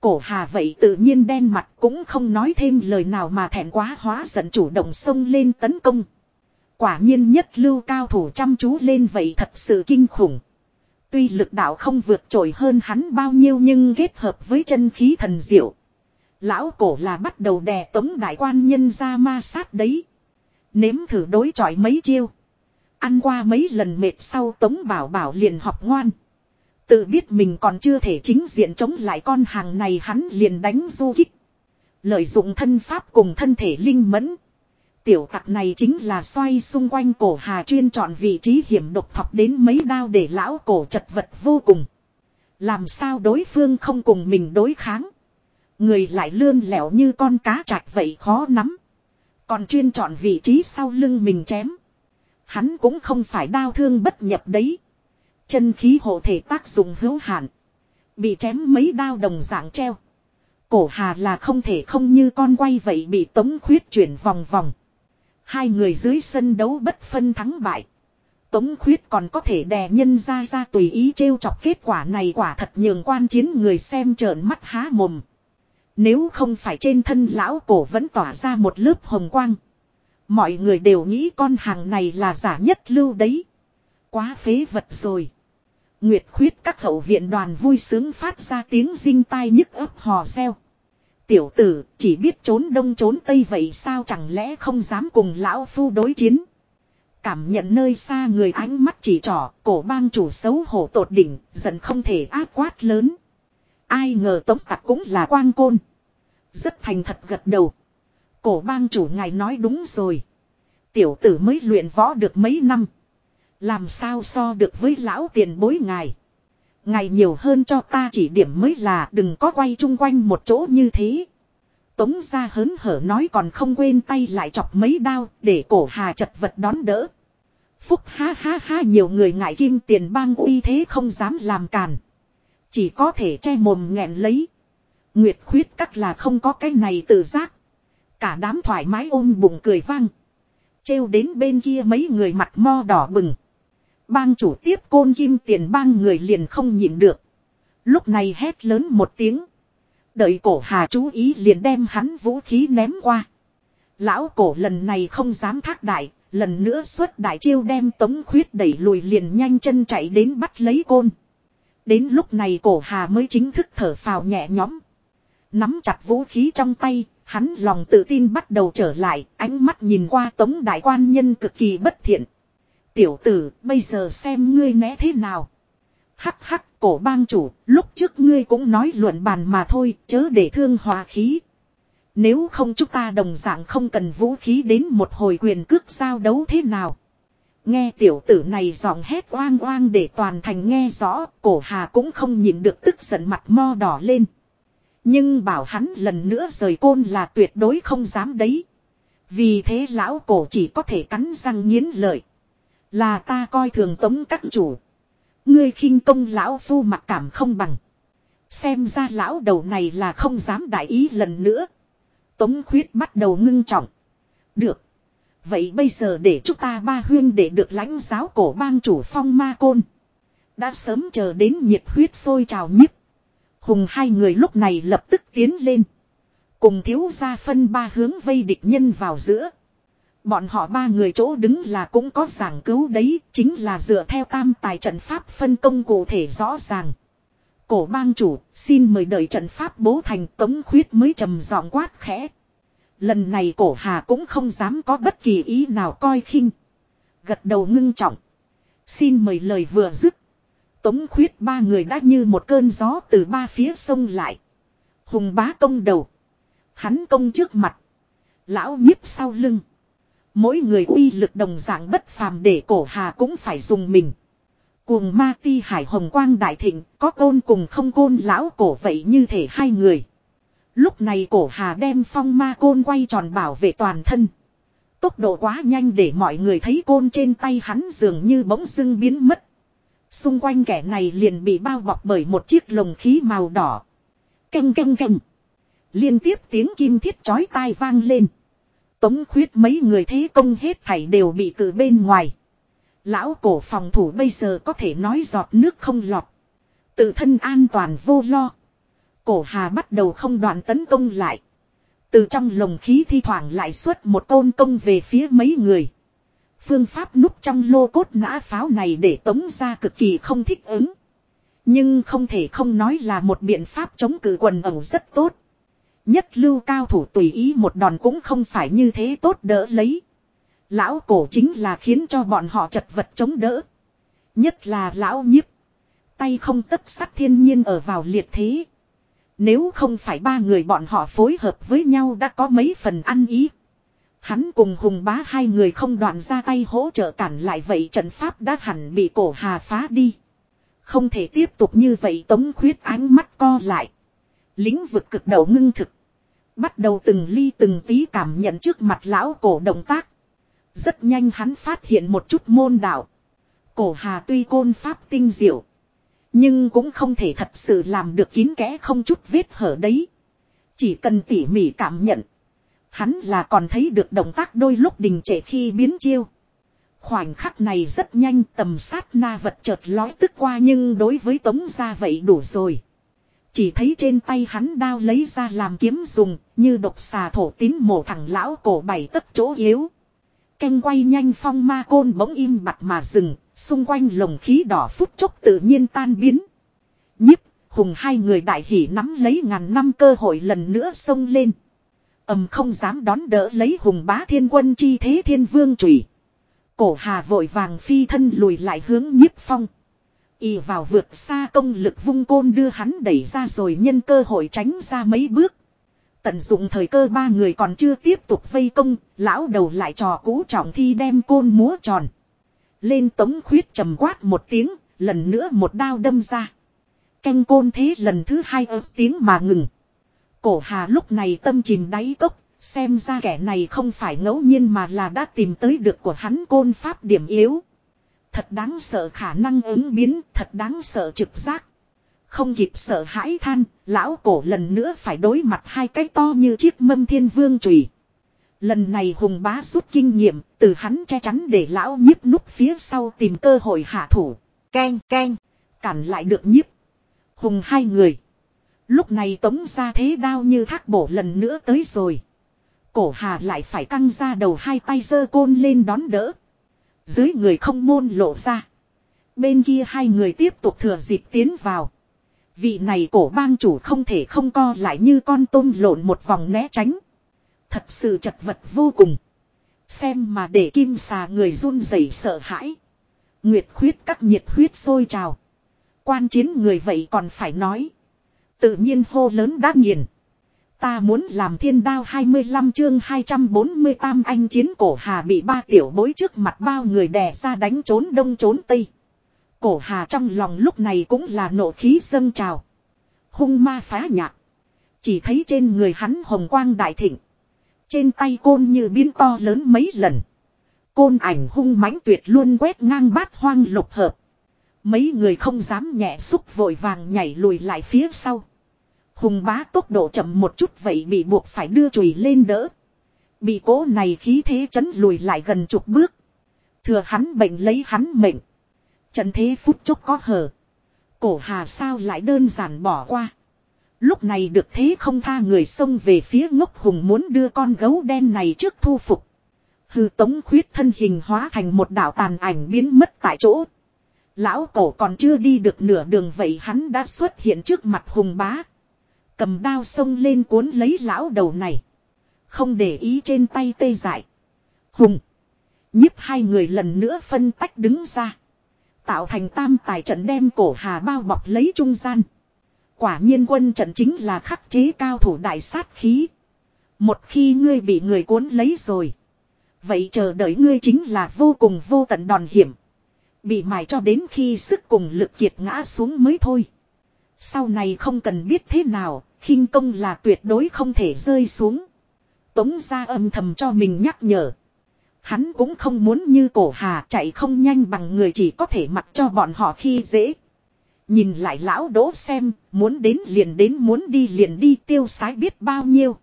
Cổ hà vậy tự nhiên đen mặt cũng không nói thêm lời nào mà thẹn quá hóa giận chủ động xông lên tấn công. Quả nhiên nhất lưu cao thủ chăm chú lên vậy thật sự kinh khủng. Tuy lực đạo không vượt trội hơn hắn bao nhiêu nhưng kết hợp với chân khí thần diệu. Lão cổ là bắt đầu đè tống đại quan nhân ra ma sát đấy. Nếm thử đối chọi mấy chiêu. Ăn qua mấy lần mệt sau tống bảo bảo liền học ngoan. Tự biết mình còn chưa thể chính diện chống lại con hàng này hắn liền đánh du kích. Lợi dụng thân pháp cùng thân thể linh mẫn. Tiểu tặc này chính là xoay xung quanh cổ hà chuyên chọn vị trí hiểm độc thọc đến mấy đao để lão cổ chật vật vô cùng. Làm sao đối phương không cùng mình đối kháng. Người lại lươn lẻo như con cá chạch vậy khó nắm. Còn chuyên chọn vị trí sau lưng mình chém. Hắn cũng không phải đau thương bất nhập đấy. Chân khí hộ thể tác dụng hữu hạn. Bị chém mấy đao đồng dạng treo. Cổ hà là không thể không như con quay vậy bị tống khuyết chuyển vòng vòng. Hai người dưới sân đấu bất phân thắng bại. Tống khuyết còn có thể đè nhân ra ra tùy ý trêu chọc kết quả này quả thật nhường quan chiến người xem trợn mắt há mồm. Nếu không phải trên thân lão cổ vẫn tỏa ra một lớp hồng quang. Mọi người đều nghĩ con hàng này là giả nhất lưu đấy. Quá phế vật rồi. Nguyệt khuyết các hậu viện đoàn vui sướng phát ra tiếng dinh tai nhức ấp hò reo. Tiểu tử chỉ biết trốn đông trốn tây vậy sao chẳng lẽ không dám cùng lão phu đối chiến. Cảm nhận nơi xa người ánh mắt chỉ trỏ, cổ bang chủ xấu hổ tột đỉnh, giận không thể ác quát lớn. Ai ngờ tống tặc cũng là quang côn. Rất thành thật gật đầu. Cổ bang chủ ngài nói đúng rồi. Tiểu tử mới luyện võ được mấy năm. Làm sao so được với lão tiền bối ngài ngày nhiều hơn cho ta chỉ điểm mới là đừng có quay chung quanh một chỗ như thế. Tống ra hớn hở nói còn không quên tay lại chọc mấy đao để cổ hà chật vật đón đỡ. Phúc ha ha ha nhiều người ngại kim tiền bang uy thế không dám làm càn. Chỉ có thể che mồm nghẹn lấy. Nguyệt khuyết các là không có cái này tự giác. Cả đám thoải mái ôm bụng cười vang. Trêu đến bên kia mấy người mặt mo đỏ bừng. Bang chủ tiếp côn kim tiền bang người liền không nhịn được. Lúc này hét lớn một tiếng. Đợi cổ hà chú ý liền đem hắn vũ khí ném qua. Lão cổ lần này không dám thác đại, lần nữa xuất đại chiêu đem tống khuyết đẩy lùi liền nhanh chân chạy đến bắt lấy côn. Đến lúc này cổ hà mới chính thức thở phào nhẹ nhõm. Nắm chặt vũ khí trong tay, hắn lòng tự tin bắt đầu trở lại, ánh mắt nhìn qua tống đại quan nhân cực kỳ bất thiện. Tiểu tử, bây giờ xem ngươi né thế nào. Hắc hắc, cổ bang chủ, lúc trước ngươi cũng nói luận bàn mà thôi, chớ để thương hòa khí. Nếu không chúng ta đồng dạng không cần vũ khí đến một hồi quyền cước giao đấu thế nào. Nghe tiểu tử này giọng hét oang oang để toàn thành nghe rõ, cổ hà cũng không nhìn được tức giận mặt mo đỏ lên. Nhưng bảo hắn lần nữa rời côn là tuyệt đối không dám đấy. Vì thế lão cổ chỉ có thể cắn răng nghiến lợi. Là ta coi thường tống các chủ. Ngươi khinh công lão phu mặt cảm không bằng. Xem ra lão đầu này là không dám đại ý lần nữa. Tống khuyết bắt đầu ngưng trọng. Được. Vậy bây giờ để chúng ta ba huyên để được lãnh giáo cổ bang chủ phong ma côn. Đã sớm chờ đến nhiệt huyết sôi trào nhiếp. Hùng hai người lúc này lập tức tiến lên. Cùng thiếu gia phân ba hướng vây địch nhân vào giữa. Bọn họ ba người chỗ đứng là cũng có giảng cứu đấy, chính là dựa theo tam tài trận pháp phân công cụ thể rõ ràng. Cổ bang chủ, xin mời đợi trận pháp bố thành tống khuyết mới trầm giọng quát khẽ. Lần này cổ hà cũng không dám có bất kỳ ý nào coi khinh. Gật đầu ngưng trọng. Xin mời lời vừa dứt. Tống khuyết ba người đã như một cơn gió từ ba phía sông lại. Hùng bá công đầu. Hắn công trước mặt. Lão nhiếp sau lưng. Mỗi người uy lực đồng dạng bất phàm để cổ hà cũng phải dùng mình. Cuồng ma ti hải hồng quang đại thịnh, có côn cùng không côn lão cổ vậy như thể hai người. Lúc này cổ hà đem phong ma côn quay tròn bảo vệ toàn thân. Tốc độ quá nhanh để mọi người thấy côn trên tay hắn dường như bỗng dưng biến mất. Xung quanh kẻ này liền bị bao bọc bởi một chiếc lồng khí màu đỏ. Canh canh canh. Liên tiếp tiếng kim thiết chói tai vang lên. Tống khuyết mấy người thế công hết thảy đều bị cử bên ngoài. Lão cổ phòng thủ bây giờ có thể nói giọt nước không lọt. Tự thân an toàn vô lo. Cổ hà bắt đầu không đoạn tấn công lại. Từ trong lồng khí thi thoảng lại xuất một côn công về phía mấy người. Phương pháp núp trong lô cốt nã pháo này để tống ra cực kỳ không thích ứng. Nhưng không thể không nói là một biện pháp chống cự quần ẩu rất tốt. Nhất lưu cao thủ tùy ý một đòn cũng không phải như thế tốt đỡ lấy. Lão cổ chính là khiến cho bọn họ chật vật chống đỡ. Nhất là lão nhiếp. Tay không tất sắt thiên nhiên ở vào liệt thế. Nếu không phải ba người bọn họ phối hợp với nhau đã có mấy phần ăn ý. Hắn cùng hùng bá hai người không đoạn ra tay hỗ trợ cản lại vậy trận pháp đã hẳn bị cổ hà phá đi. Không thể tiếp tục như vậy tống khuyết ánh mắt co lại. Lĩnh vực cực đầu ngưng thực. Bắt đầu từng ly từng tí cảm nhận trước mặt lão cổ động tác. Rất nhanh hắn phát hiện một chút môn đạo. Cổ hà tuy côn pháp tinh diệu. Nhưng cũng không thể thật sự làm được kín kẽ không chút vết hở đấy. Chỉ cần tỉ mỉ cảm nhận. Hắn là còn thấy được động tác đôi lúc đình trệ khi biến chiêu. Khoảnh khắc này rất nhanh tầm sát na vật chợt lói tức qua nhưng đối với tống ra vậy đủ rồi. Chỉ thấy trên tay hắn đao lấy ra làm kiếm dùng, như độc xà thổ tín mổ thẳng lão cổ bảy tấc chỗ yếu. Canh quay nhanh phong ma côn bỗng im bặt mà dừng, xung quanh lồng khí đỏ phút chốc tự nhiên tan biến. Nhíp, hùng hai người đại hỉ nắm lấy ngàn năm cơ hội lần nữa xông lên. ầm không dám đón đỡ lấy hùng bá thiên quân chi thế thiên vương trùy. Cổ hà vội vàng phi thân lùi lại hướng nhiếp phong. Y vào vượt xa công lực vung côn đưa hắn đẩy ra rồi nhân cơ hội tránh ra mấy bước. Tận dụng thời cơ ba người còn chưa tiếp tục vây công, lão đầu lại trò cũ trọng thi đem côn múa tròn. Lên tống khuyết trầm quát một tiếng, lần nữa một đao đâm ra. Canh côn thế lần thứ hai ớt tiếng mà ngừng. Cổ hà lúc này tâm chìm đáy cốc, xem ra kẻ này không phải ngẫu nhiên mà là đã tìm tới được của hắn côn pháp điểm yếu. Thật đáng sợ khả năng ứng biến, thật đáng sợ trực giác. Không kịp sợ hãi than, lão cổ lần nữa phải đối mặt hai cái to như chiếc mâm thiên vương chùy. Lần này hùng bá rút kinh nghiệm, từ hắn che chắn để lão nhiếp núp phía sau tìm cơ hội hạ thủ. Keng keng, cản lại được nhiếp. Hùng hai người. Lúc này tống ra thế đao như thác bổ lần nữa tới rồi. Cổ hà lại phải căng ra đầu hai tay giơ côn lên đón đỡ. Dưới người không môn lộ ra. Bên kia hai người tiếp tục thừa dịp tiến vào. Vị này cổ bang chủ không thể không co lại như con tôm lộn một vòng né tránh. Thật sự chật vật vô cùng. Xem mà để kim xà người run rẩy sợ hãi. Nguyệt khuyết các nhiệt huyết sôi trào. Quan chiến người vậy còn phải nói. Tự nhiên hô lớn đã nghiền. Ta muốn làm thiên đao 25 chương 240 tam anh chiến cổ hà bị ba tiểu bối trước mặt bao người đè ra đánh trốn đông trốn tây. Cổ hà trong lòng lúc này cũng là nộ khí dâng trào. Hung ma phá nhạc. Chỉ thấy trên người hắn hồng quang đại thịnh. Trên tay côn như biến to lớn mấy lần. Côn ảnh hung mãnh tuyệt luôn quét ngang bát hoang lục hợp. Mấy người không dám nhẹ xúc vội vàng nhảy lùi lại phía sau. Hùng bá tốc độ chậm một chút vậy bị buộc phải đưa chùy lên đỡ. Bị cố này khí thế chấn lùi lại gần chục bước. Thừa hắn bệnh lấy hắn mệnh. Trận thế phút chốc có hờ. Cổ hà sao lại đơn giản bỏ qua. Lúc này được thế không tha người xông về phía ngốc hùng muốn đưa con gấu đen này trước thu phục. Hư tống khuyết thân hình hóa thành một đạo tàn ảnh biến mất tại chỗ. Lão cổ còn chưa đi được nửa đường vậy hắn đã xuất hiện trước mặt hùng bá. Cầm đao xông lên cuốn lấy lão đầu này. Không để ý trên tay tê dại. Hùng. nhíp hai người lần nữa phân tách đứng ra. Tạo thành tam tài trận đem cổ hà bao bọc lấy trung gian. Quả nhiên quân trận chính là khắc chế cao thủ đại sát khí. Một khi ngươi bị người cuốn lấy rồi. Vậy chờ đợi ngươi chính là vô cùng vô tận đòn hiểm. Bị mài cho đến khi sức cùng lực kiệt ngã xuống mới thôi. Sau này không cần biết thế nào, khinh công là tuyệt đối không thể rơi xuống. Tống ra âm thầm cho mình nhắc nhở. Hắn cũng không muốn như cổ hà chạy không nhanh bằng người chỉ có thể mặc cho bọn họ khi dễ. Nhìn lại lão đỗ xem, muốn đến liền đến muốn đi liền đi tiêu sái biết bao nhiêu.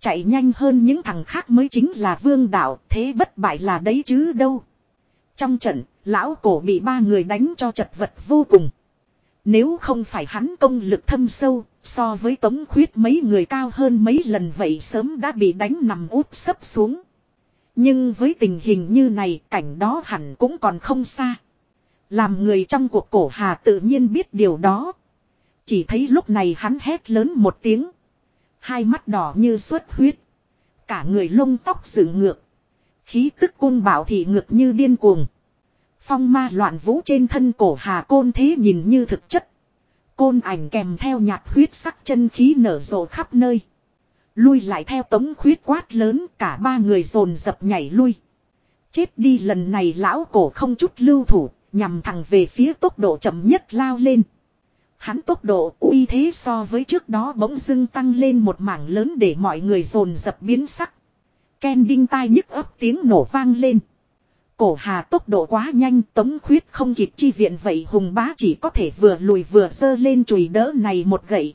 Chạy nhanh hơn những thằng khác mới chính là vương đạo, thế bất bại là đấy chứ đâu. Trong trận, lão cổ bị ba người đánh cho chật vật vô cùng. Nếu không phải hắn công lực thâm sâu, so với tống khuyết mấy người cao hơn mấy lần vậy sớm đã bị đánh nằm úp sấp xuống. Nhưng với tình hình như này cảnh đó hẳn cũng còn không xa. Làm người trong cuộc cổ hà tự nhiên biết điều đó. Chỉ thấy lúc này hắn hét lớn một tiếng. Hai mắt đỏ như xuất huyết. Cả người lông tóc dựng ngược. Khí tức cung bảo thị ngược như điên cuồng. Phong ma loạn vũ trên thân cổ hà côn thế nhìn như thực chất. Côn ảnh kèm theo nhạt huyết sắc chân khí nở rộ khắp nơi. Lui lại theo tống khuyết quát lớn cả ba người dồn dập nhảy lui. Chết đi lần này lão cổ không chút lưu thủ, nhằm thẳng về phía tốc độ chậm nhất lao lên. Hắn tốc độ uy thế so với trước đó bỗng dưng tăng lên một mảng lớn để mọi người dồn dập biến sắc. Ken đinh tai nhức ấp tiếng nổ vang lên. Cổ hà tốc độ quá nhanh tống khuyết không kịp chi viện vậy hùng bá chỉ có thể vừa lùi vừa sơ lên chùy đỡ này một gậy.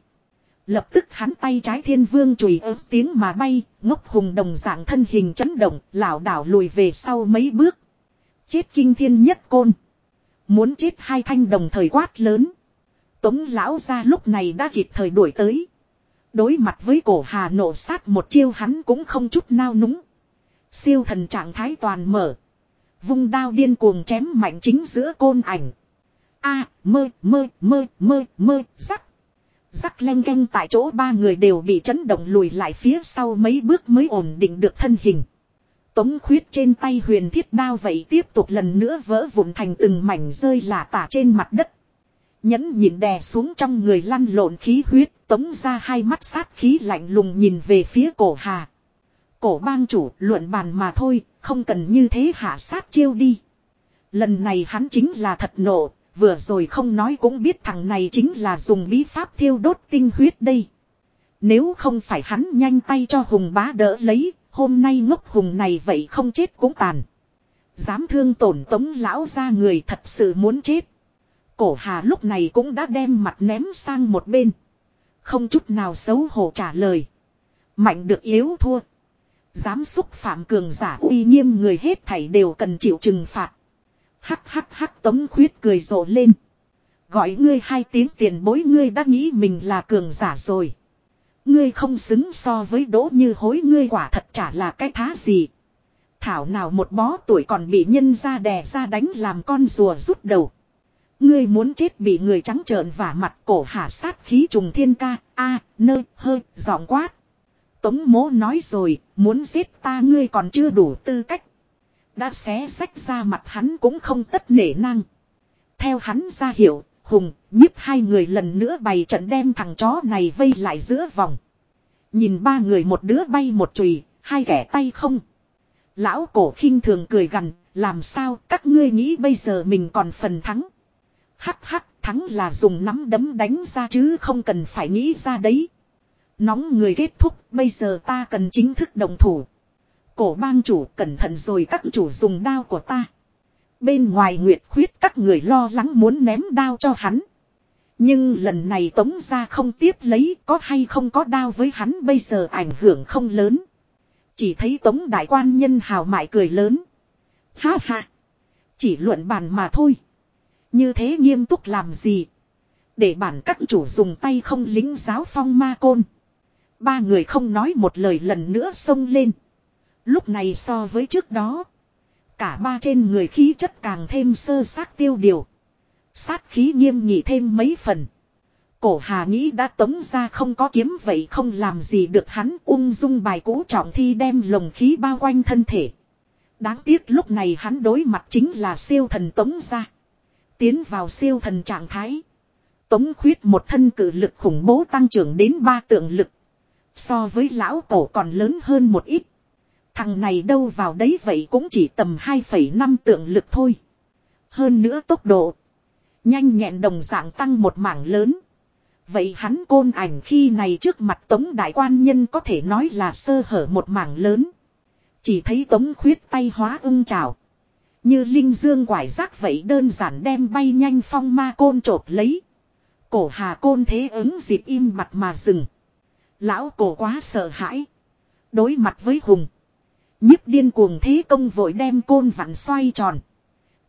Lập tức hắn tay trái thiên vương chùy ớt tiếng mà bay, ngốc hùng đồng dạng thân hình chấn động, lảo đảo lùi về sau mấy bước. Chết kinh thiên nhất côn. Muốn chết hai thanh đồng thời quát lớn. Tống lão ra lúc này đã kịp thời đuổi tới. Đối mặt với cổ hà nổ sát một chiêu hắn cũng không chút nao núng. Siêu thần trạng thái toàn mở. Vung đao điên cuồng chém mạnh chính giữa côn ảnh. A mơ mơ mơ mơ mơ rắc. Rắc len canh tại chỗ ba người đều bị chấn động lùi lại phía sau mấy bước mới ổn định được thân hình. Tống khuyết trên tay huyền thiết đao vậy tiếp tục lần nữa vỡ vụn thành từng mảnh rơi lả tả trên mặt đất. Nhẫn nhịn đè xuống trong người lăn lộn khí huyết, tống ra hai mắt sát khí lạnh lùng nhìn về phía cổ hà. Cổ bang chủ luận bàn mà thôi, không cần như thế hạ sát chiêu đi. Lần này hắn chính là thật nộ, vừa rồi không nói cũng biết thằng này chính là dùng bí pháp thiêu đốt tinh huyết đây. Nếu không phải hắn nhanh tay cho hùng bá đỡ lấy, hôm nay ngốc hùng này vậy không chết cũng tàn. Dám thương tổn tống lão ra người thật sự muốn chết. Cổ hà lúc này cũng đã đem mặt ném sang một bên. Không chút nào xấu hổ trả lời. Mạnh được yếu thua. Dám xúc phạm cường giả uy nghiêm người hết thảy đều cần chịu trừng phạt. Hắc hắc hắc tống khuyết cười rộ lên. Gọi ngươi hai tiếng tiền bối ngươi đã nghĩ mình là cường giả rồi. Ngươi không xứng so với đỗ như hối ngươi quả thật chả là cái thá gì. Thảo nào một bó tuổi còn bị nhân ra đè ra đánh làm con rùa rút đầu. Ngươi muốn chết bị người trắng trợn vả mặt cổ hạ sát khí trùng thiên ca, a nơ, hơi, giọng quát. Tống mố nói rồi, muốn giết ta ngươi còn chưa đủ tư cách. Đã xé sách ra mặt hắn cũng không tất nể năng. Theo hắn ra hiệu, Hùng, nhiếp hai người lần nữa bày trận đem thằng chó này vây lại giữa vòng. Nhìn ba người một đứa bay một chùy, hai kẻ tay không. Lão cổ khinh thường cười gằn, làm sao các ngươi nghĩ bây giờ mình còn phần thắng. Hắc hắc thắng là dùng nắm đấm đánh ra chứ không cần phải nghĩ ra đấy. Nóng người kết thúc, bây giờ ta cần chính thức đồng thủ. Cổ bang chủ cẩn thận rồi các chủ dùng đao của ta. Bên ngoài Nguyệt khuyết các người lo lắng muốn ném đao cho hắn. Nhưng lần này tống ra không tiếp lấy, có hay không có đao với hắn bây giờ ảnh hưởng không lớn. Chỉ thấy tống đại quan nhân hào mại cười lớn. Ha ha. Chỉ luận bàn mà thôi. Như thế nghiêm túc làm gì? Để bản các chủ dùng tay không lính giáo phong ma côn. Ba người không nói một lời lần nữa xông lên. Lúc này so với trước đó. Cả ba trên người khí chất càng thêm sơ sát tiêu điều. Sát khí nghiêm nghị thêm mấy phần. Cổ hà nghĩ đã tống ra không có kiếm vậy không làm gì được hắn ung dung bài cũ trọng thi đem lồng khí bao quanh thân thể. Đáng tiếc lúc này hắn đối mặt chính là siêu thần tống ra. Tiến vào siêu thần trạng thái. Tống khuyết một thân cử lực khủng bố tăng trưởng đến ba tượng lực. So với lão cổ còn lớn hơn một ít. Thằng này đâu vào đấy vậy cũng chỉ tầm 2,5 tượng lực thôi. Hơn nữa tốc độ. Nhanh nhẹn đồng dạng tăng một mảng lớn. Vậy hắn côn ảnh khi này trước mặt tống đại quan nhân có thể nói là sơ hở một mảng lớn. Chỉ thấy tống khuyết tay hóa ưng trào. Như linh dương quải rác vậy đơn giản đem bay nhanh phong ma côn trột lấy. Cổ hà côn thế ứng dịp im mặt mà dừng. Lão cổ quá sợ hãi. Đối mặt với hùng. nhiếp điên cuồng thế công vội đem côn vặn xoay tròn.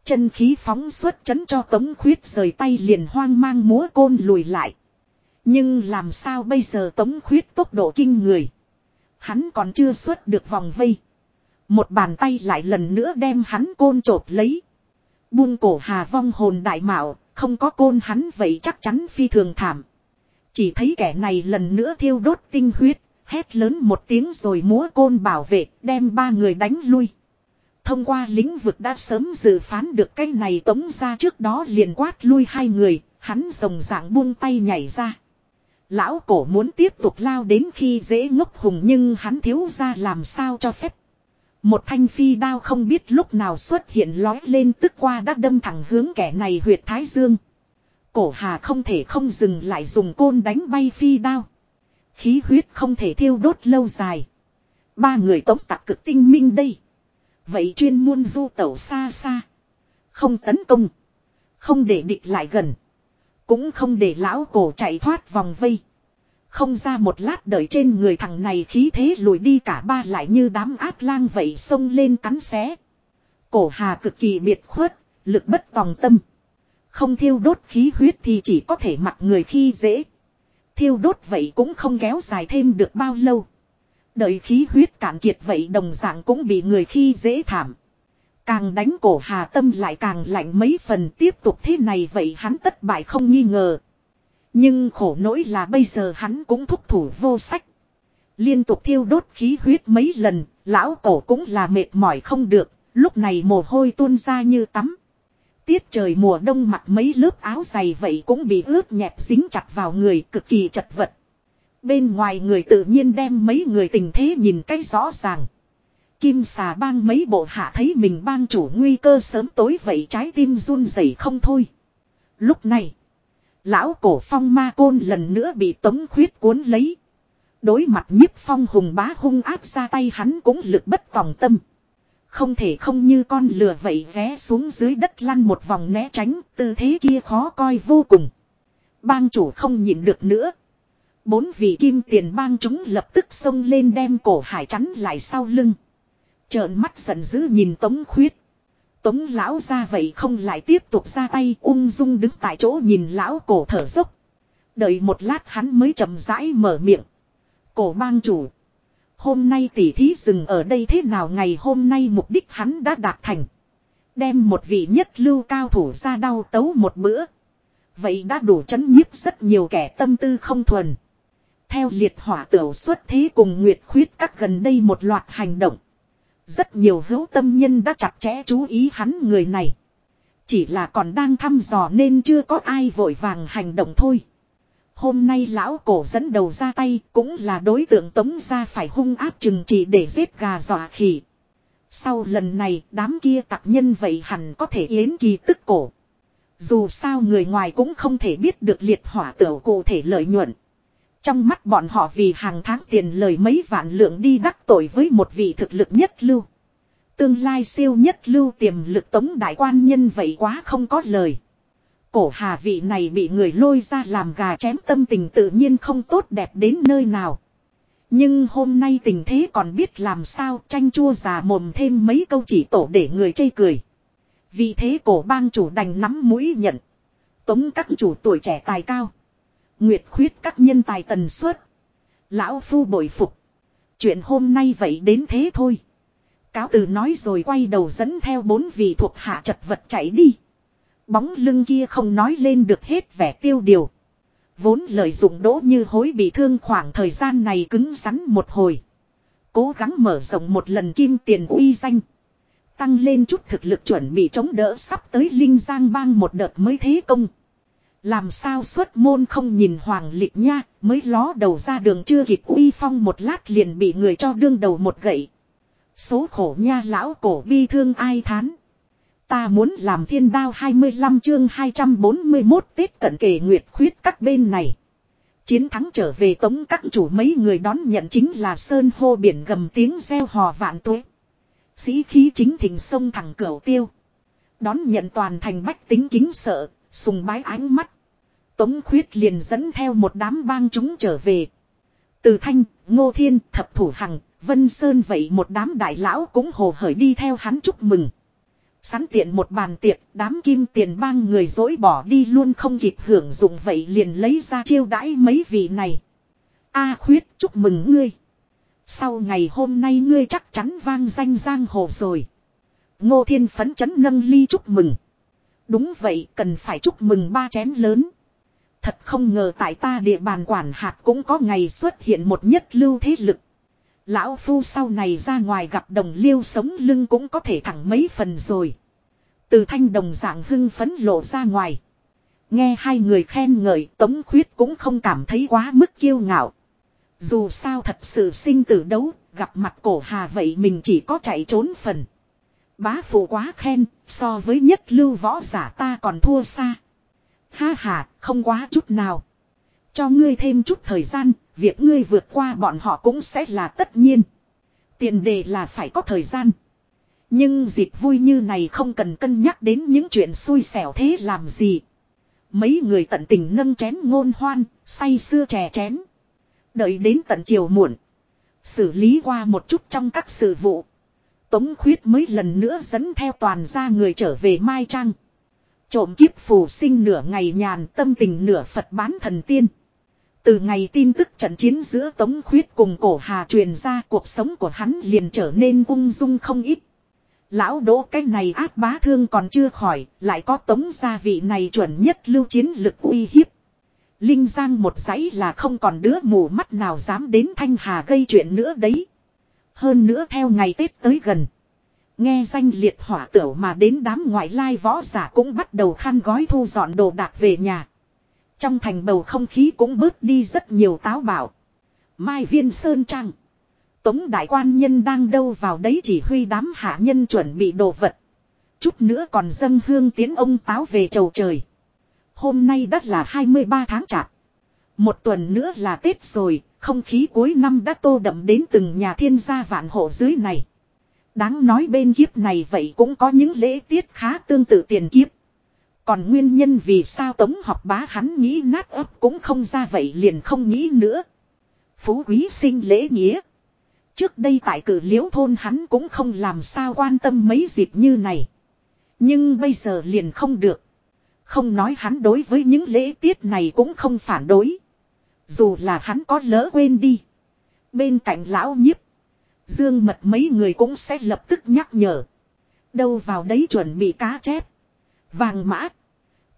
Chân khí phóng suốt chấn cho tống khuyết rời tay liền hoang mang múa côn lùi lại. Nhưng làm sao bây giờ tống khuyết tốc độ kinh người. Hắn còn chưa xuất được vòng vây. Một bàn tay lại lần nữa đem hắn côn chộp lấy. Buông cổ hà vong hồn đại mạo, không có côn hắn vậy chắc chắn phi thường thảm. Chỉ thấy kẻ này lần nữa thiêu đốt tinh huyết, hét lớn một tiếng rồi múa côn bảo vệ, đem ba người đánh lui. Thông qua lĩnh vực đã sớm dự phán được cái này tống ra trước đó liền quát lui hai người, hắn rồng dạng buông tay nhảy ra. Lão cổ muốn tiếp tục lao đến khi dễ ngốc hùng nhưng hắn thiếu ra làm sao cho phép. Một thanh phi đao không biết lúc nào xuất hiện lói lên tức qua đã đâm thẳng hướng kẻ này huyệt thái dương. Cổ hà không thể không dừng lại dùng côn đánh bay phi đao. Khí huyết không thể thiêu đốt lâu dài. Ba người tống tặc cực tinh minh đây. Vậy chuyên môn du tẩu xa xa. Không tấn công. Không để địch lại gần. Cũng không để lão cổ chạy thoát vòng vây. Không ra một lát đợi trên người thằng này khí thế lùi đi cả ba lại như đám áp lang vậy xông lên cắn xé. Cổ hà cực kỳ biệt khuất, lực bất tòng tâm. Không thiêu đốt khí huyết thì chỉ có thể mặc người khi dễ. Thiêu đốt vậy cũng không kéo dài thêm được bao lâu. Đợi khí huyết cạn kiệt vậy đồng dạng cũng bị người khi dễ thảm. Càng đánh cổ hà tâm lại càng lạnh mấy phần tiếp tục thế này vậy hắn tất bại không nghi ngờ. Nhưng khổ nỗi là bây giờ hắn cũng thúc thủ vô sách. Liên tục thiêu đốt khí huyết mấy lần, lão cổ cũng là mệt mỏi không được, lúc này mồ hôi tuôn ra như tắm. Tiết trời mùa đông mặc mấy lớp áo dày vậy cũng bị ướt nhẹp dính chặt vào người cực kỳ chật vật. Bên ngoài người tự nhiên đem mấy người tình thế nhìn cái rõ ràng. Kim xà bang mấy bộ hạ thấy mình bang chủ nguy cơ sớm tối vậy trái tim run rẩy không thôi. Lúc này, lão cổ phong ma côn lần nữa bị tống khuyết cuốn lấy. Đối mặt nhiếp phong hùng bá hung áp ra tay hắn cũng lực bất tòng tâm. Không thể không như con lừa vậy ghé xuống dưới đất lăn một vòng né tránh, tư thế kia khó coi vô cùng. Bang chủ không nhịn được nữa. Bốn vị kim tiền bang chúng lập tức xông lên đem cổ hải chắn lại sau lưng. Trợn mắt giận dữ nhìn tống khuyết. Tống lão ra vậy không lại tiếp tục ra tay ung dung đứng tại chỗ nhìn lão cổ thở dốc. Đợi một lát hắn mới chậm rãi mở miệng. Cổ bang chủ. Hôm nay tỉ thí dừng ở đây thế nào ngày hôm nay mục đích hắn đã đạt thành. Đem một vị nhất lưu cao thủ ra đau tấu một bữa. Vậy đã đủ chấn nhiếp rất nhiều kẻ tâm tư không thuần. Theo liệt hỏa tiểu xuất thế cùng Nguyệt khuyết các gần đây một loạt hành động. Rất nhiều hữu tâm nhân đã chặt chẽ chú ý hắn người này. Chỉ là còn đang thăm dò nên chưa có ai vội vàng hành động thôi. Hôm nay lão cổ dẫn đầu ra tay cũng là đối tượng tống ra phải hung áp chừng trị để giết gà dọa khỉ. Sau lần này, đám kia tặc nhân vậy hẳn có thể yến kỳ tức cổ. Dù sao người ngoài cũng không thể biết được liệt hỏa tiểu cụ thể lợi nhuận. Trong mắt bọn họ vì hàng tháng tiền lời mấy vạn lượng đi đắc tội với một vị thực lực nhất lưu. Tương lai siêu nhất lưu tiềm lực tống đại quan nhân vậy quá không có lời. Cổ hà vị này bị người lôi ra làm gà chém tâm tình tự nhiên không tốt đẹp đến nơi nào. Nhưng hôm nay tình thế còn biết làm sao tranh chua già mồm thêm mấy câu chỉ tổ để người chây cười. Vì thế cổ bang chủ đành nắm mũi nhận. Tống các chủ tuổi trẻ tài cao. Nguyệt khuyết các nhân tài tần suất. Lão phu bội phục. Chuyện hôm nay vậy đến thế thôi. Cáo từ nói rồi quay đầu dẫn theo bốn vị thuộc hạ chật vật chạy đi. Bóng lưng kia không nói lên được hết vẻ tiêu điều. Vốn lợi dụng đỗ như hối bị thương khoảng thời gian này cứng rắn một hồi. Cố gắng mở rộng một lần kim tiền uy danh. Tăng lên chút thực lực chuẩn bị chống đỡ sắp tới Linh Giang bang một đợt mới thế công. Làm sao xuất môn không nhìn hoàng lịch nha, mới ló đầu ra đường chưa kịp uy phong một lát liền bị người cho đương đầu một gậy. Số khổ nha lão cổ bi thương ai thán. Ta muốn làm thiên đao 25 chương 241 Tết cận kề nguyệt khuyết các bên này. Chiến thắng trở về tống các chủ mấy người đón nhận chính là sơn hô biển gầm tiếng gieo hò vạn tuế. Sĩ khí chính thình sông thẳng cửu tiêu. Đón nhận toàn thành bách tính kính sợ, sùng bái ánh mắt. Tống khuyết liền dẫn theo một đám bang chúng trở về. Từ thanh, ngô thiên, thập thủ hằng, vân sơn vậy một đám đại lão cũng hồ hởi đi theo hắn chúc mừng sẵn tiện một bàn tiệc, đám kim tiền bang người dối bỏ đi luôn không kịp hưởng dụng vậy liền lấy ra chiêu đãi mấy vị này. A khuyết chúc mừng ngươi. Sau ngày hôm nay ngươi chắc chắn vang danh giang hồ rồi. Ngô thiên phấn chấn nâng ly chúc mừng. Đúng vậy cần phải chúc mừng ba chén lớn. Thật không ngờ tại ta địa bàn quản hạt cũng có ngày xuất hiện một nhất lưu thế lực. Lão Phu sau này ra ngoài gặp đồng liêu sống lưng cũng có thể thẳng mấy phần rồi. Từ thanh đồng dạng hưng phấn lộ ra ngoài. Nghe hai người khen ngợi Tống Khuyết cũng không cảm thấy quá mức kiêu ngạo. Dù sao thật sự sinh tử đấu, gặp mặt cổ hà vậy mình chỉ có chạy trốn phần. Bá phụ quá khen, so với nhất lưu võ giả ta còn thua xa. Ha ha, không quá chút nào. Cho ngươi thêm chút thời gian, việc ngươi vượt qua bọn họ cũng sẽ là tất nhiên. Tiền đề là phải có thời gian. Nhưng dịp vui như này không cần cân nhắc đến những chuyện xui xẻo thế làm gì. Mấy người tận tình nâng chén ngôn hoan, say sưa chè chén. Đợi đến tận chiều muộn. Xử lý qua một chút trong các sự vụ. Tống khuyết mới lần nữa dẫn theo toàn gia người trở về Mai Trang. Trộm kiếp phù sinh nửa ngày nhàn tâm tình nửa Phật bán thần tiên. Từ ngày tin tức trận chiến giữa Tống Khuyết cùng cổ hà truyền ra cuộc sống của hắn liền trở nên ung dung không ít. Lão đỗ cái này áp bá thương còn chưa khỏi, lại có tống gia vị này chuẩn nhất lưu chiến lực uy hiếp. Linh Giang một giấy là không còn đứa mù mắt nào dám đến Thanh Hà gây chuyện nữa đấy. Hơn nữa theo ngày Tết tới gần. Nghe danh liệt hỏa tửu mà đến đám ngoại lai võ giả cũng bắt đầu khăn gói thu dọn đồ đạc về nhà. Trong thành bầu không khí cũng bớt đi rất nhiều táo bạo. Mai viên sơn trang Tống đại quan nhân đang đâu vào đấy chỉ huy đám hạ nhân chuẩn bị đồ vật. Chút nữa còn dâng hương tiến ông táo về chầu trời. Hôm nay đã là 23 tháng chạp. Một tuần nữa là Tết rồi, không khí cuối năm đã tô đậm đến từng nhà thiên gia vạn hộ dưới này. Đáng nói bên kiếp này vậy cũng có những lễ tiết khá tương tự tiền kiếp. Còn nguyên nhân vì sao tống học bá hắn nghĩ nát ấp cũng không ra vậy liền không nghĩ nữa. Phú quý sinh lễ nghĩa. Trước đây tại cử liễu thôn hắn cũng không làm sao quan tâm mấy dịp như này. Nhưng bây giờ liền không được. Không nói hắn đối với những lễ tiết này cũng không phản đối. Dù là hắn có lỡ quên đi. Bên cạnh lão nhiếp. Dương mật mấy người cũng sẽ lập tức nhắc nhở. Đâu vào đấy chuẩn bị cá chép. Vàng mã.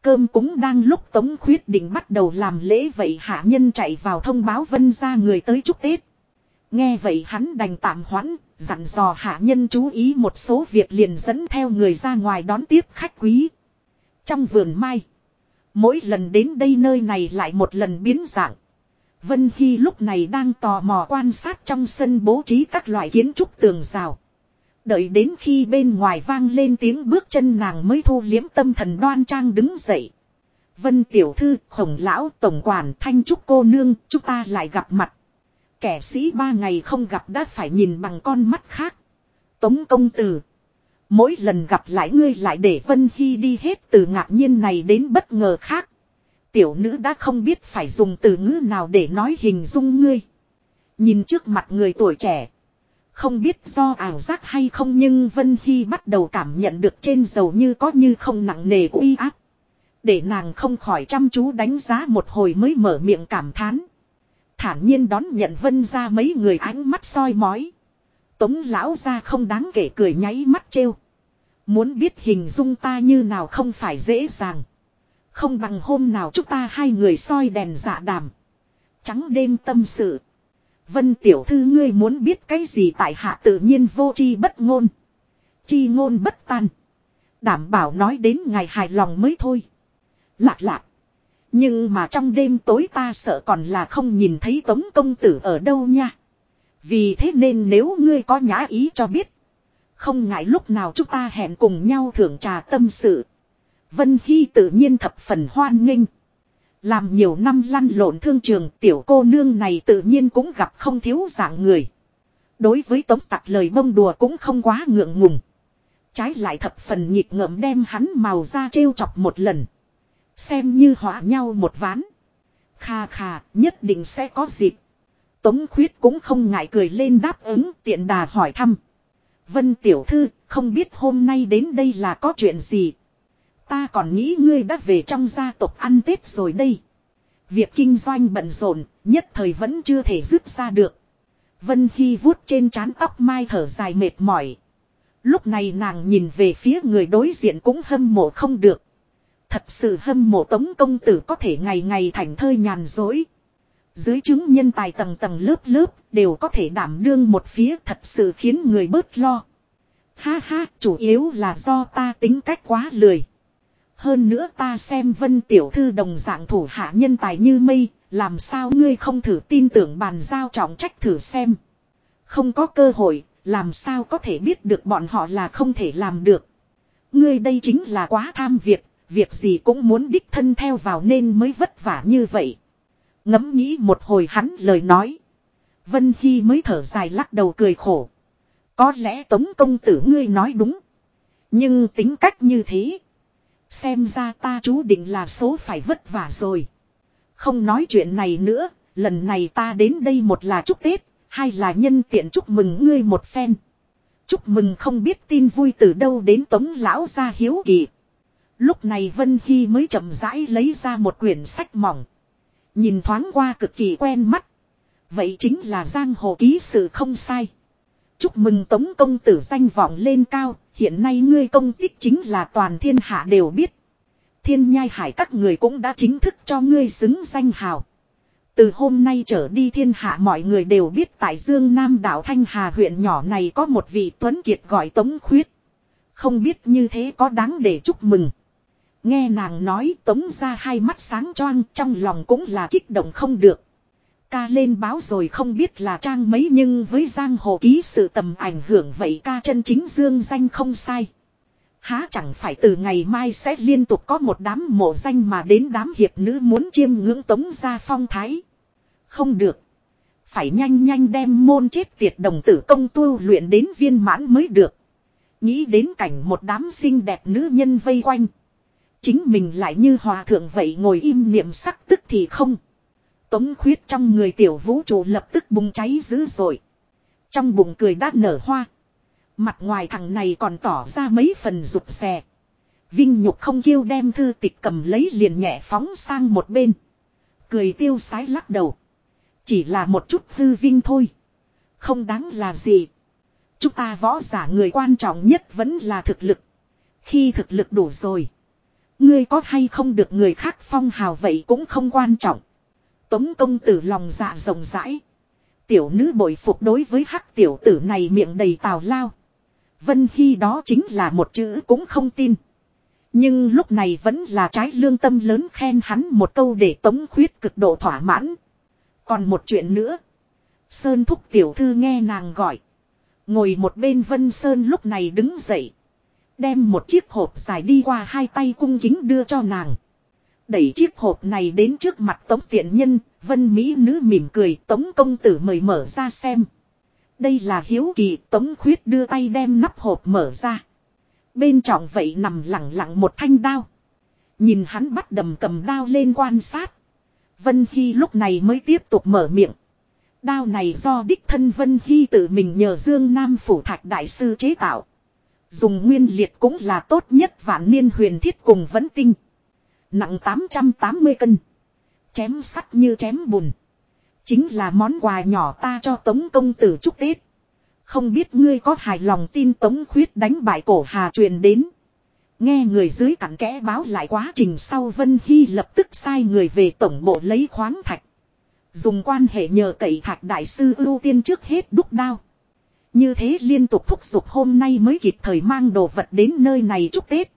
Cơm cũng đang lúc Tống Khuyết định bắt đầu làm lễ vậy hạ nhân chạy vào thông báo vân ra người tới chúc Tết. Nghe vậy hắn đành tạm hoãn, dặn dò hạ nhân chú ý một số việc liền dẫn theo người ra ngoài đón tiếp khách quý. Trong vườn mai, mỗi lần đến đây nơi này lại một lần biến dạng. Vân Hy lúc này đang tò mò quan sát trong sân bố trí các loại kiến trúc tường rào. Đợi đến khi bên ngoài vang lên tiếng bước chân nàng mới thu liếm tâm thần đoan trang đứng dậy. Vân tiểu thư, khổng lão, tổng quản, thanh trúc cô nương, chúng ta lại gặp mặt. Kẻ sĩ ba ngày không gặp đã phải nhìn bằng con mắt khác. Tống công tử. Mỗi lần gặp lại ngươi lại để Vân Hy đi hết từ ngạc nhiên này đến bất ngờ khác. Tiểu nữ đã không biết phải dùng từ ngữ nào để nói hình dung ngươi. Nhìn trước mặt người tuổi trẻ. Không biết do ảo giác hay không nhưng Vân Hy bắt đầu cảm nhận được trên dầu như có như không nặng nề uy áp. Để nàng không khỏi chăm chú đánh giá một hồi mới mở miệng cảm thán. Thản nhiên đón nhận Vân ra mấy người ánh mắt soi mói. Tống lão ra không đáng kể cười nháy mắt trêu. Muốn biết hình dung ta như nào không phải dễ dàng. Không bằng hôm nào chúng ta hai người soi đèn dạ đàm. Trắng đêm tâm sự. Vân tiểu thư ngươi muốn biết cái gì tại hạ tự nhiên vô chi bất ngôn. Chi ngôn bất tan. Đảm bảo nói đến ngày hài lòng mới thôi. Lạc lạc. Nhưng mà trong đêm tối ta sợ còn là không nhìn thấy tống công tử ở đâu nha. Vì thế nên nếu ngươi có nhã ý cho biết. Không ngại lúc nào chúng ta hẹn cùng nhau thưởng trà tâm sự. Vân Hy tự nhiên thập phần hoan nghênh. Làm nhiều năm lăn lộn thương trường tiểu cô nương này tự nhiên cũng gặp không thiếu dạng người. Đối với tống tặc lời bông đùa cũng không quá ngượng ngùng. Trái lại thập phần nhịp ngợm đem hắn màu ra trêu chọc một lần. Xem như họa nhau một ván. Kha kha, nhất định sẽ có dịp. Tống khuyết cũng không ngại cười lên đáp ứng tiện đà hỏi thăm. Vân tiểu thư, không biết hôm nay đến đây là có chuyện gì. Ta còn nghĩ ngươi đã về trong gia tộc ăn Tết rồi đây. Việc kinh doanh bận rộn, nhất thời vẫn chưa thể dứt ra được. Vân Hy vuốt trên trán tóc mai thở dài mệt mỏi. Lúc này nàng nhìn về phía người đối diện cũng hâm mộ không được. Thật sự hâm mộ tống công tử có thể ngày ngày thành thơi nhàn dối. Dưới chứng nhân tài tầng tầng lớp lớp đều có thể đảm đương một phía thật sự khiến người bớt lo. Ha ha, chủ yếu là do ta tính cách quá lười. Hơn nữa ta xem vân tiểu thư đồng dạng thủ hạ nhân tài như mây, làm sao ngươi không thử tin tưởng bàn giao trọng trách thử xem. Không có cơ hội, làm sao có thể biết được bọn họ là không thể làm được. Ngươi đây chính là quá tham việc, việc gì cũng muốn đích thân theo vào nên mới vất vả như vậy. Ngẫm nghĩ một hồi hắn lời nói. Vân Hy mới thở dài lắc đầu cười khổ. Có lẽ Tống công tử ngươi nói đúng. Nhưng tính cách như thế. Xem ra ta chú định là số phải vất vả rồi. Không nói chuyện này nữa, lần này ta đến đây một là chúc Tết, hai là nhân tiện chúc mừng ngươi một phen. Chúc mừng không biết tin vui từ đâu đến tống lão ra hiếu kỳ. Lúc này Vân Hy mới chậm rãi lấy ra một quyển sách mỏng. Nhìn thoáng qua cực kỳ quen mắt. Vậy chính là giang hồ ký sự không sai. Chúc mừng tống công tử danh vọng lên cao, hiện nay ngươi công tích chính là toàn thiên hạ đều biết. Thiên nhai hải các người cũng đã chính thức cho ngươi xứng danh hào. Từ hôm nay trở đi thiên hạ mọi người đều biết tại Dương Nam đảo Thanh Hà huyện nhỏ này có một vị tuấn kiệt gọi Tống Khuyết. Không biết như thế có đáng để chúc mừng. Nghe nàng nói Tống ra hai mắt sáng choang trong lòng cũng là kích động không được. Ca lên báo rồi không biết là trang mấy nhưng với giang hồ ký sự tầm ảnh hưởng vậy ca chân chính dương danh không sai. Há chẳng phải từ ngày mai sẽ liên tục có một đám mộ danh mà đến đám hiệp nữ muốn chiêm ngưỡng tống ra phong thái. Không được. Phải nhanh nhanh đem môn chết tiệt đồng tử công tu luyện đến viên mãn mới được. Nghĩ đến cảnh một đám xinh đẹp nữ nhân vây quanh. Chính mình lại như hòa thượng vậy ngồi im niệm sắc tức thì không. Tống khuyết trong người tiểu vũ trụ lập tức bùng cháy dữ dội. Trong bụng cười đã nở hoa. Mặt ngoài thằng này còn tỏ ra mấy phần rụt xè. Vinh nhục không kêu đem thư tịch cầm lấy liền nhẹ phóng sang một bên. Cười tiêu sái lắc đầu. Chỉ là một chút hư vinh thôi. Không đáng là gì. Chúng ta võ giả người quan trọng nhất vẫn là thực lực. Khi thực lực đủ rồi. Ngươi có hay không được người khác phong hào vậy cũng không quan trọng. Tống công tử lòng dạ rộng rãi. Tiểu nữ bội phục đối với hắc tiểu tử này miệng đầy tào lao. Vân Hy đó chính là một chữ cũng không tin. Nhưng lúc này vẫn là trái lương tâm lớn khen hắn một câu để tống khuyết cực độ thỏa mãn. Còn một chuyện nữa. Sơn thúc tiểu thư nghe nàng gọi. Ngồi một bên Vân Sơn lúc này đứng dậy. Đem một chiếc hộp dài đi qua hai tay cung kính đưa cho nàng. Đẩy chiếc hộp này đến trước mặt tống tiện nhân, vân mỹ nữ mỉm cười tống công tử mời mở ra xem. Đây là hiếu kỳ tống khuyết đưa tay đem nắp hộp mở ra. Bên trọng vậy nằm lặng lặng một thanh đao. Nhìn hắn bắt đầm cầm đao lên quan sát. Vân Hy lúc này mới tiếp tục mở miệng. Đao này do đích thân Vân Hy tự mình nhờ Dương Nam Phủ Thạch Đại Sư chế tạo. Dùng nguyên liệt cũng là tốt nhất vạn niên huyền thiết cùng vấn tinh. Nặng 880 cân. Chém sắt như chém bùn. Chính là món quà nhỏ ta cho Tống Công Tử chúc Tết. Không biết ngươi có hài lòng tin Tống Khuyết đánh bại cổ hà truyền đến. Nghe người dưới cặn kẽ báo lại quá trình sau Vân Hy lập tức sai người về tổng bộ lấy khoáng thạch. Dùng quan hệ nhờ cậy thạch đại sư ưu tiên trước hết đúc đao. Như thế liên tục thúc giục hôm nay mới kịp thời mang đồ vật đến nơi này chúc Tết.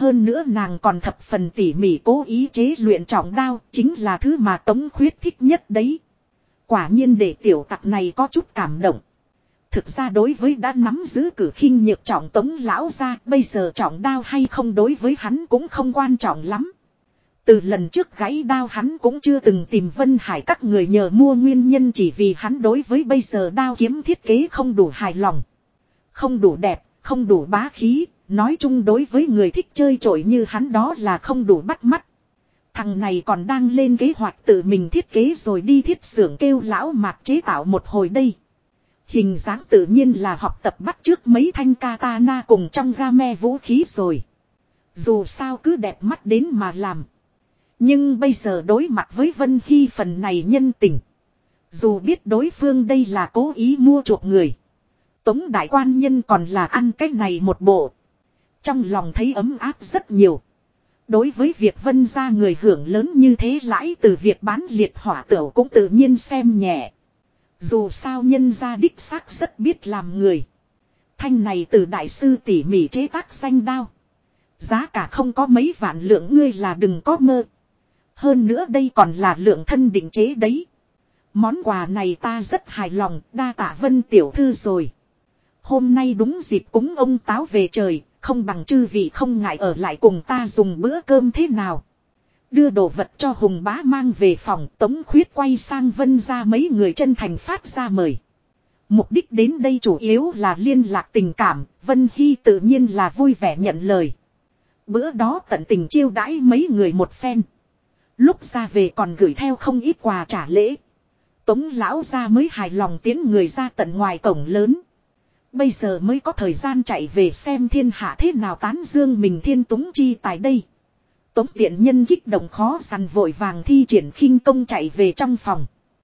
Hơn nữa nàng còn thập phần tỉ mỉ cố ý chế luyện trọng đao chính là thứ mà Tống Khuyết thích nhất đấy. Quả nhiên để tiểu tặc này có chút cảm động. Thực ra đối với đã nắm giữ cử khinh nhược trọng tống lão ra bây giờ trọng đao hay không đối với hắn cũng không quan trọng lắm. Từ lần trước gãy đao hắn cũng chưa từng tìm Vân Hải các người nhờ mua nguyên nhân chỉ vì hắn đối với bây giờ đao kiếm thiết kế không đủ hài lòng. Không đủ đẹp, không đủ bá khí, nói chung đối với người thích chơi trội như hắn đó là không đủ bắt mắt. Thằng này còn đang lên kế hoạch tự mình thiết kế rồi đi thiết xưởng kêu lão mạc chế tạo một hồi đây. Hình dáng tự nhiên là học tập bắt trước mấy thanh katana cùng trong game vũ khí rồi. Dù sao cứ đẹp mắt đến mà làm. Nhưng bây giờ đối mặt với Vân Hy phần này nhân tình. Dù biết đối phương đây là cố ý mua chuộc người. Tống đại quan nhân còn là ăn cái này một bộ. Trong lòng thấy ấm áp rất nhiều. Đối với việc vân ra người hưởng lớn như thế lãi từ việc bán liệt hỏa tửu cũng tự nhiên xem nhẹ. Dù sao nhân gia đích xác rất biết làm người. Thanh này từ đại sư tỉ mỉ chế tác danh đao. Giá cả không có mấy vạn lượng ngươi là đừng có mơ. Hơn nữa đây còn là lượng thân định chế đấy. Món quà này ta rất hài lòng, đa tạ vân tiểu thư rồi. Hôm nay đúng dịp cúng ông táo về trời, không bằng chư vị không ngại ở lại cùng ta dùng bữa cơm thế nào. Đưa đồ vật cho Hùng bá mang về phòng tống khuyết quay sang vân ra mấy người chân thành phát ra mời. Mục đích đến đây chủ yếu là liên lạc tình cảm, Vân Hy tự nhiên là vui vẻ nhận lời. Bữa đó tận tình chiêu đãi mấy người một phen. Lúc ra về còn gửi theo không ít quà trả lễ. Tống lão ra mới hài lòng tiến người ra tận ngoài cổng lớn. Bây giờ mới có thời gian chạy về xem thiên hạ thế nào tán dương mình thiên túng chi tại đây. Tống tiện nhân kích động khó săn vội vàng thi triển khinh công chạy về trong phòng.